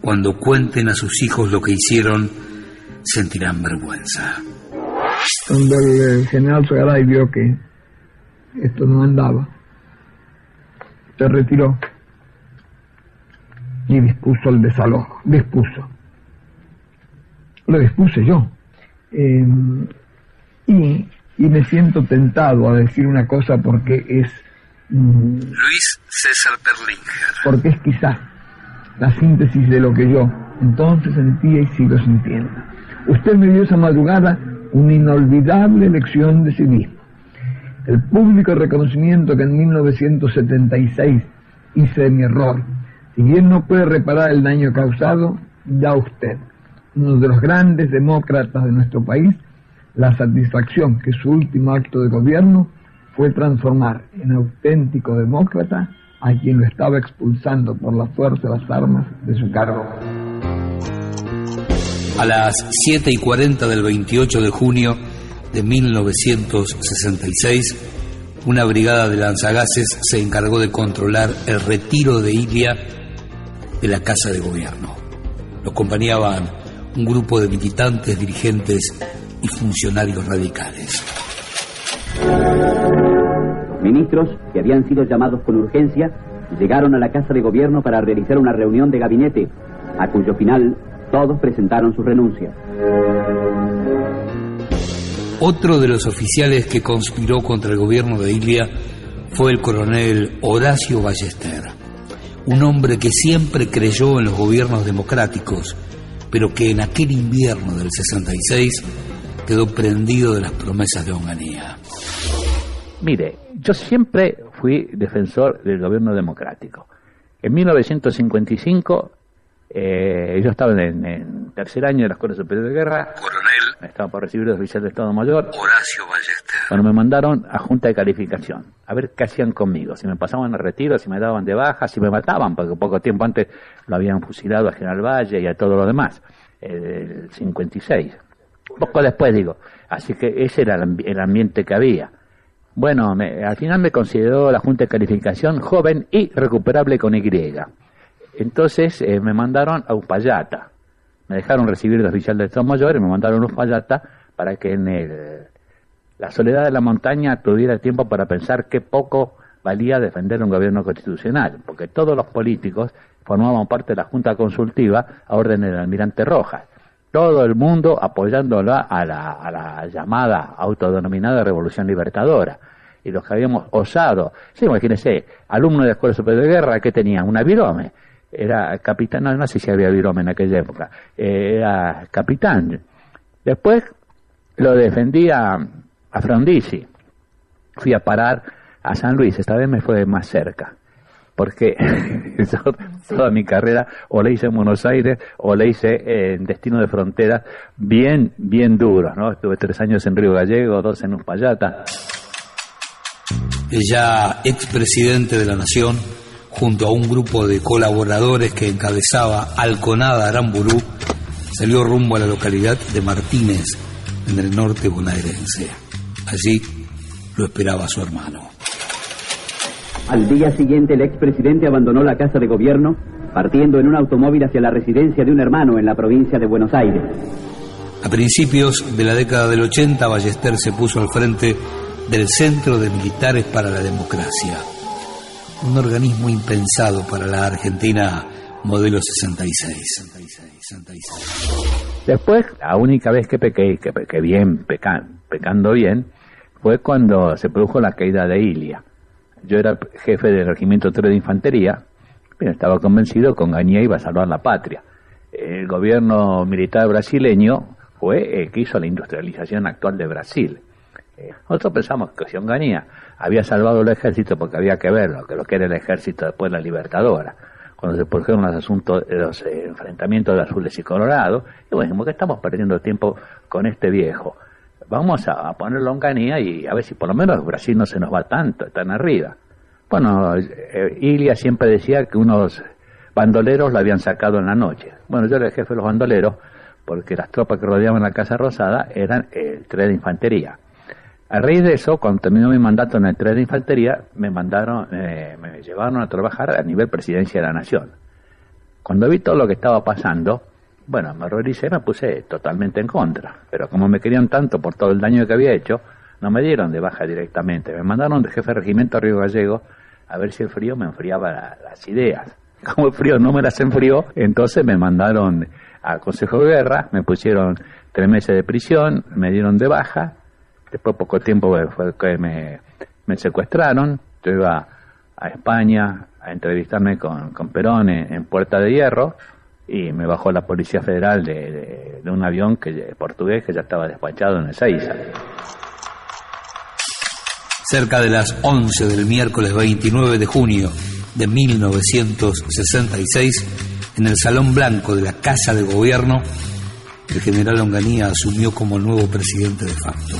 [SPEAKER 1] cuando cuenten a sus hijos lo que hicieron, sentirán vergüenza.
[SPEAKER 32] Cuando el general Sogaray vio que esto no andaba, se retiró y dispuso el desalojo. Dispuso. Lo dispuse yo. Eh, y, y me siento tentado a decir una cosa porque es... mm,
[SPEAKER 1] Luis César Perlinger.
[SPEAKER 32] porque es quizá la síntesis de lo que yo entonces sentía y sigo sintiendo. Usted me dio esa madrugada una inolvidable lección de civismo. El público reconocimiento que en 1976 hice de mi error, si bien no puede reparar el daño causado, da usted, uno de los grandes demócratas de nuestro país, la satisfacción que su último acto de gobierno fue transformar en auténtico demócrata a quien lo estaba expulsando por la fuerza de las armas de su cargo.
[SPEAKER 1] A las 7 y 40 del 28 de junio de 1966, una brigada de lanzagases se encargó de controlar el retiro de Ilia de la Casa de Gobierno. Lo acompañaban un grupo de militantes, dirigentes y funcionarios radicales.
[SPEAKER 34] Ministros, que habían sido llamados con urgencia, llegaron a la Casa de Gobierno para realizar una reunión de gabinete, a cuyo final todos presentaron sus renuncias.
[SPEAKER 1] Otro de los oficiales que conspiró contra el gobierno de Ilia fue el coronel Horacio Ballester, un hombre que siempre creyó en los gobiernos democráticos, pero que en aquel invierno del 66 quedó prendido de las promesas de Onganía.
[SPEAKER 35] Mire, yo siempre fui defensor del gobierno democrático. En 1955 eh, yo estaba en, en tercer año de la Escuela Superior de Guerra.
[SPEAKER 1] Coronel.
[SPEAKER 35] Estaba por recibir de oficial de Estado Mayor.
[SPEAKER 1] Horacio Ballester.
[SPEAKER 35] Cuando me mandaron a Junta de Calificación, a ver qué hacían conmigo, si me pasaban al retiro, si me daban de baja, si me mataban, porque poco tiempo antes lo habían fusilado a General Valle y a todo lo demás, el 56. Poco después digo, así que ese era el, el ambiente que había. Bueno, me- al final me consideró la Junta de Calificación joven y recuperable con Y. Entonces eh, me mandaron a Upayata. Me dejaron recibir de oficial de Estado Mayor y me mandaron a Upayata para que en el, la soledad de la montaña tuviera tiempo para pensar qué poco valía defender un gobierno constitucional, porque todos los políticos formaban parte de la Junta Consultiva a órdenes del almirante Rojas. Todo el mundo apoyándola a la, a la llamada autodenominada Revolución Libertadora. Y los que habíamos osado, sí, imagínense, alumno de la Escuela Superior de Guerra que tenía una virome, era capitán, no, sé si había virome en aquella época, era capitán. Después lo defendía a Frondizi. Fui a parar a San Luis, esta vez me fue más cerca, porque toda mi carrera o la hice en Buenos Aires o la hice en destino de frontera bien, bien duros, ¿no? Estuve tres años en Río Gallego, dos en Uspallata.
[SPEAKER 1] Ya expresidente de la Nación, junto a un grupo de colaboradores que encabezaba Alconada Aramburú, salió rumbo a la localidad de Martínez, en el norte bonaerense. Allí lo esperaba su hermano.
[SPEAKER 34] Al día siguiente el expresidente abandonó la Casa de Gobierno, partiendo en un automóvil hacia la residencia de un hermano en la provincia de Buenos Aires.
[SPEAKER 1] A principios de la década del 80, Ballester se puso al frente del Centro de Militares para la Democracia, un organismo impensado para la Argentina modelo 66.
[SPEAKER 35] Después, la única vez que pequé, que pequé bien, peca- pecando bien, fue cuando se produjo la caída de Ilia. Yo era jefe del regimiento 3 de infantería, pero estaba convencido que Onganía iba a salvar la patria. El gobierno militar brasileño fue el que hizo la industrialización actual de Brasil. Eh, Nosotros pensamos que si Onganía había salvado el ejército porque había que verlo, que lo que era el ejército después de la Libertadora, cuando se produjeron los asuntos, los eh, enfrentamientos de azules y colorados, y bueno, que estamos perdiendo tiempo con este viejo. Vamos a, a ponerlo en Onganía y a ver si por lo menos Brasil no se nos va tanto, tan arriba. Bueno, eh, Ilia siempre decía que unos bandoleros la habían sacado en la noche. Bueno, yo era el jefe de los bandoleros porque las tropas que rodeaban la Casa Rosada eran el tren de infantería. A raíz de eso, cuando terminó mi mandato en el 3 de Infantería, me mandaron, eh, me llevaron a trabajar a nivel Presidencia de la Nación. Cuando vi todo lo que estaba pasando, bueno, me horroricé me puse totalmente en contra. Pero como me querían tanto por todo el daño que había hecho, no me dieron de baja directamente. Me mandaron de jefe de regimiento a Río Gallego a ver si el frío me enfriaba las ideas. Como el frío no me las enfrió, entonces me mandaron al Consejo de Guerra, me pusieron tres meses de prisión, me dieron de baja, después poco tiempo fue que me, secuestraron, yo iba a España a entrevistarme con, Perón en, Puerta de Hierro y me bajó la Policía Federal de, un avión que, portugués que ya estaba despachado en Ezeiza.
[SPEAKER 1] Cerca de las 11 del miércoles 29 de junio de 1966, en el Salón Blanco de la Casa de Gobierno, el general Onganía asumió como nuevo presidente de facto.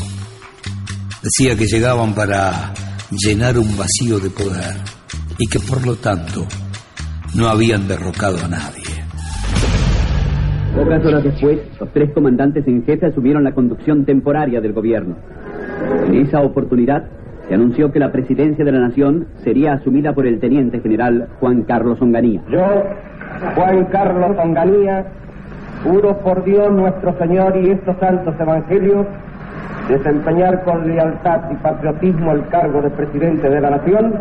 [SPEAKER 1] Decía que llegaban para llenar un vacío de poder y que por lo tanto no habían derrocado a nadie.
[SPEAKER 34] Pocas horas después, los tres comandantes en jefe asumieron la conducción temporaria del gobierno. En esa oportunidad, se anunció que la presidencia de la nación sería asumida por el teniente general Juan Carlos Onganía.
[SPEAKER 36] Yo, Juan Carlos Onganía, juro por Dios nuestro Señor y estos santos evangelios desempeñar con lealtad y patriotismo el cargo de presidente de la nación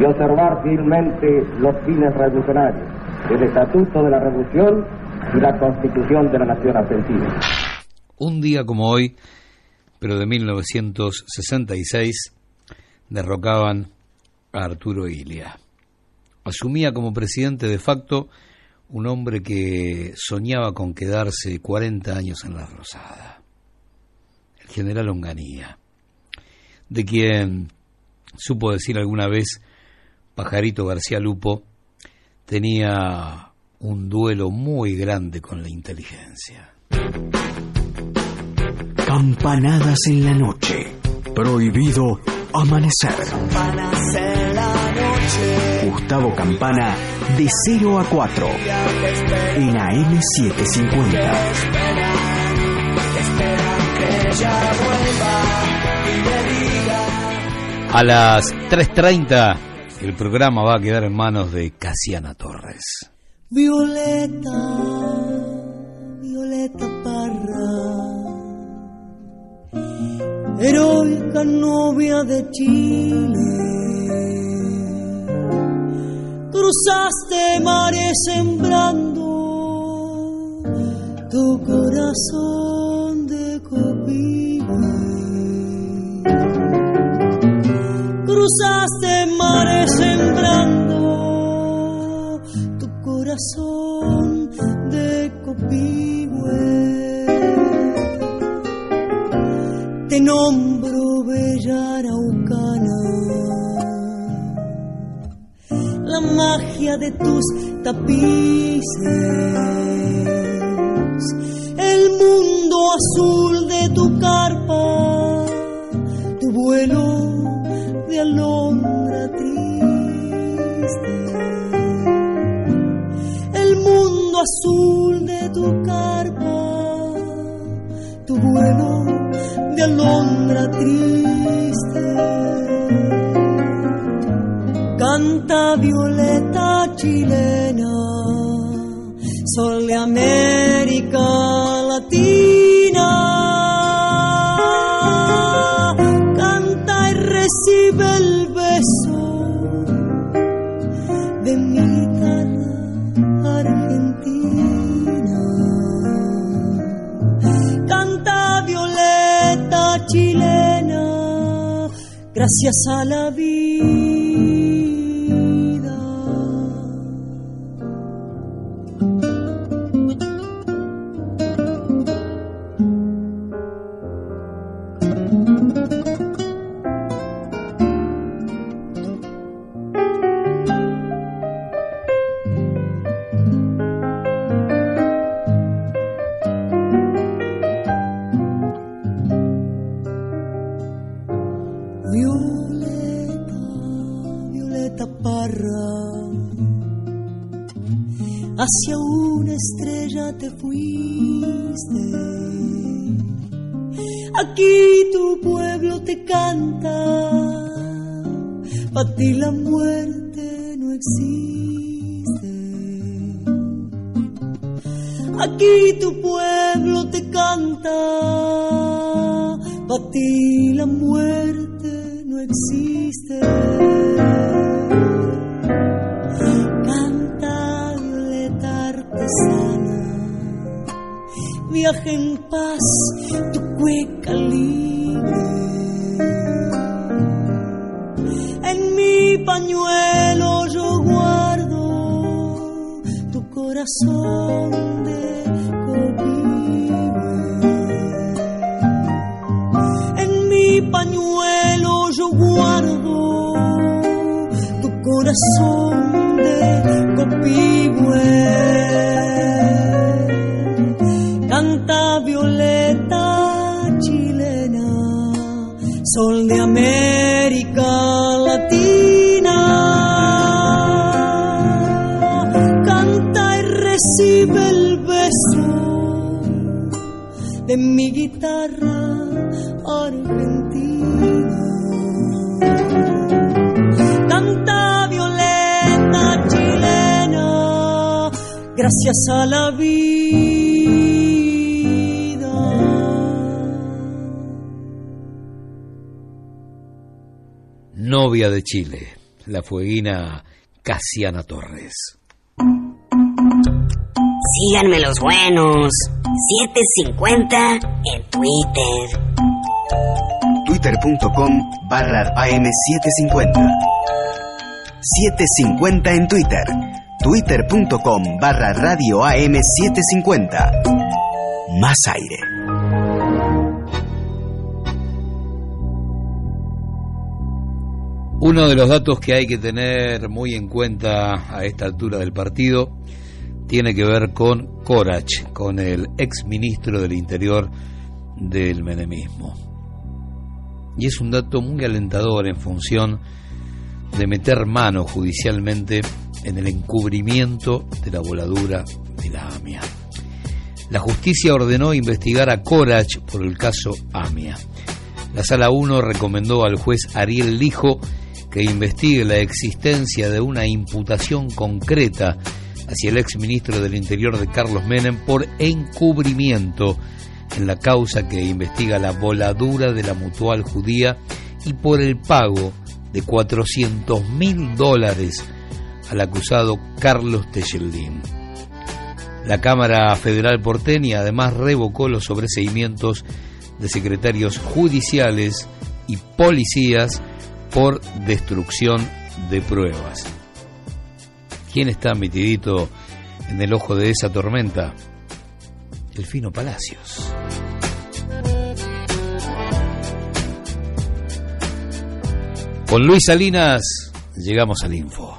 [SPEAKER 36] y observar fielmente los fines revolucionarios, el estatuto de la revolución y la constitución de la nación argentina.
[SPEAKER 1] Un día como hoy, pero de 1966, derrocaban a Arturo Ilia. Asumía como presidente de facto un hombre que soñaba con quedarse 40 años en la Rosada, general Onganía, de quien supo decir alguna vez Pajarito García Lupo, tenía un duelo muy grande con la inteligencia.
[SPEAKER 2] Campanadas en la noche. Prohibido Amanecer. Gustavo Campana de 0 a 4 en AM750.
[SPEAKER 1] A las 3.30 el programa va a quedar en manos de Casiana Torres.
[SPEAKER 3] Violeta, Violeta Parra heroica novia de Chile. Cruzaste mares sembrando tu corazón de copihue. Cruzaste mares sembrando tu corazón de copihue. te nombro bella araucana. La magia de tus tapices, el mundo azul de tu carpa, tu vuelo de alondra triste, el mundo azul de tu carpa, tu vuelo de alondra triste. Canta violeta chilena, sol de América Latina. Canta y recibe el beso de mi guitarra argentina. Canta violeta chilena, gracias a la vida. Hacia una estrella te fuiste, Aquí tu pueblo te canta, para ti la muerte no existe. Aquí tu pueblo te canta, para ti la muerte no existe. Artesana, viaja en paz tu cueca libre. En mi pañuelo yo guardo tu corazón de copibe. En mi pañuelo yo guardo tu corazón de copihue. Sol de América Latina. Canta y recibe el beso de mi guitarra argentina. Canta violeta chilena, gracias a la vida.
[SPEAKER 1] Novia de Chile, la fueguina Casiana Torres.
[SPEAKER 37] Síganme los buenos. 750 en Twitter.
[SPEAKER 2] Twitter.com barra AM750. 750 en Twitter. Twitter.com barra radio AM750. Más aire.
[SPEAKER 1] Uno de los datos que hay que tener muy en cuenta a esta altura del partido tiene que ver con Corach, con el ex ministro del Interior del menemismo. Y es un dato muy alentador en función de meter mano judicialmente en el encubrimiento de la voladura de la AMIA. La justicia ordenó investigar a Corach por el caso AMIA. La Sala 1 recomendó al juez Ariel Lijo que investigue la existencia de una imputación concreta hacia el exministro del Interior de Carlos Menem por encubrimiento en la causa que investiga la voladura de la mutual judía y por el pago de 400 mil dólares al acusado Carlos Techeldín. La Cámara Federal porteña además revocó los sobreseimientos de secretarios judiciales y policías por destrucción de pruebas. ¿Quién está metidito en el ojo de esa tormenta? El Fino Palacios. Con Luis Salinas llegamos al info.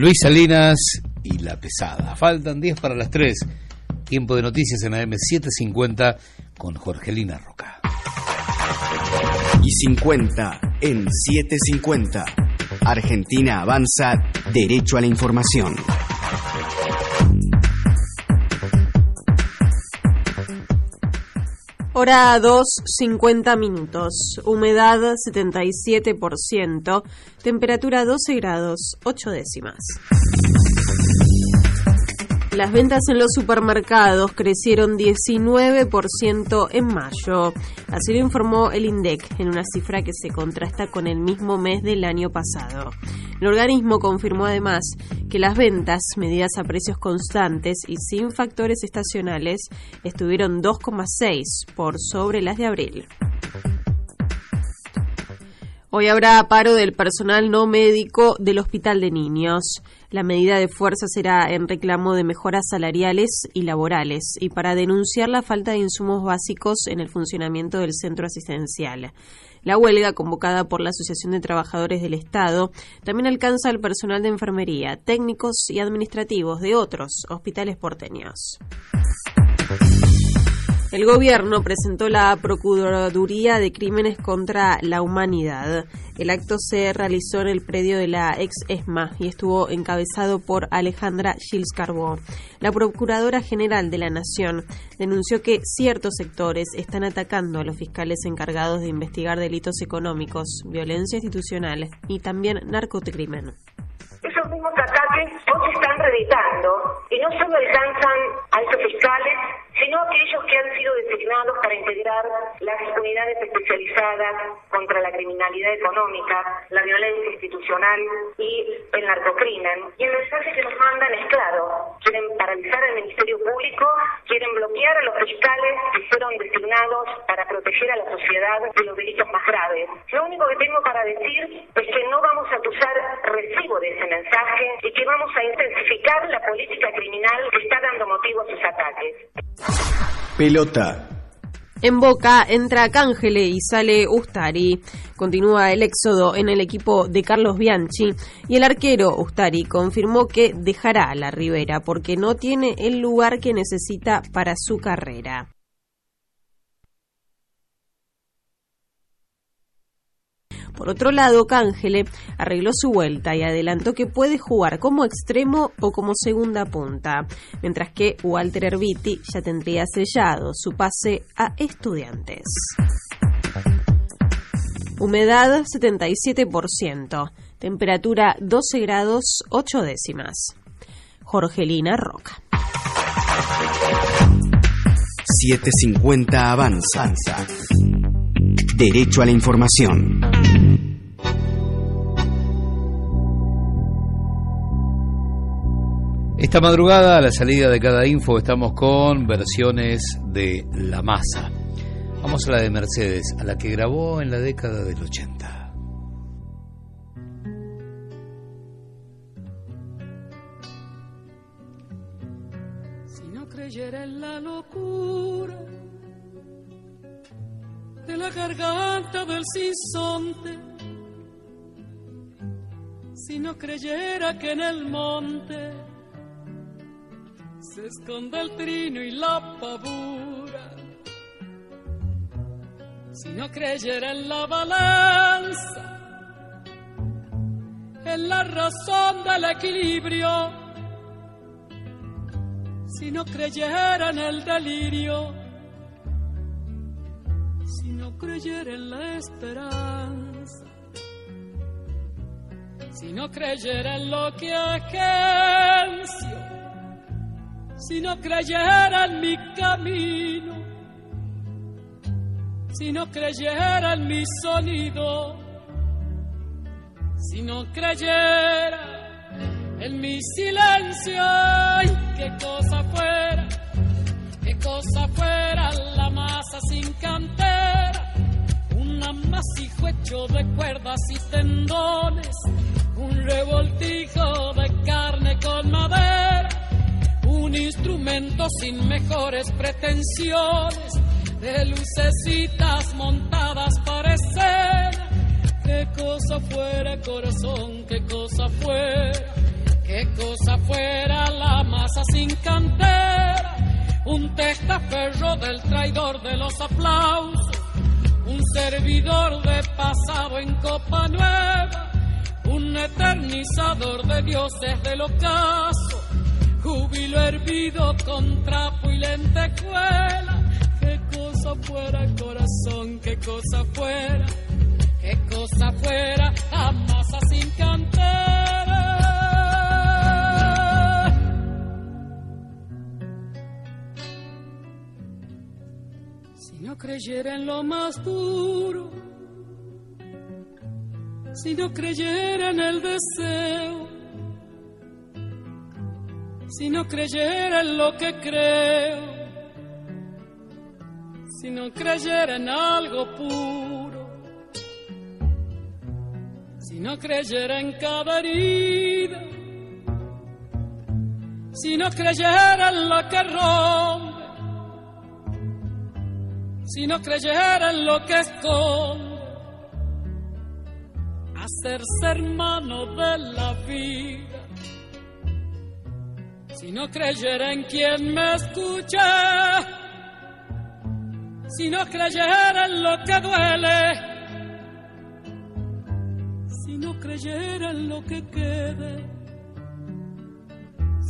[SPEAKER 1] Luis Salinas y La Pesada. Faltan 10 para las 3. Tiempo de noticias en AM 750 con Jorgelina Roca.
[SPEAKER 2] Y 50 en 750. Argentina avanza derecho a la información.
[SPEAKER 6] Hora 2, 50 minutos. Humedad 77%. Temperatura 12 grados, 8 décimas. Las ventas en los supermercados crecieron 19% en mayo. Así lo informó el INDEC en una cifra que se contrasta con el mismo mes del año pasado. El organismo confirmó además que las ventas, medidas a precios constantes y sin factores estacionales, estuvieron 2,6 por sobre las de abril. Hoy habrá paro del personal no médico del Hospital de Niños. La medida de fuerza será en reclamo de mejoras salariales y laborales y para denunciar la falta de insumos básicos en el funcionamiento del centro asistencial. La huelga, convocada por la Asociación de Trabajadores del Estado, también alcanza al personal de enfermería, técnicos y administrativos de otros hospitales porteños. El gobierno presentó la Procuraduría de Crímenes contra la Humanidad. El acto se realizó en el predio de la ex ESMA y estuvo encabezado por Alejandra Gilles Carbó. La Procuradora General de la Nación denunció que ciertos sectores están atacando a los fiscales encargados de investigar delitos económicos, violencia institucional y también narcocrimen.
[SPEAKER 38] Esos mismos ataques hoy se están reeditando y no solo alcanzan a esos fiscales, sino aquellos que han sido designados para integrar las unidades especializadas contra la criminalidad económica, la violencia institucional y el narcocrimen. Y el mensaje que nos mandan es claro, quieren paralizar al Ministerio Público, quieren bloquear a los fiscales que fueron designados para proteger a la sociedad de los delitos más graves. Lo único que tengo para decir es que no vamos a acusar recibo de ese mensaje y que vamos a intensificar la política criminal que está dando motivo a sus ataques.
[SPEAKER 2] Pelota.
[SPEAKER 6] En Boca entra Cángele y sale Ustari. Continúa el éxodo en el equipo de Carlos Bianchi y el arquero Ustari confirmó que dejará la Ribera porque no tiene el lugar que necesita para su carrera. Por otro lado, Cángele arregló su vuelta y adelantó que puede jugar como extremo o como segunda punta, mientras que Walter Erviti ya tendría sellado su pase a estudiantes. Humedad 77%, temperatura 12 grados 8 décimas. Jorgelina Roca.
[SPEAKER 2] 750 Avanza. Derecho a la información.
[SPEAKER 1] Esta madrugada, a la salida de cada info, estamos con versiones de La Masa. Vamos a la de Mercedes, a la que grabó en la década del 80.
[SPEAKER 39] Si no creyera en la locura la garganta del sinsonte, si no creyera que en el monte se esconde el trino y la pavura, si no creyera en la balanza, en la razón del equilibrio, si no creyera en el delirio, si no creyera en la esperanza, si no creyera en lo que agencio, si no creyera en mi camino, si no creyera en mi sonido, si no creyera en mi silencio, ay, qué cosa fuera, qué cosa fuera la masa sin cantera, amasijo hecho de cuerdas y tendones, un revoltijo de carne con madera, un instrumento sin mejores pretensiones, de lucecitas montadas para escena, qué cosa fuera corazón, qué cosa fuera qué cosa fuera la masa sin cantera, un testaferro del traidor de los aplausos, un servidor de pasado en copa nueva, un eternizador de dioses del ocaso, júbilo hervido con trapo y lentejuela, qué cosa fuera corazón, qué cosa fuera qué cosa fuera a masa sin cantera. No creyera en lo más duro, si no creyera en el deseo, si no creyera en lo que creo, si no creyera en algo puro si no creyera en cada herida, si no creyera en lo que si no creyera en lo que esconde, hacerse hermano de la vida, si no creyera en quien me escucha, si no creyera en lo que duele, creyera en lo que quede,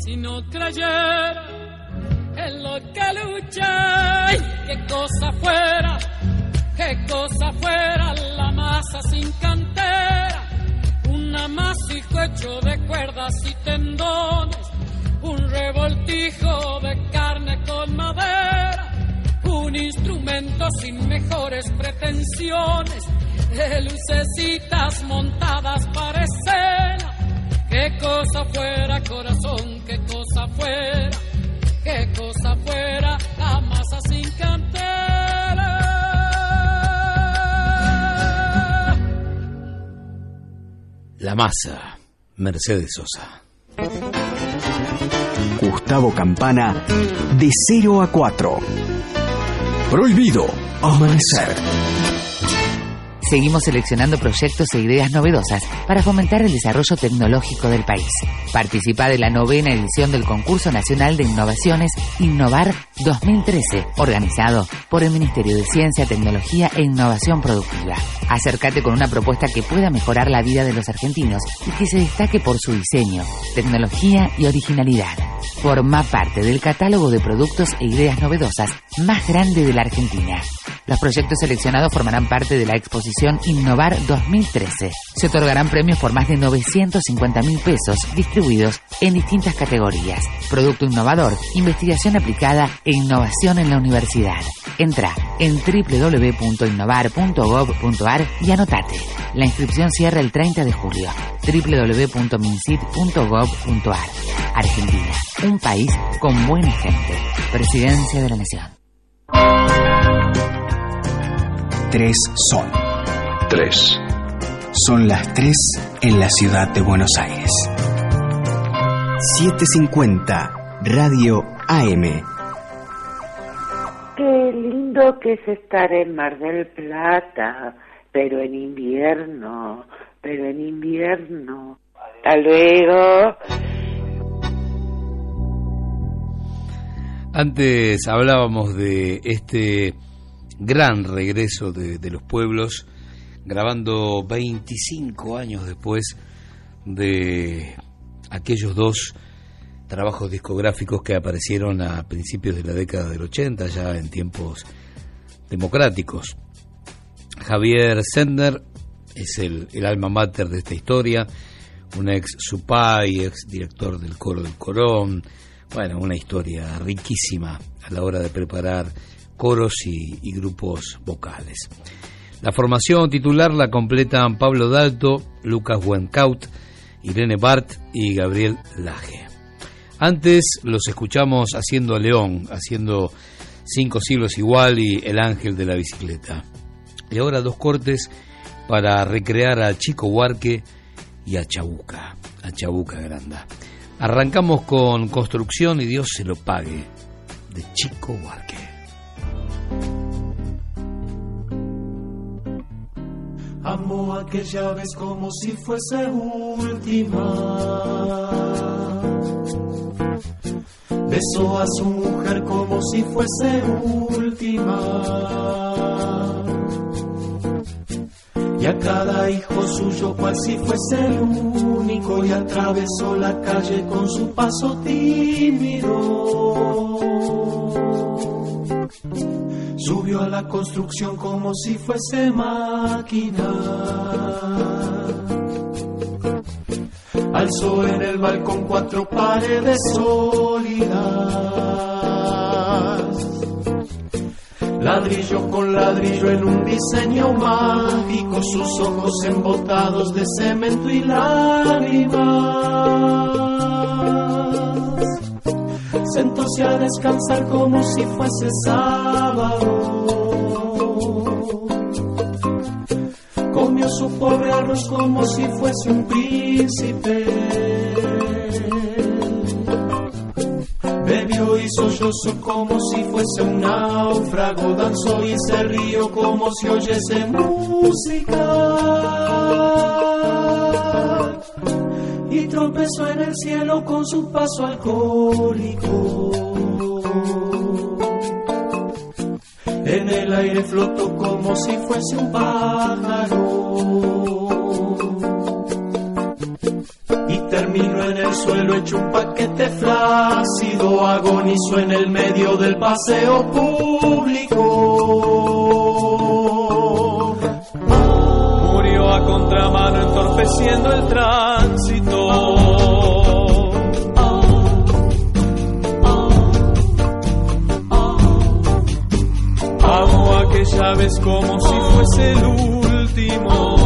[SPEAKER 39] si no creyera en lo que lucha, qué cosa fuera, qué cosa fuera la masa sin cantera, un amasijo hecho de cuerdas y tendones, un revoltijo de carne con madera, un instrumento sin mejores pretensiones. De lucecitas montadas para escena. Qué cosa fuera, corazón, qué cosa fuera, qué cosa fuera, la masa sin cantera.
[SPEAKER 1] La masa, Mercedes Sosa.
[SPEAKER 2] Gustavo Campana, de 0 a 4. Prohibido amanecer.
[SPEAKER 40] Seguimos seleccionando proyectos e ideas novedosas para fomentar el desarrollo tecnológico del país. Participa de la novena edición del Concurso Nacional de Innovaciones Innovar 2013, organizado por el Ministerio de Ciencia, Tecnología e Innovación Productiva. Acércate con una propuesta que pueda mejorar la vida de los argentinos y que se destaque por su diseño, tecnología y originalidad. Forma parte del catálogo de productos e ideas novedosas más grande de la Argentina. Los proyectos seleccionados formarán parte de la exposición Innovar 2013. Se otorgarán premios por más de 950 mil pesos distribuidos en distintas categorías. Producto innovador, investigación aplicada e innovación en la universidad. Entra en www.innovar.gov.ar y anotate. La inscripción cierra el 30 de julio. www.mincit.gov.ar Argentina, un país con buena gente. Presidencia de la Nación.
[SPEAKER 2] Tres son.
[SPEAKER 41] Tres.
[SPEAKER 2] Son las tres en la ciudad de Buenos Aires. 750 Radio AM.
[SPEAKER 42] Qué lindo que es estar en Mar del Plata, pero en invierno, pero en invierno. Hasta luego.
[SPEAKER 1] Antes hablábamos de este gran regreso de, de, los pueblos, grabando 25 años después de aquellos dos trabajos discográficos que aparecieron a principios de la década del 80, ya en tiempos democráticos. Javier Sender es el, alma mater de esta historia, un ex supay, ex director del coro del Corón, bueno, una historia riquísima a la hora de preparar coros y, grupos vocales. La formación titular la completan Pablo Dalto, Lucas Wencaut, Irene Bart y Gabriel Laje. Antes los escuchamos haciendo León, haciendo Cinco siglos igual y El ángel de la bicicleta. Y ahora dos cortes para recrear a Chico Huarque y a Chabuca, a Chabuca Granda. Arrancamos con Construcción y Dios se lo pague, de Chico Huarque.
[SPEAKER 43] Amo aquella vez como si fuese última. Besó a su mujer como si fuese última. Y a cada hijo suyo cual si fuese el único y atravesó la calle con su paso tímido. Subió a la construcción como si fuese máquina. Alzó en el balcón cuatro paredes sólidas. Ladrillo con ladrillo en un diseño mágico, sus ojos embotados de cemento y lágrimas. Sentóse a descansar como si fuese sábado. Comió su pobre arroz como si fuese un príncipe. Bebió y sollozó como si fuese un náufrago, danzó y se rió como si oyese música. Y tropezó en el cielo con su paso alcohólico. En el aire flotó como si fuese un pájaro. Y terminó en el suelo hecho un paquete flácido, agonizó en el medio del paseo público. Murió a contramano entorpeciendo el tránsito. Vez como si fuese el último.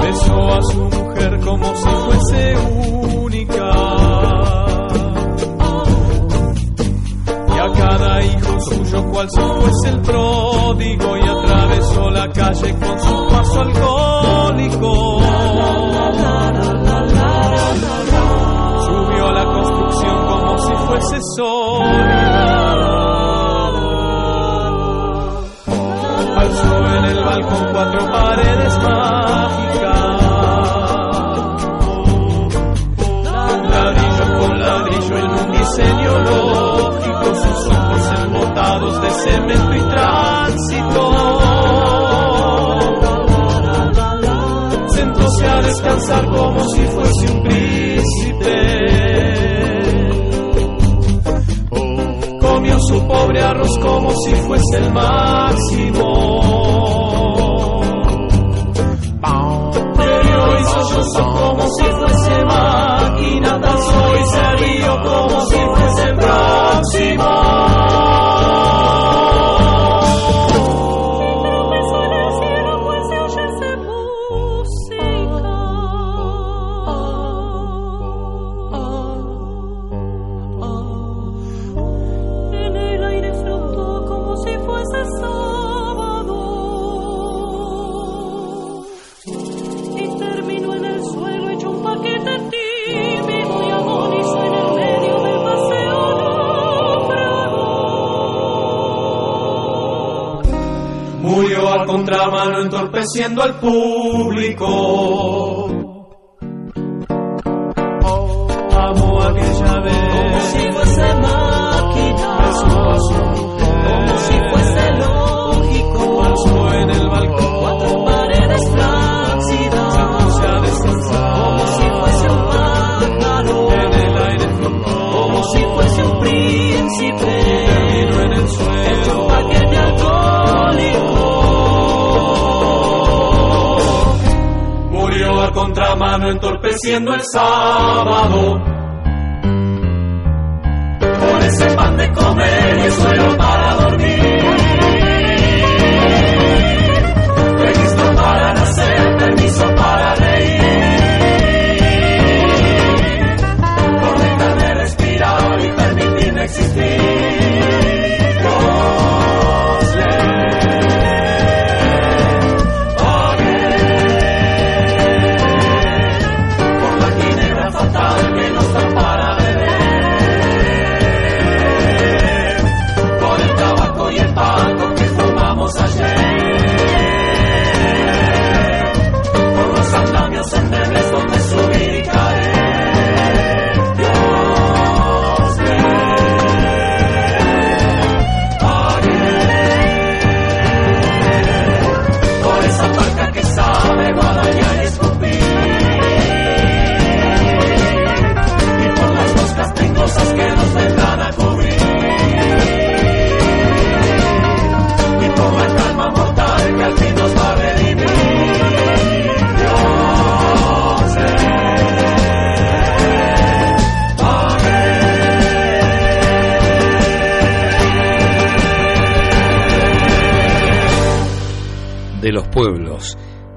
[SPEAKER 43] Besó a su mujer como si fuese única. Y a cada hijo suyo cual si fuese el pródigo y atravesó la calle con su paso alcohólico. Subió a la construcción como si fuese sola. Alzó en el balcón cuatro paredes mágicas. Ladrillo con ladrillo en un diseño lógico, sus ojos embotados de cemento y tránsito. Sentóse a descansar como si fuese un príncipe. Su pobre arroz como si fuese el máximo. Y como si fuese máquina, danzó y se rió como si fuese próximo. Entorpeciendo al público. Entorpeciendo el sábado.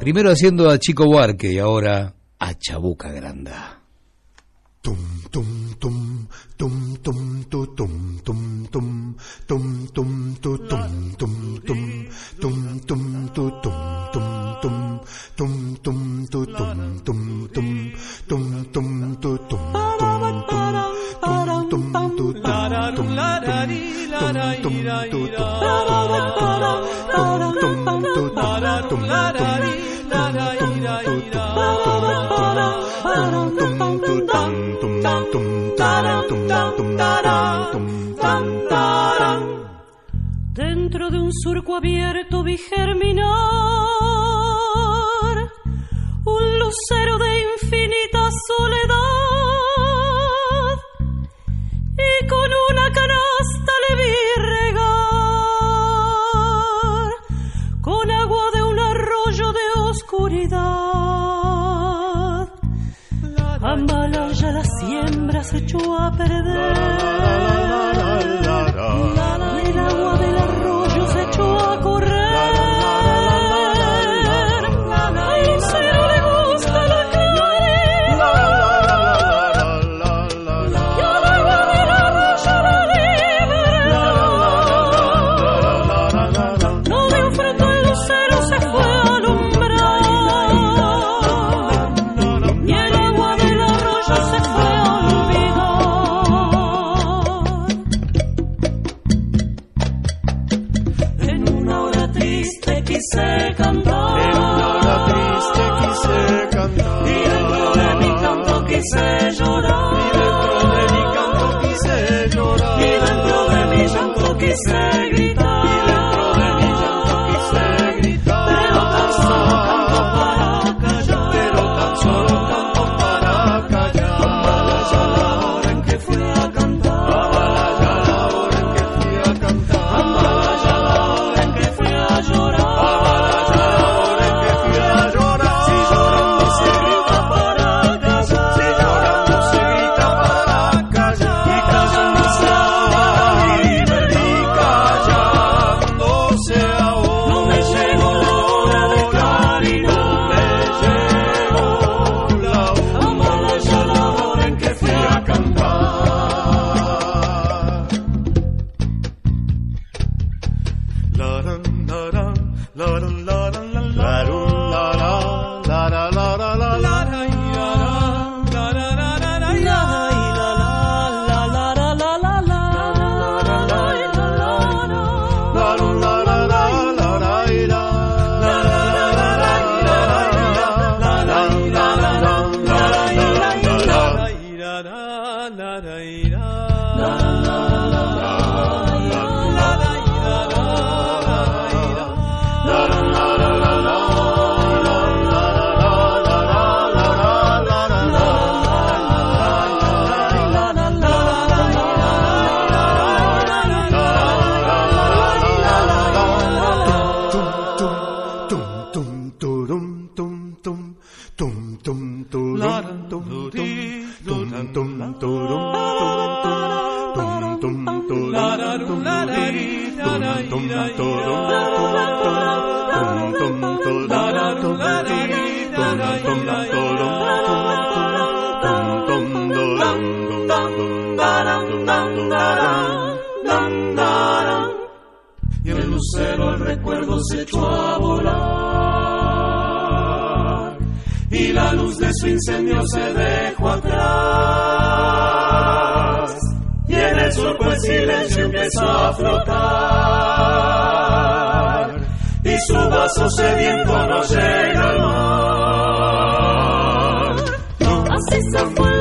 [SPEAKER 20] Primero haciendo a Chico Buarque y ahora
[SPEAKER 43] su incendio se dejó atrás y en el surco el pues, silencio empieza a flotar y su vaso sediento no llega al mar. No, así se fue.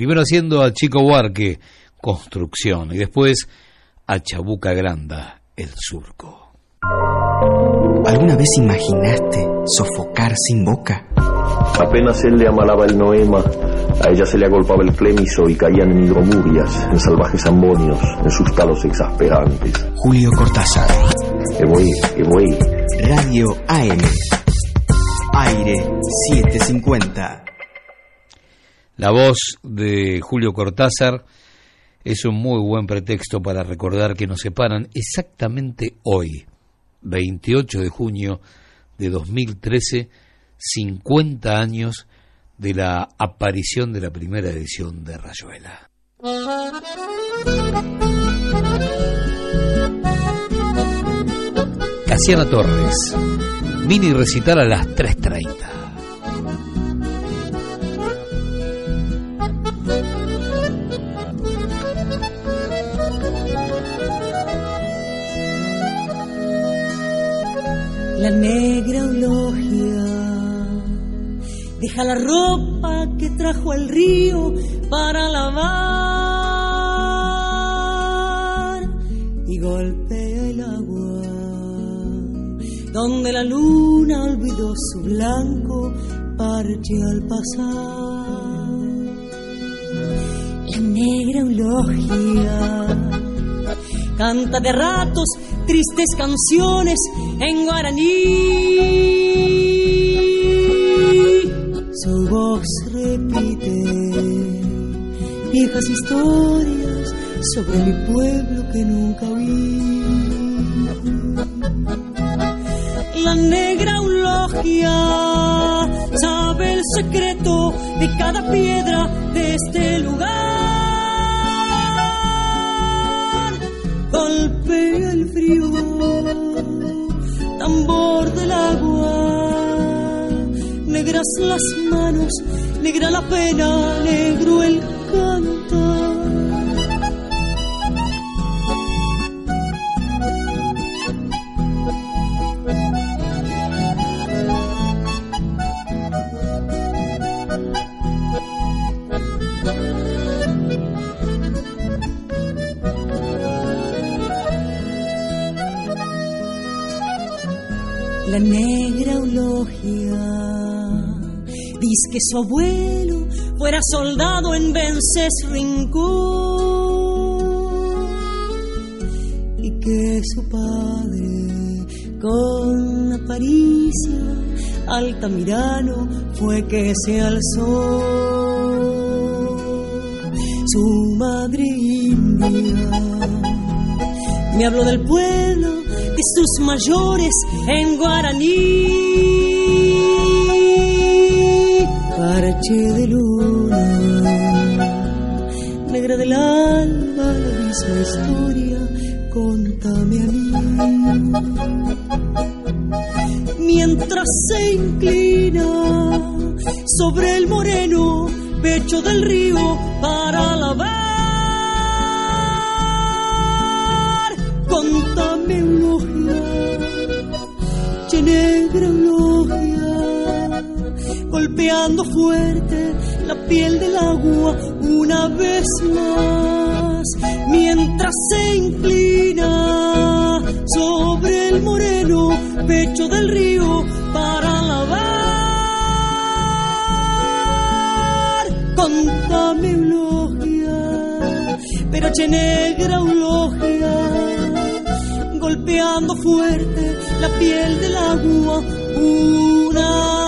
[SPEAKER 1] Primero haciendo a Chico Huarque, construcción, y después a Chabuca Granda, el surco.
[SPEAKER 2] ¿Alguna vez imaginaste sofocar sin boca?
[SPEAKER 44] Apenas él le amalaba el noema, a ella se le agolpaba el clemiso y caían en hidromurias, en salvajes ambonios, en sus talos exasperantes.
[SPEAKER 2] Julio Cortázar.
[SPEAKER 44] Que voy, que voy.
[SPEAKER 2] Radio AM. Aire 750.
[SPEAKER 1] La voz de Julio Cortázar es un muy buen pretexto para recordar que nos separan exactamente hoy, 28 de junio de 2013, 50 años de la aparición de la primera edición de Rayuela. Casiana Torres, mini recital a las 3.30.
[SPEAKER 3] La negra eulogia deja la ropa que trajo al río para lavar y golpea el agua. Donde la luna olvidó su blanco parche al pasar. La negra eulogia canta de ratos tristes canciones en guaraní. Su voz repite viejas historias sobre mi pueblo que nunca vi. La negra eulogia sabe el secreto de cada piedra de este lugar. El frío, tambor del agua, negras las manos, negra la pena, negro el La negra eulogia dice que su abuelo fuera soldado en Vences Rincón. Y que su padre con Aparicia Altamirano fue que se alzó. Su madre india. Me habló del pueblo de sus mayores en guaraní. Parche de luna, negra del alba, la misma historia, contame a mí. Mientras se inclina sobre el moreno pecho del río para lavar. Golpeando fuerte la piel del agua una vez más, mientras se inclina sobre el moreno pecho del río para lavar. Contame eulogia, pero che negra eulogia golpeando fuerte la piel del agua una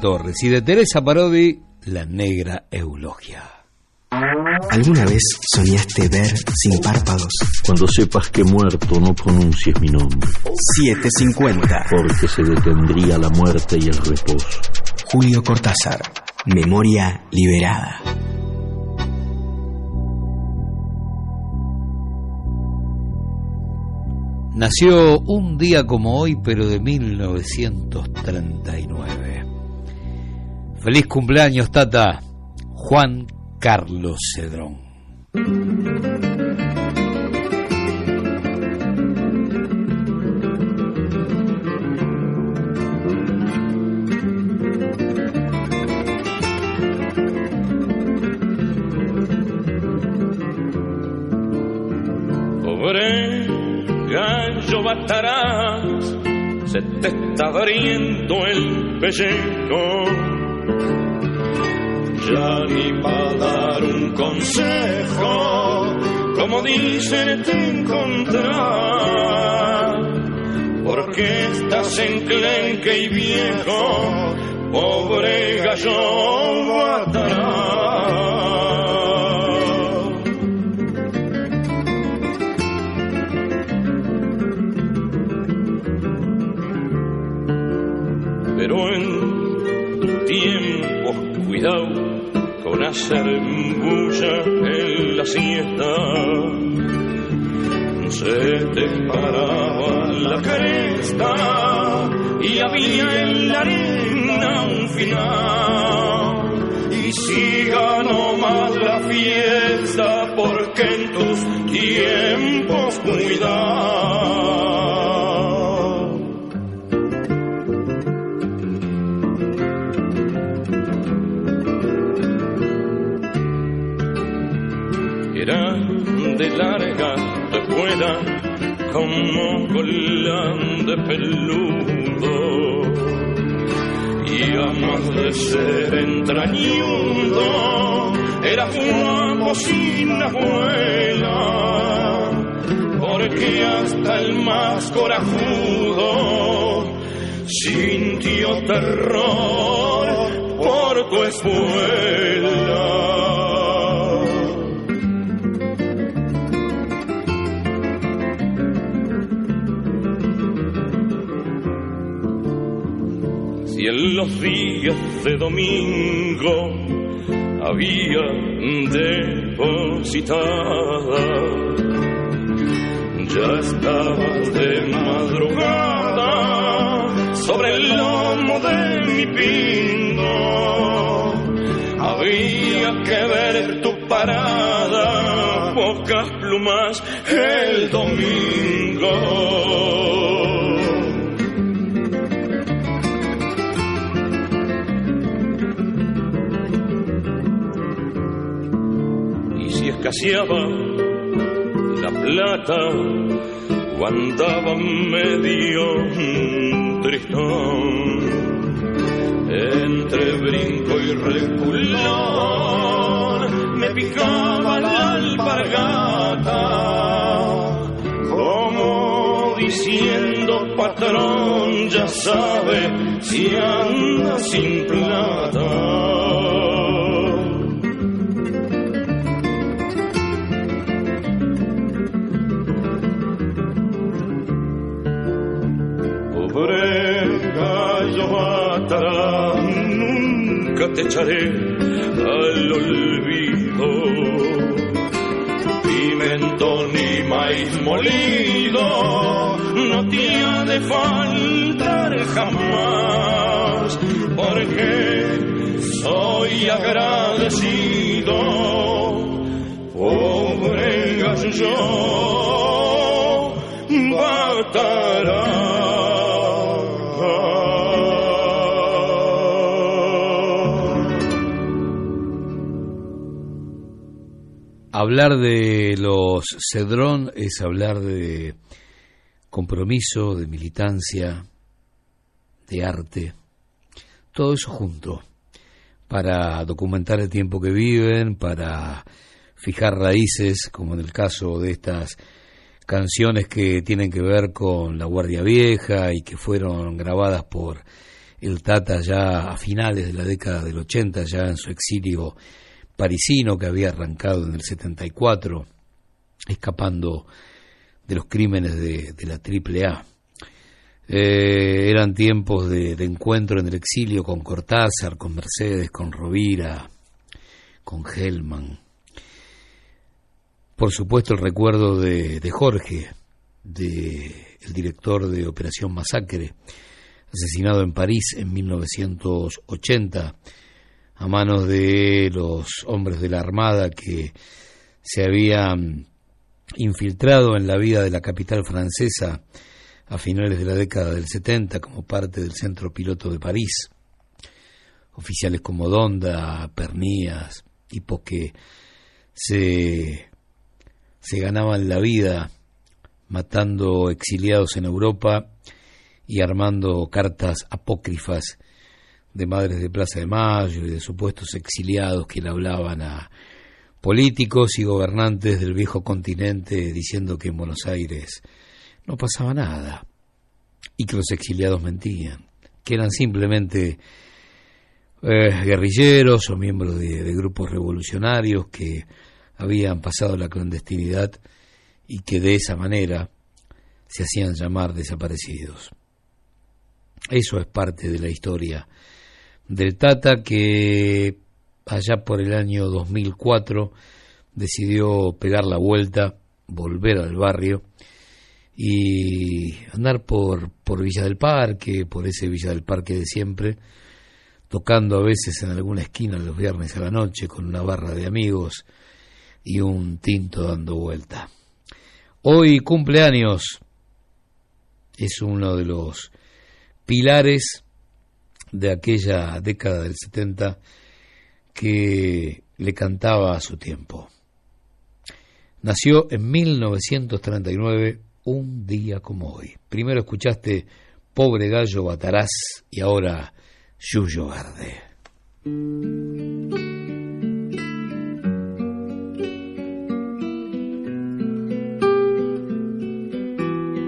[SPEAKER 1] Torres y de Teresa Parodi, La Negra Eulogia.
[SPEAKER 2] ¿Alguna vez soñaste ver sin párpados?
[SPEAKER 44] Cuando sepas que muerto no pronuncies mi nombre,
[SPEAKER 2] 750.
[SPEAKER 44] porque se detendría la muerte y el reposo.
[SPEAKER 2] Julio Cortázar. Memoria liberada.
[SPEAKER 1] Nació un día como hoy, pero de 1939. Feliz cumpleaños, Tata. Juan Carlos Cedrón.
[SPEAKER 45] Batarás, se te está abriendo el pellejo. Consejo, como dicen te encontrar, porque estás enclenque y viejo, pobre gallo hacer bulla en la siesta. Se te paraba la cresta y había en la arena un final. Y siga nomás la fiesta entrañudo era guapo sin abuela porque hasta el más corajudo sintió terror por tu espuela. Si en los días de domingo depositada, ya estabas de madrugada sobre el lomo de mi pingo. Había que ver tu parada, pocas plumas la plata o andaba medio tristón. Entre brinco y reculón me picaba la alpargata como diciendo patrón ya sabe si anda sin plata
[SPEAKER 1] Hablar de los Cedrón es hablar de compromiso, de militancia, de arte, todo eso junto, para documentar el tiempo que viven, para fijar raíces, como en el caso de estas canciones que tienen que ver con la Guardia Vieja y que fueron grabadas por el Tata ya a finales de la década del 80, ya en su exilio parisino que había arrancado en el 74, escapando de los crímenes de, la AAA. Eh, eran tiempos de, de, encuentro en el exilio con Cortázar, con Mercedes, con Rovira, con Hellman. Por supuesto el recuerdo de, de Jorge, de el director de Operación Masacre, asesinado en París en 1980 a manos de los hombres de la Armada que se habían infiltrado en la vida de la capital francesa a finales de la década del 70 como parte del centro piloto de París. Oficiales como Donda, Pernías, tipos que se, se ganaban la vida matando exiliados en Europa y armando cartas apócrifas de madres de Plaza de Mayo y de supuestos exiliados que le hablaban a políticos y gobernantes del viejo continente diciendo que en Buenos Aires no pasaba nada y que los exiliados mentían, que eran simplemente eh, guerrilleros o miembros de, de grupos revolucionarios que habían pasado la clandestinidad y que de esa manera se hacían llamar desaparecidos. Eso es parte de la historia del Tata que allá por el año 2004 decidió pegar la vuelta, volver al barrio y andar por, por Villa del Parque, por ese Villa del Parque de siempre, tocando a veces en alguna esquina los viernes a la noche con una barra de amigos y un tinto dando vuelta. Hoy cumpleaños es uno de los pilares de aquella década del 70 que le cantaba a su tiempo. Nació en 1939, un día como hoy. Primero escuchaste Pobre Gallo Batarás y ahora Yuyo Verde.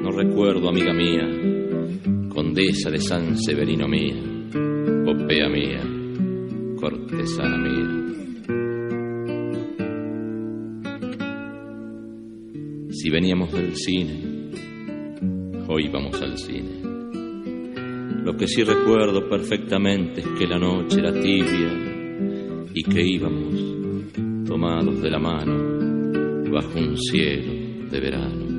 [SPEAKER 46] No recuerdo, amiga mía, condesa de San Severino mía, popea mía, cortesana mía. Si veníamos del cine, hoy vamos al cine. Lo que sí recuerdo perfectamente es que la noche era tibia y que íbamos tomados de la mano bajo un cielo de verano,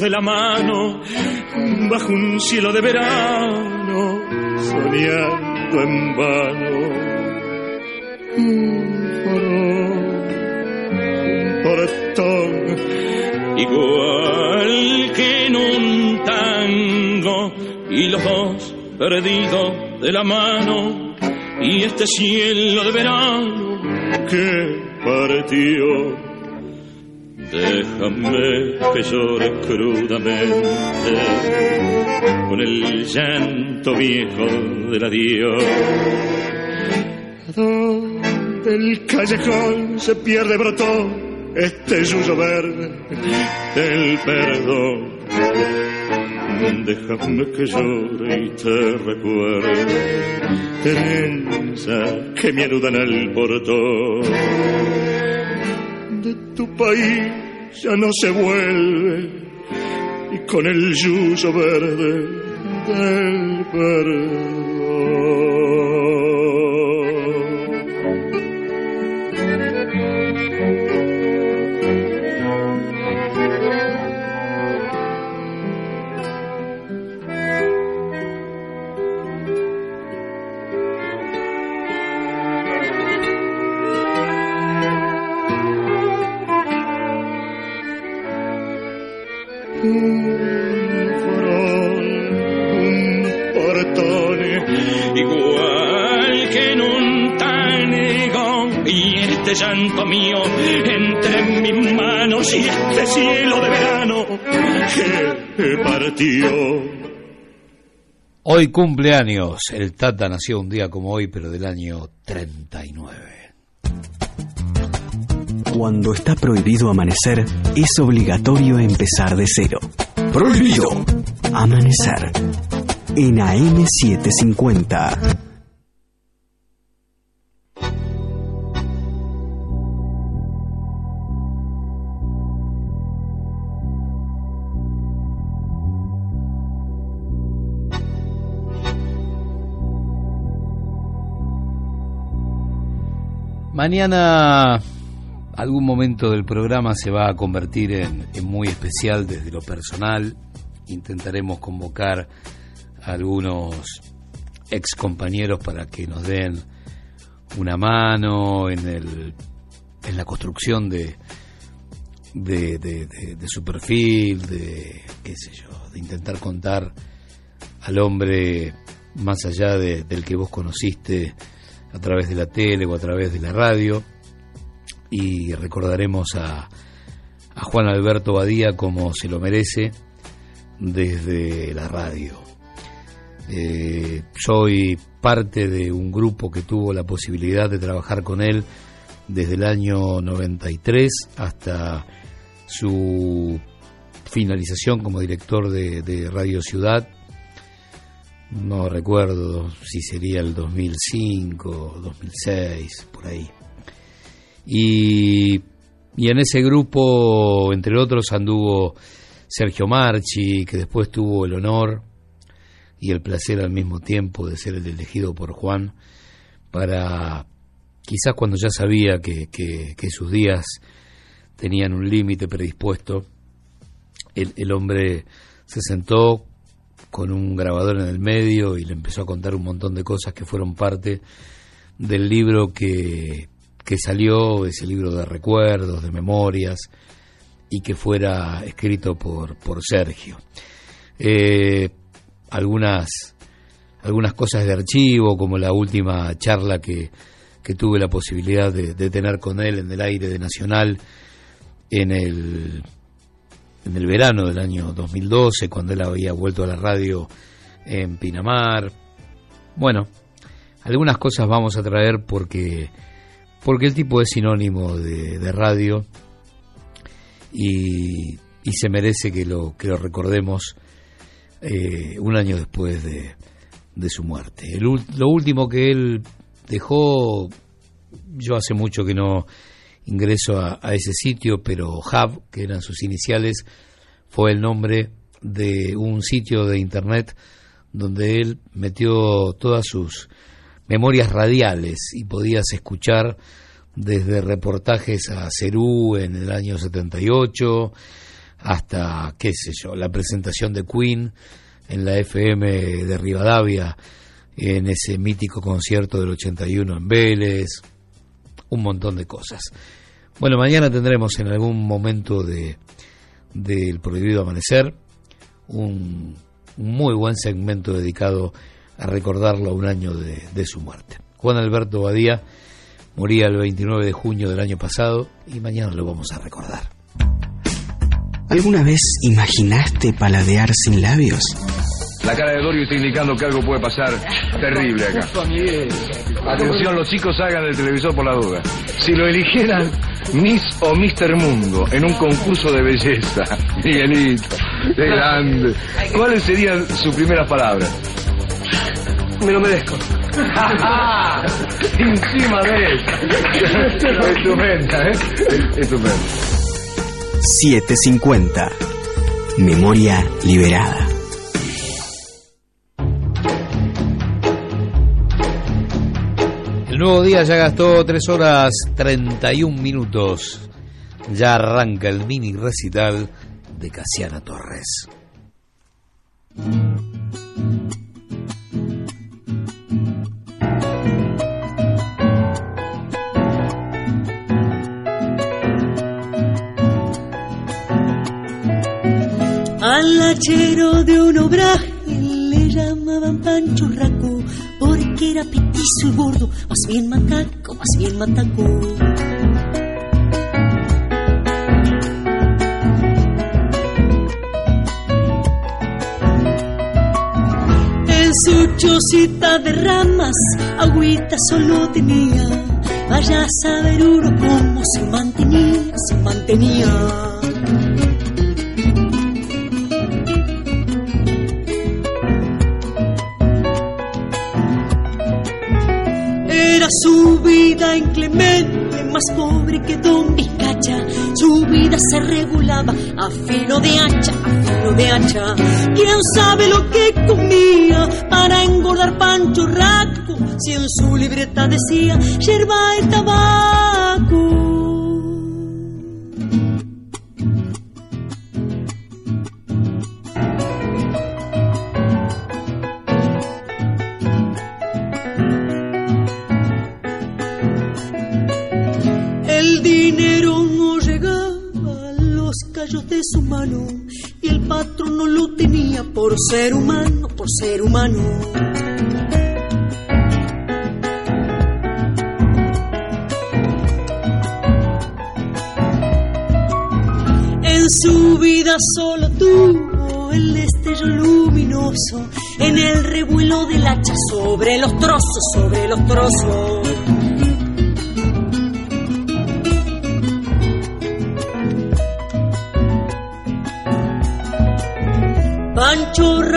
[SPEAKER 45] de la mano bajo un cielo de verano, soñando en vano. Un farol, igual que en un tango, y los dos perdidos de la mano, y este cielo de verano que partió. Que crudamente con el llanto viejo del adiós. Donde el callejón se pierde brotó este yuyo verde del perdón. Déjame que llore y te recuerde, trenza que me anudan al portón de tu país ya no se vuelve y con el yuyo verde del perdón.
[SPEAKER 1] Hoy cumpleaños. El Tata nació un día como hoy, pero del año 39.
[SPEAKER 2] Cuando está prohibido amanecer, es obligatorio empezar de cero. Prohibido. Amanecer. En AM750.
[SPEAKER 1] Mañana algún momento del programa se va a convertir en, muy especial desde lo personal. Intentaremos convocar a algunos ex compañeros para que nos den una mano en, el, en la construcción de, su perfil, de de intentar contar al hombre más allá de- del que vos conociste a través de la tele o a través de la radio y recordaremos a, a Juan Alberto Badía como se lo merece desde la radio. Eh, soy parte de un grupo que tuvo la posibilidad de trabajar con él desde el año 93 hasta su finalización como director de, de Radio Ciudad. No recuerdo si sería el 2005, 2006, por ahí. Y, y en ese grupo, entre otros, anduvo Sergio Marchi, que después tuvo el honor y el placer al mismo tiempo de ser el elegido por Juan para, quizás cuando ya sabía que, que- que sus días tenían un límite predispuesto, el, el hombre se sentó con un grabador en el medio y le empezó a contar un montón de cosas que fueron parte del libro que, que salió, ese libro de recuerdos, de memorias, y que fuera escrito por, por Sergio. Eh, algunas, algunas cosas de archivo, como la última charla que, que tuve la posibilidad de, de tener con él en el aire de Nacional en el, en el verano del año 2012, cuando él había vuelto a la radio en Pinamar. Bueno, algunas cosas vamos a traer porque, porque el tipo es sinónimo de, radio y, y se merece que lo, que lo recordemos eh, un año después de, de su muerte. El lo último que él dejó, yo hace mucho que no ingreso a, ese sitio, pero Hub, que eran sus iniciales, fue el nombre de un sitio de internet donde él metió todas sus memorias radiales y podías escuchar desde reportajes a Cerú en el año 78 hasta, qué sé yo, la presentación de Queen en la FM de Rivadavia en ese mítico concierto del 81 en Vélez, un montón de cosas. Bueno, mañana tendremos en algún momento de del Prohibido Amanecer un, muy buen segmento dedicado a recordarlo a un año de, de su muerte. Juan Alberto Badía moría el 29 de junio del año pasado y mañana lo vamos a recordar.
[SPEAKER 2] ¿Alguna vez imaginaste paladear sin labios?
[SPEAKER 47] La cara de Dorio está indicando que algo puede pasar terrible acá. Atención, los chicos salgan del televisor por la duda. Si lo eligieran Miss o Mister Mundo en un concurso de belleza, Miguelito, qué grande. ¿Cuáles serían sus primeras palabras?
[SPEAKER 48] Me lo merezco.
[SPEAKER 47] Encima de él. Estupenda, ¿eh? Estupenda.
[SPEAKER 2] 750. Memoria liberada.
[SPEAKER 1] Nuevo día ya gastó 3 horas 31 minutos. Ya arranca el mini recital de Casiana Torres.
[SPEAKER 3] Al hachero de un obraje le llamaban Pancho Raco porque era soy gordo, más bien macaco, más bien mataco. En su chocita de ramas, agüita solo tenía. Vaya a saber uno cómo se mantenía, se mantenía. Su vida inclemente, más pobre que Don Vizcacha. Su vida se regulaba a filo de hacha, a filo de hacha. ¿Quién sabe lo que comía para engordar Pancho Raco? Si en su libreta decía yerba y y el patrón no lo tenía por ser humano, por ser humano. En su vida solo tuvo el destello luminoso en el revuelo del hacha sobre los trozos, sobre los trozos.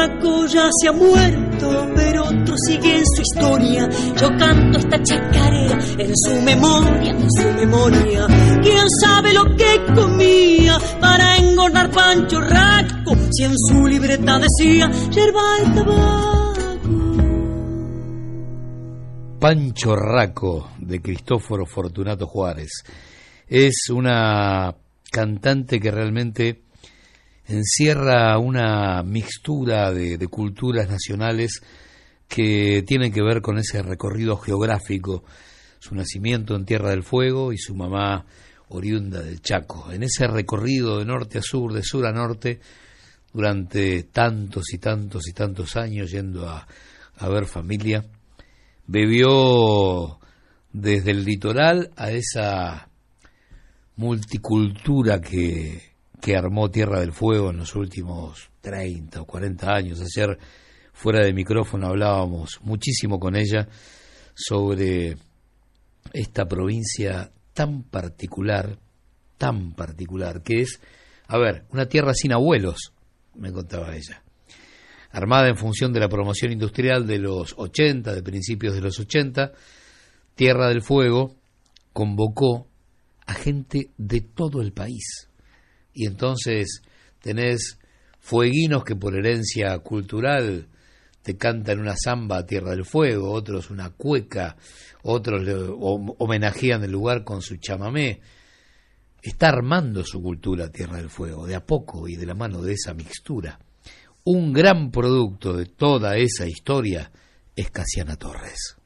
[SPEAKER 3] Raco ya se ha muerto, pero otro sigue en su historia. Yo canto esta chacarera en su memoria, en su memoria. ¿Quién sabe lo que comía para engordar Pancho Raco? Si en su libreta decía yerba y tabaco.
[SPEAKER 1] Pancho Raco de Cristóforo Fortunato Juárez. Es una cantante que realmente encierra una mixtura de, culturas nacionales que tienen que ver con ese recorrido geográfico, su nacimiento en Tierra del Fuego y su mamá oriunda del Chaco. En ese recorrido de norte a sur, de sur a norte, durante tantos y tantos y tantos años yendo a, a ver familia, bebió desde el litoral a esa multicultura que que armó Tierra del Fuego en los últimos 30 o 40 años. Ayer, fuera de micrófono, hablábamos muchísimo con ella sobre esta provincia tan particular, tan particular, que es, a ver, una tierra sin abuelos, me contaba ella. Armada en función de la promoción industrial de los 80, de principios de los 80, Tierra del Fuego convocó a gente de todo el país y entonces tenés fueguinos que por herencia cultural te cantan una samba a Tierra del Fuego, otros una cueca, otros le homenajean el lugar con su chamamé. Está armando su cultura Tierra del Fuego, de a poco y de la mano de esa mixtura. Un gran producto de toda esa historia es Casiana Torres.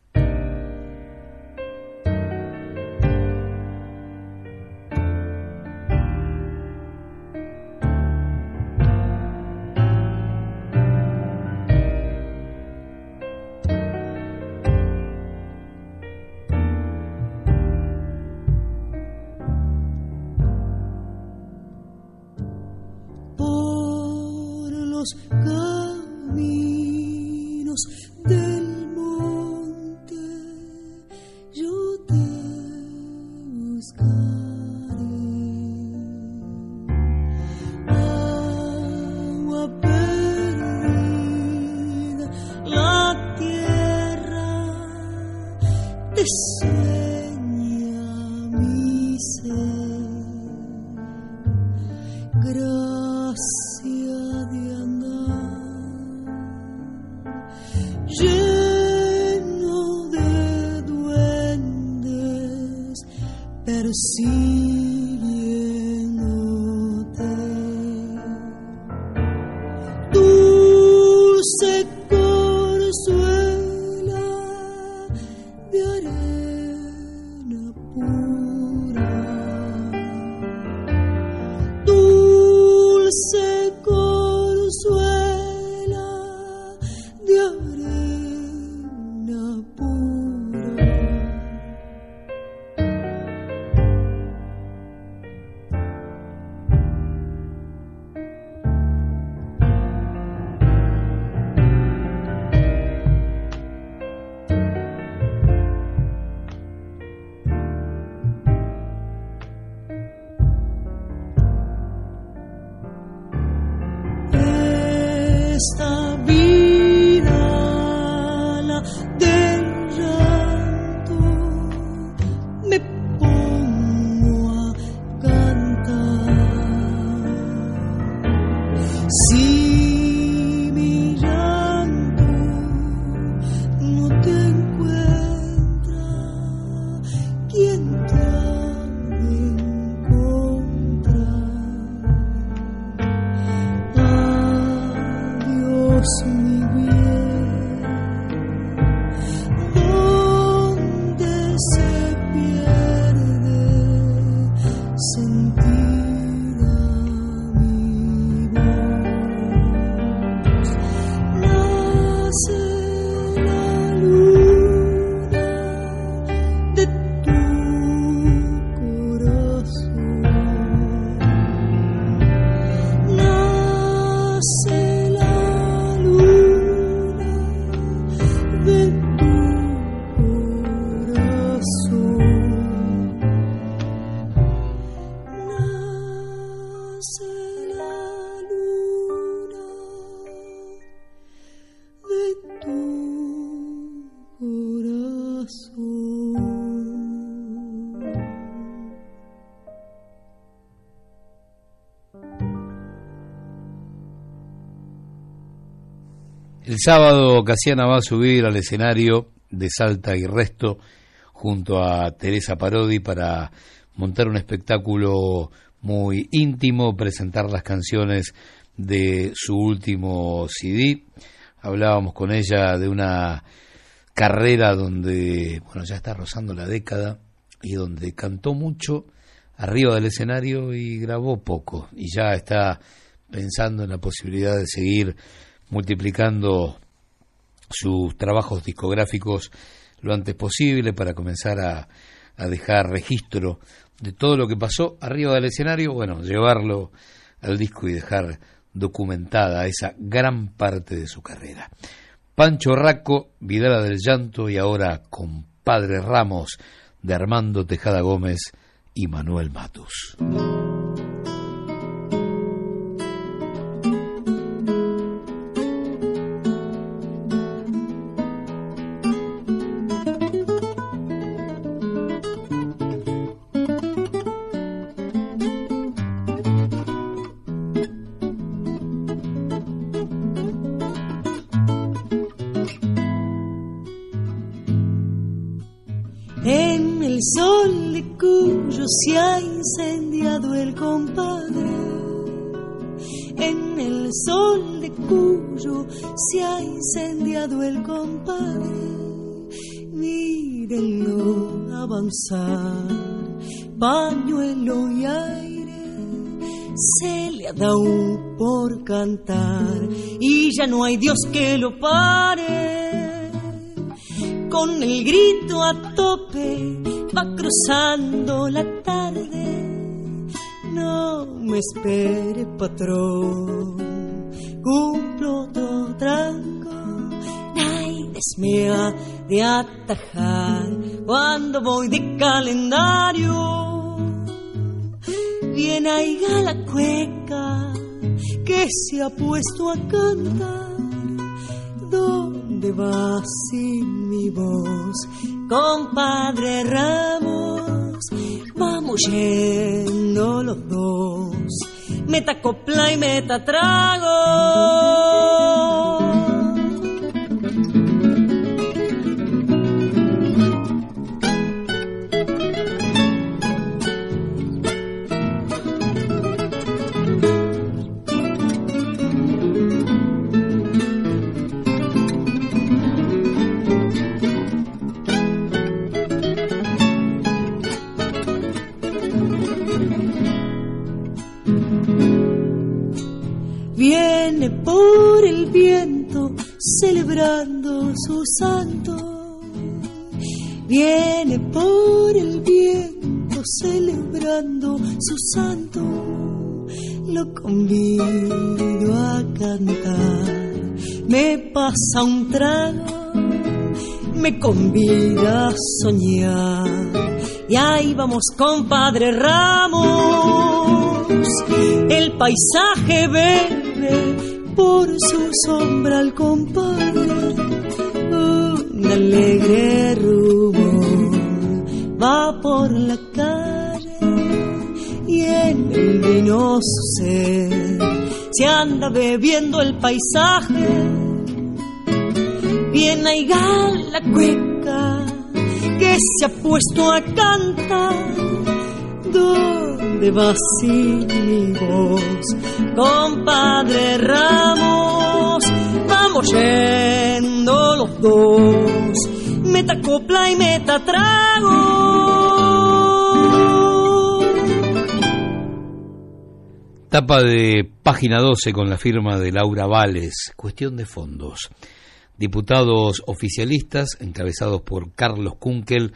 [SPEAKER 1] El sábado Casiana va a subir al escenario de Salta y Resto junto a Teresa Parodi para montar un espectáculo muy íntimo, presentar las canciones de su último CD. Hablábamos con ella de una carrera donde, bueno, ya está rozando la década y donde cantó mucho arriba del escenario y grabó poco y ya está pensando en la posibilidad de seguir multiplicando sus trabajos discográficos lo antes posible para comenzar a, dejar registro de todo lo que pasó arriba del escenario, bueno, llevarlo al disco y dejar documentada esa gran parte de su carrera. Pancho Raco, Vidala del Llanto y ahora Compadre Ramos de Armando Tejada Gómez y Manuel Matus.
[SPEAKER 3] Se ha incendiado el compadre. Mírenlo avanzar, pañuelo y aire. Se le ha dado por cantar y ya no hay Dios que lo pare con el grito a tope va cruzando la tarde. No me espere, patrón, cumplo otro tranco. Nadie me ha de atajar cuando voy de calendario. Bien ahí la cueca que se ha puesto a cantar. ¿Dónde vas sin mi voz, compadre Ramos? Vamos yendo los dos, meta copla y meta trago. Por el viento celebrando su santo. Viene por el viento celebrando su santo. Lo convido a cantar. Me pasa un trago, me convida a soñar. Y ahí vamos, compadre Ramos. El paisaje verde por su sombra al compadre. alegre rumor va por la calle y en el vinoso se anda bebiendo el paisaje. Bien hay la cueca que se ha puesto a cantar. ¿Dónde vas compadre Ramos? Vamos yendo los dos, meta copla y meta.
[SPEAKER 1] Tapa de página 12 con la firma de Laura Vales, cuestión de fondos. Diputados oficialistas, encabezados por Carlos Kunkel,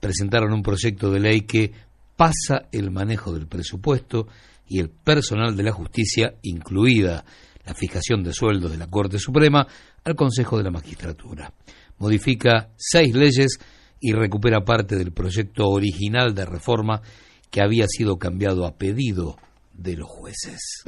[SPEAKER 1] presentaron un proyecto de ley que pasa el manejo del presupuesto y el personal de la justicia, incluida la fijación de sueldos de la Corte Suprema, al Consejo de la Magistratura. Modifica seis leyes y recupera parte del proyecto original de reforma que había sido cambiado a pedido de los jueces.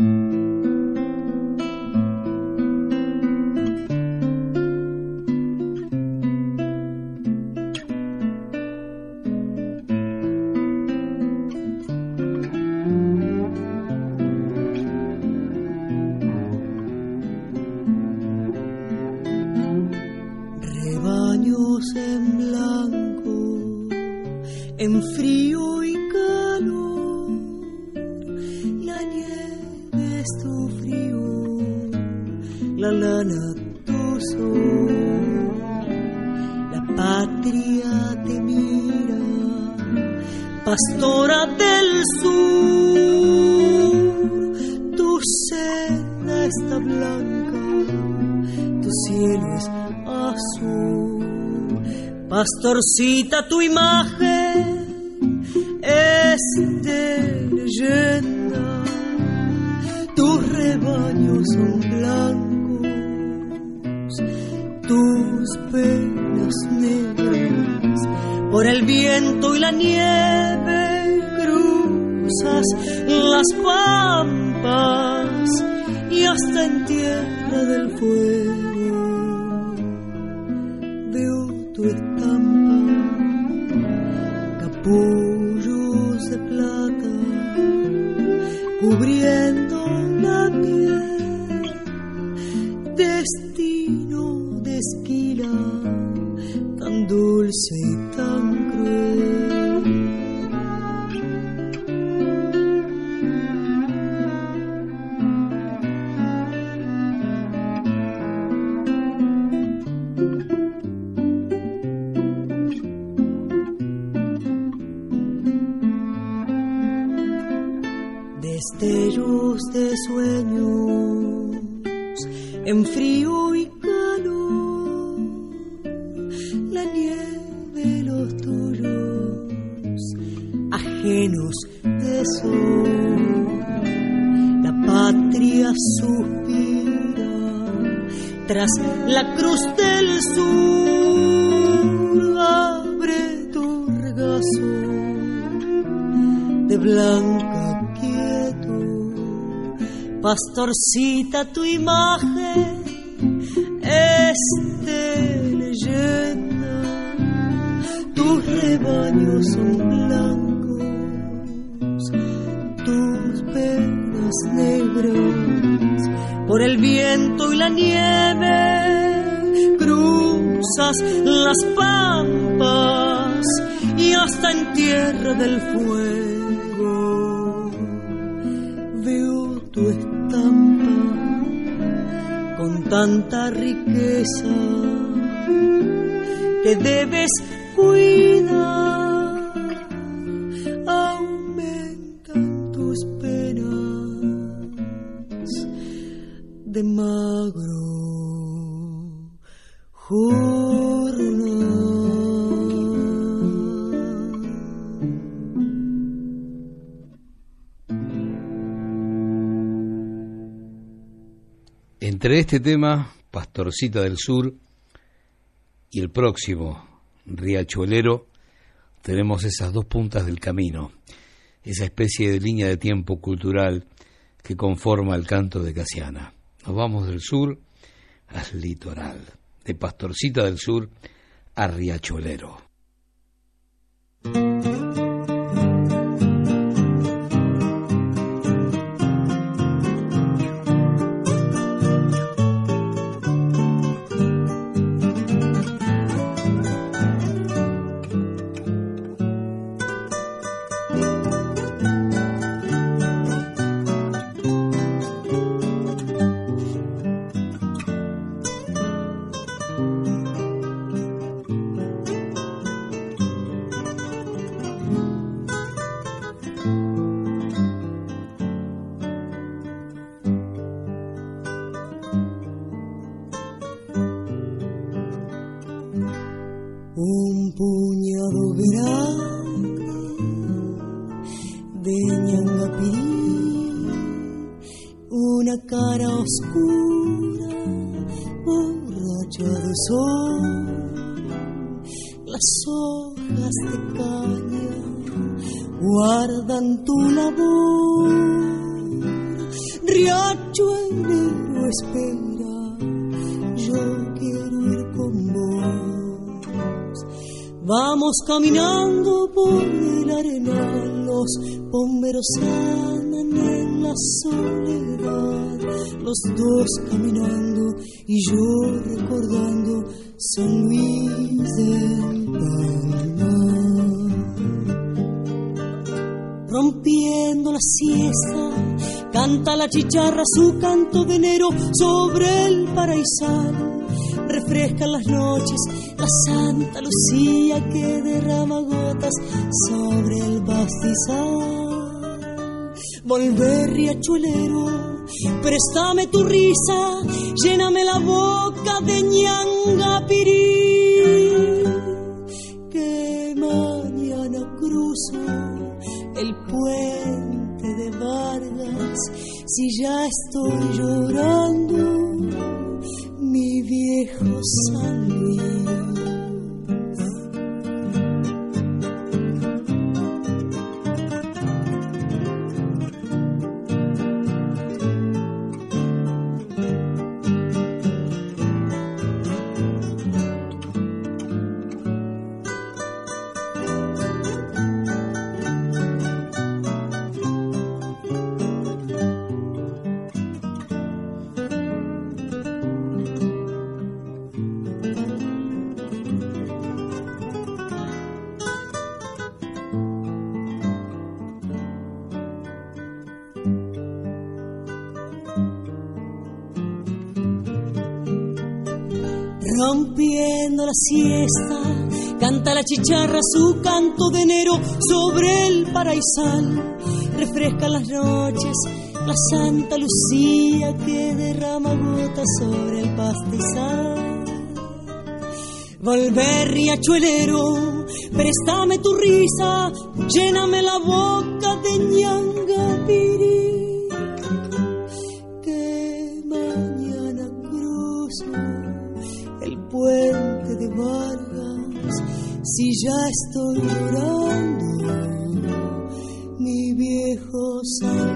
[SPEAKER 3] Pastorcita, tu imagen es de leyenda. Tus rebaños son blancos, tus penas negras. Por el viento y la nieve cruzas las pampas y hasta en tierra del fuego Pastorcita, tu imagen
[SPEAKER 1] este tema, Pastorcita del Sur, y el próximo, Riachuelero, tenemos esas dos puntas del camino, esa especie de línea de tiempo cultural que conforma el canto de Casiana. Nos vamos del sur al litoral, de Pastorcita del Sur Arriachuelero.
[SPEAKER 3] Un caminando y yo recordando San Luis del Palmar. Rompiendo la siesta, canta la chicharra su canto de enero sobre el paraísal refrescan las noches la Santa Lucía que derrama gotas sobre el pastizal. Volver riachuelero, préstame tu risa, lléname la boca de ñangapirí. Que mañana cruzo el puente de Vargas si ya estoy llorando mi viejo San Luis. Chicharra su canto de enero sobre el paraísal. Refresca las noches la Santa Lucía que derrama gotas sobre el pastizal. Volver riachuelero, préstame tu risa, lléname la boca de ñangapirí. Que mañana cruzo el puente de Vargas si ya estoy llorando mi viejo San Luis.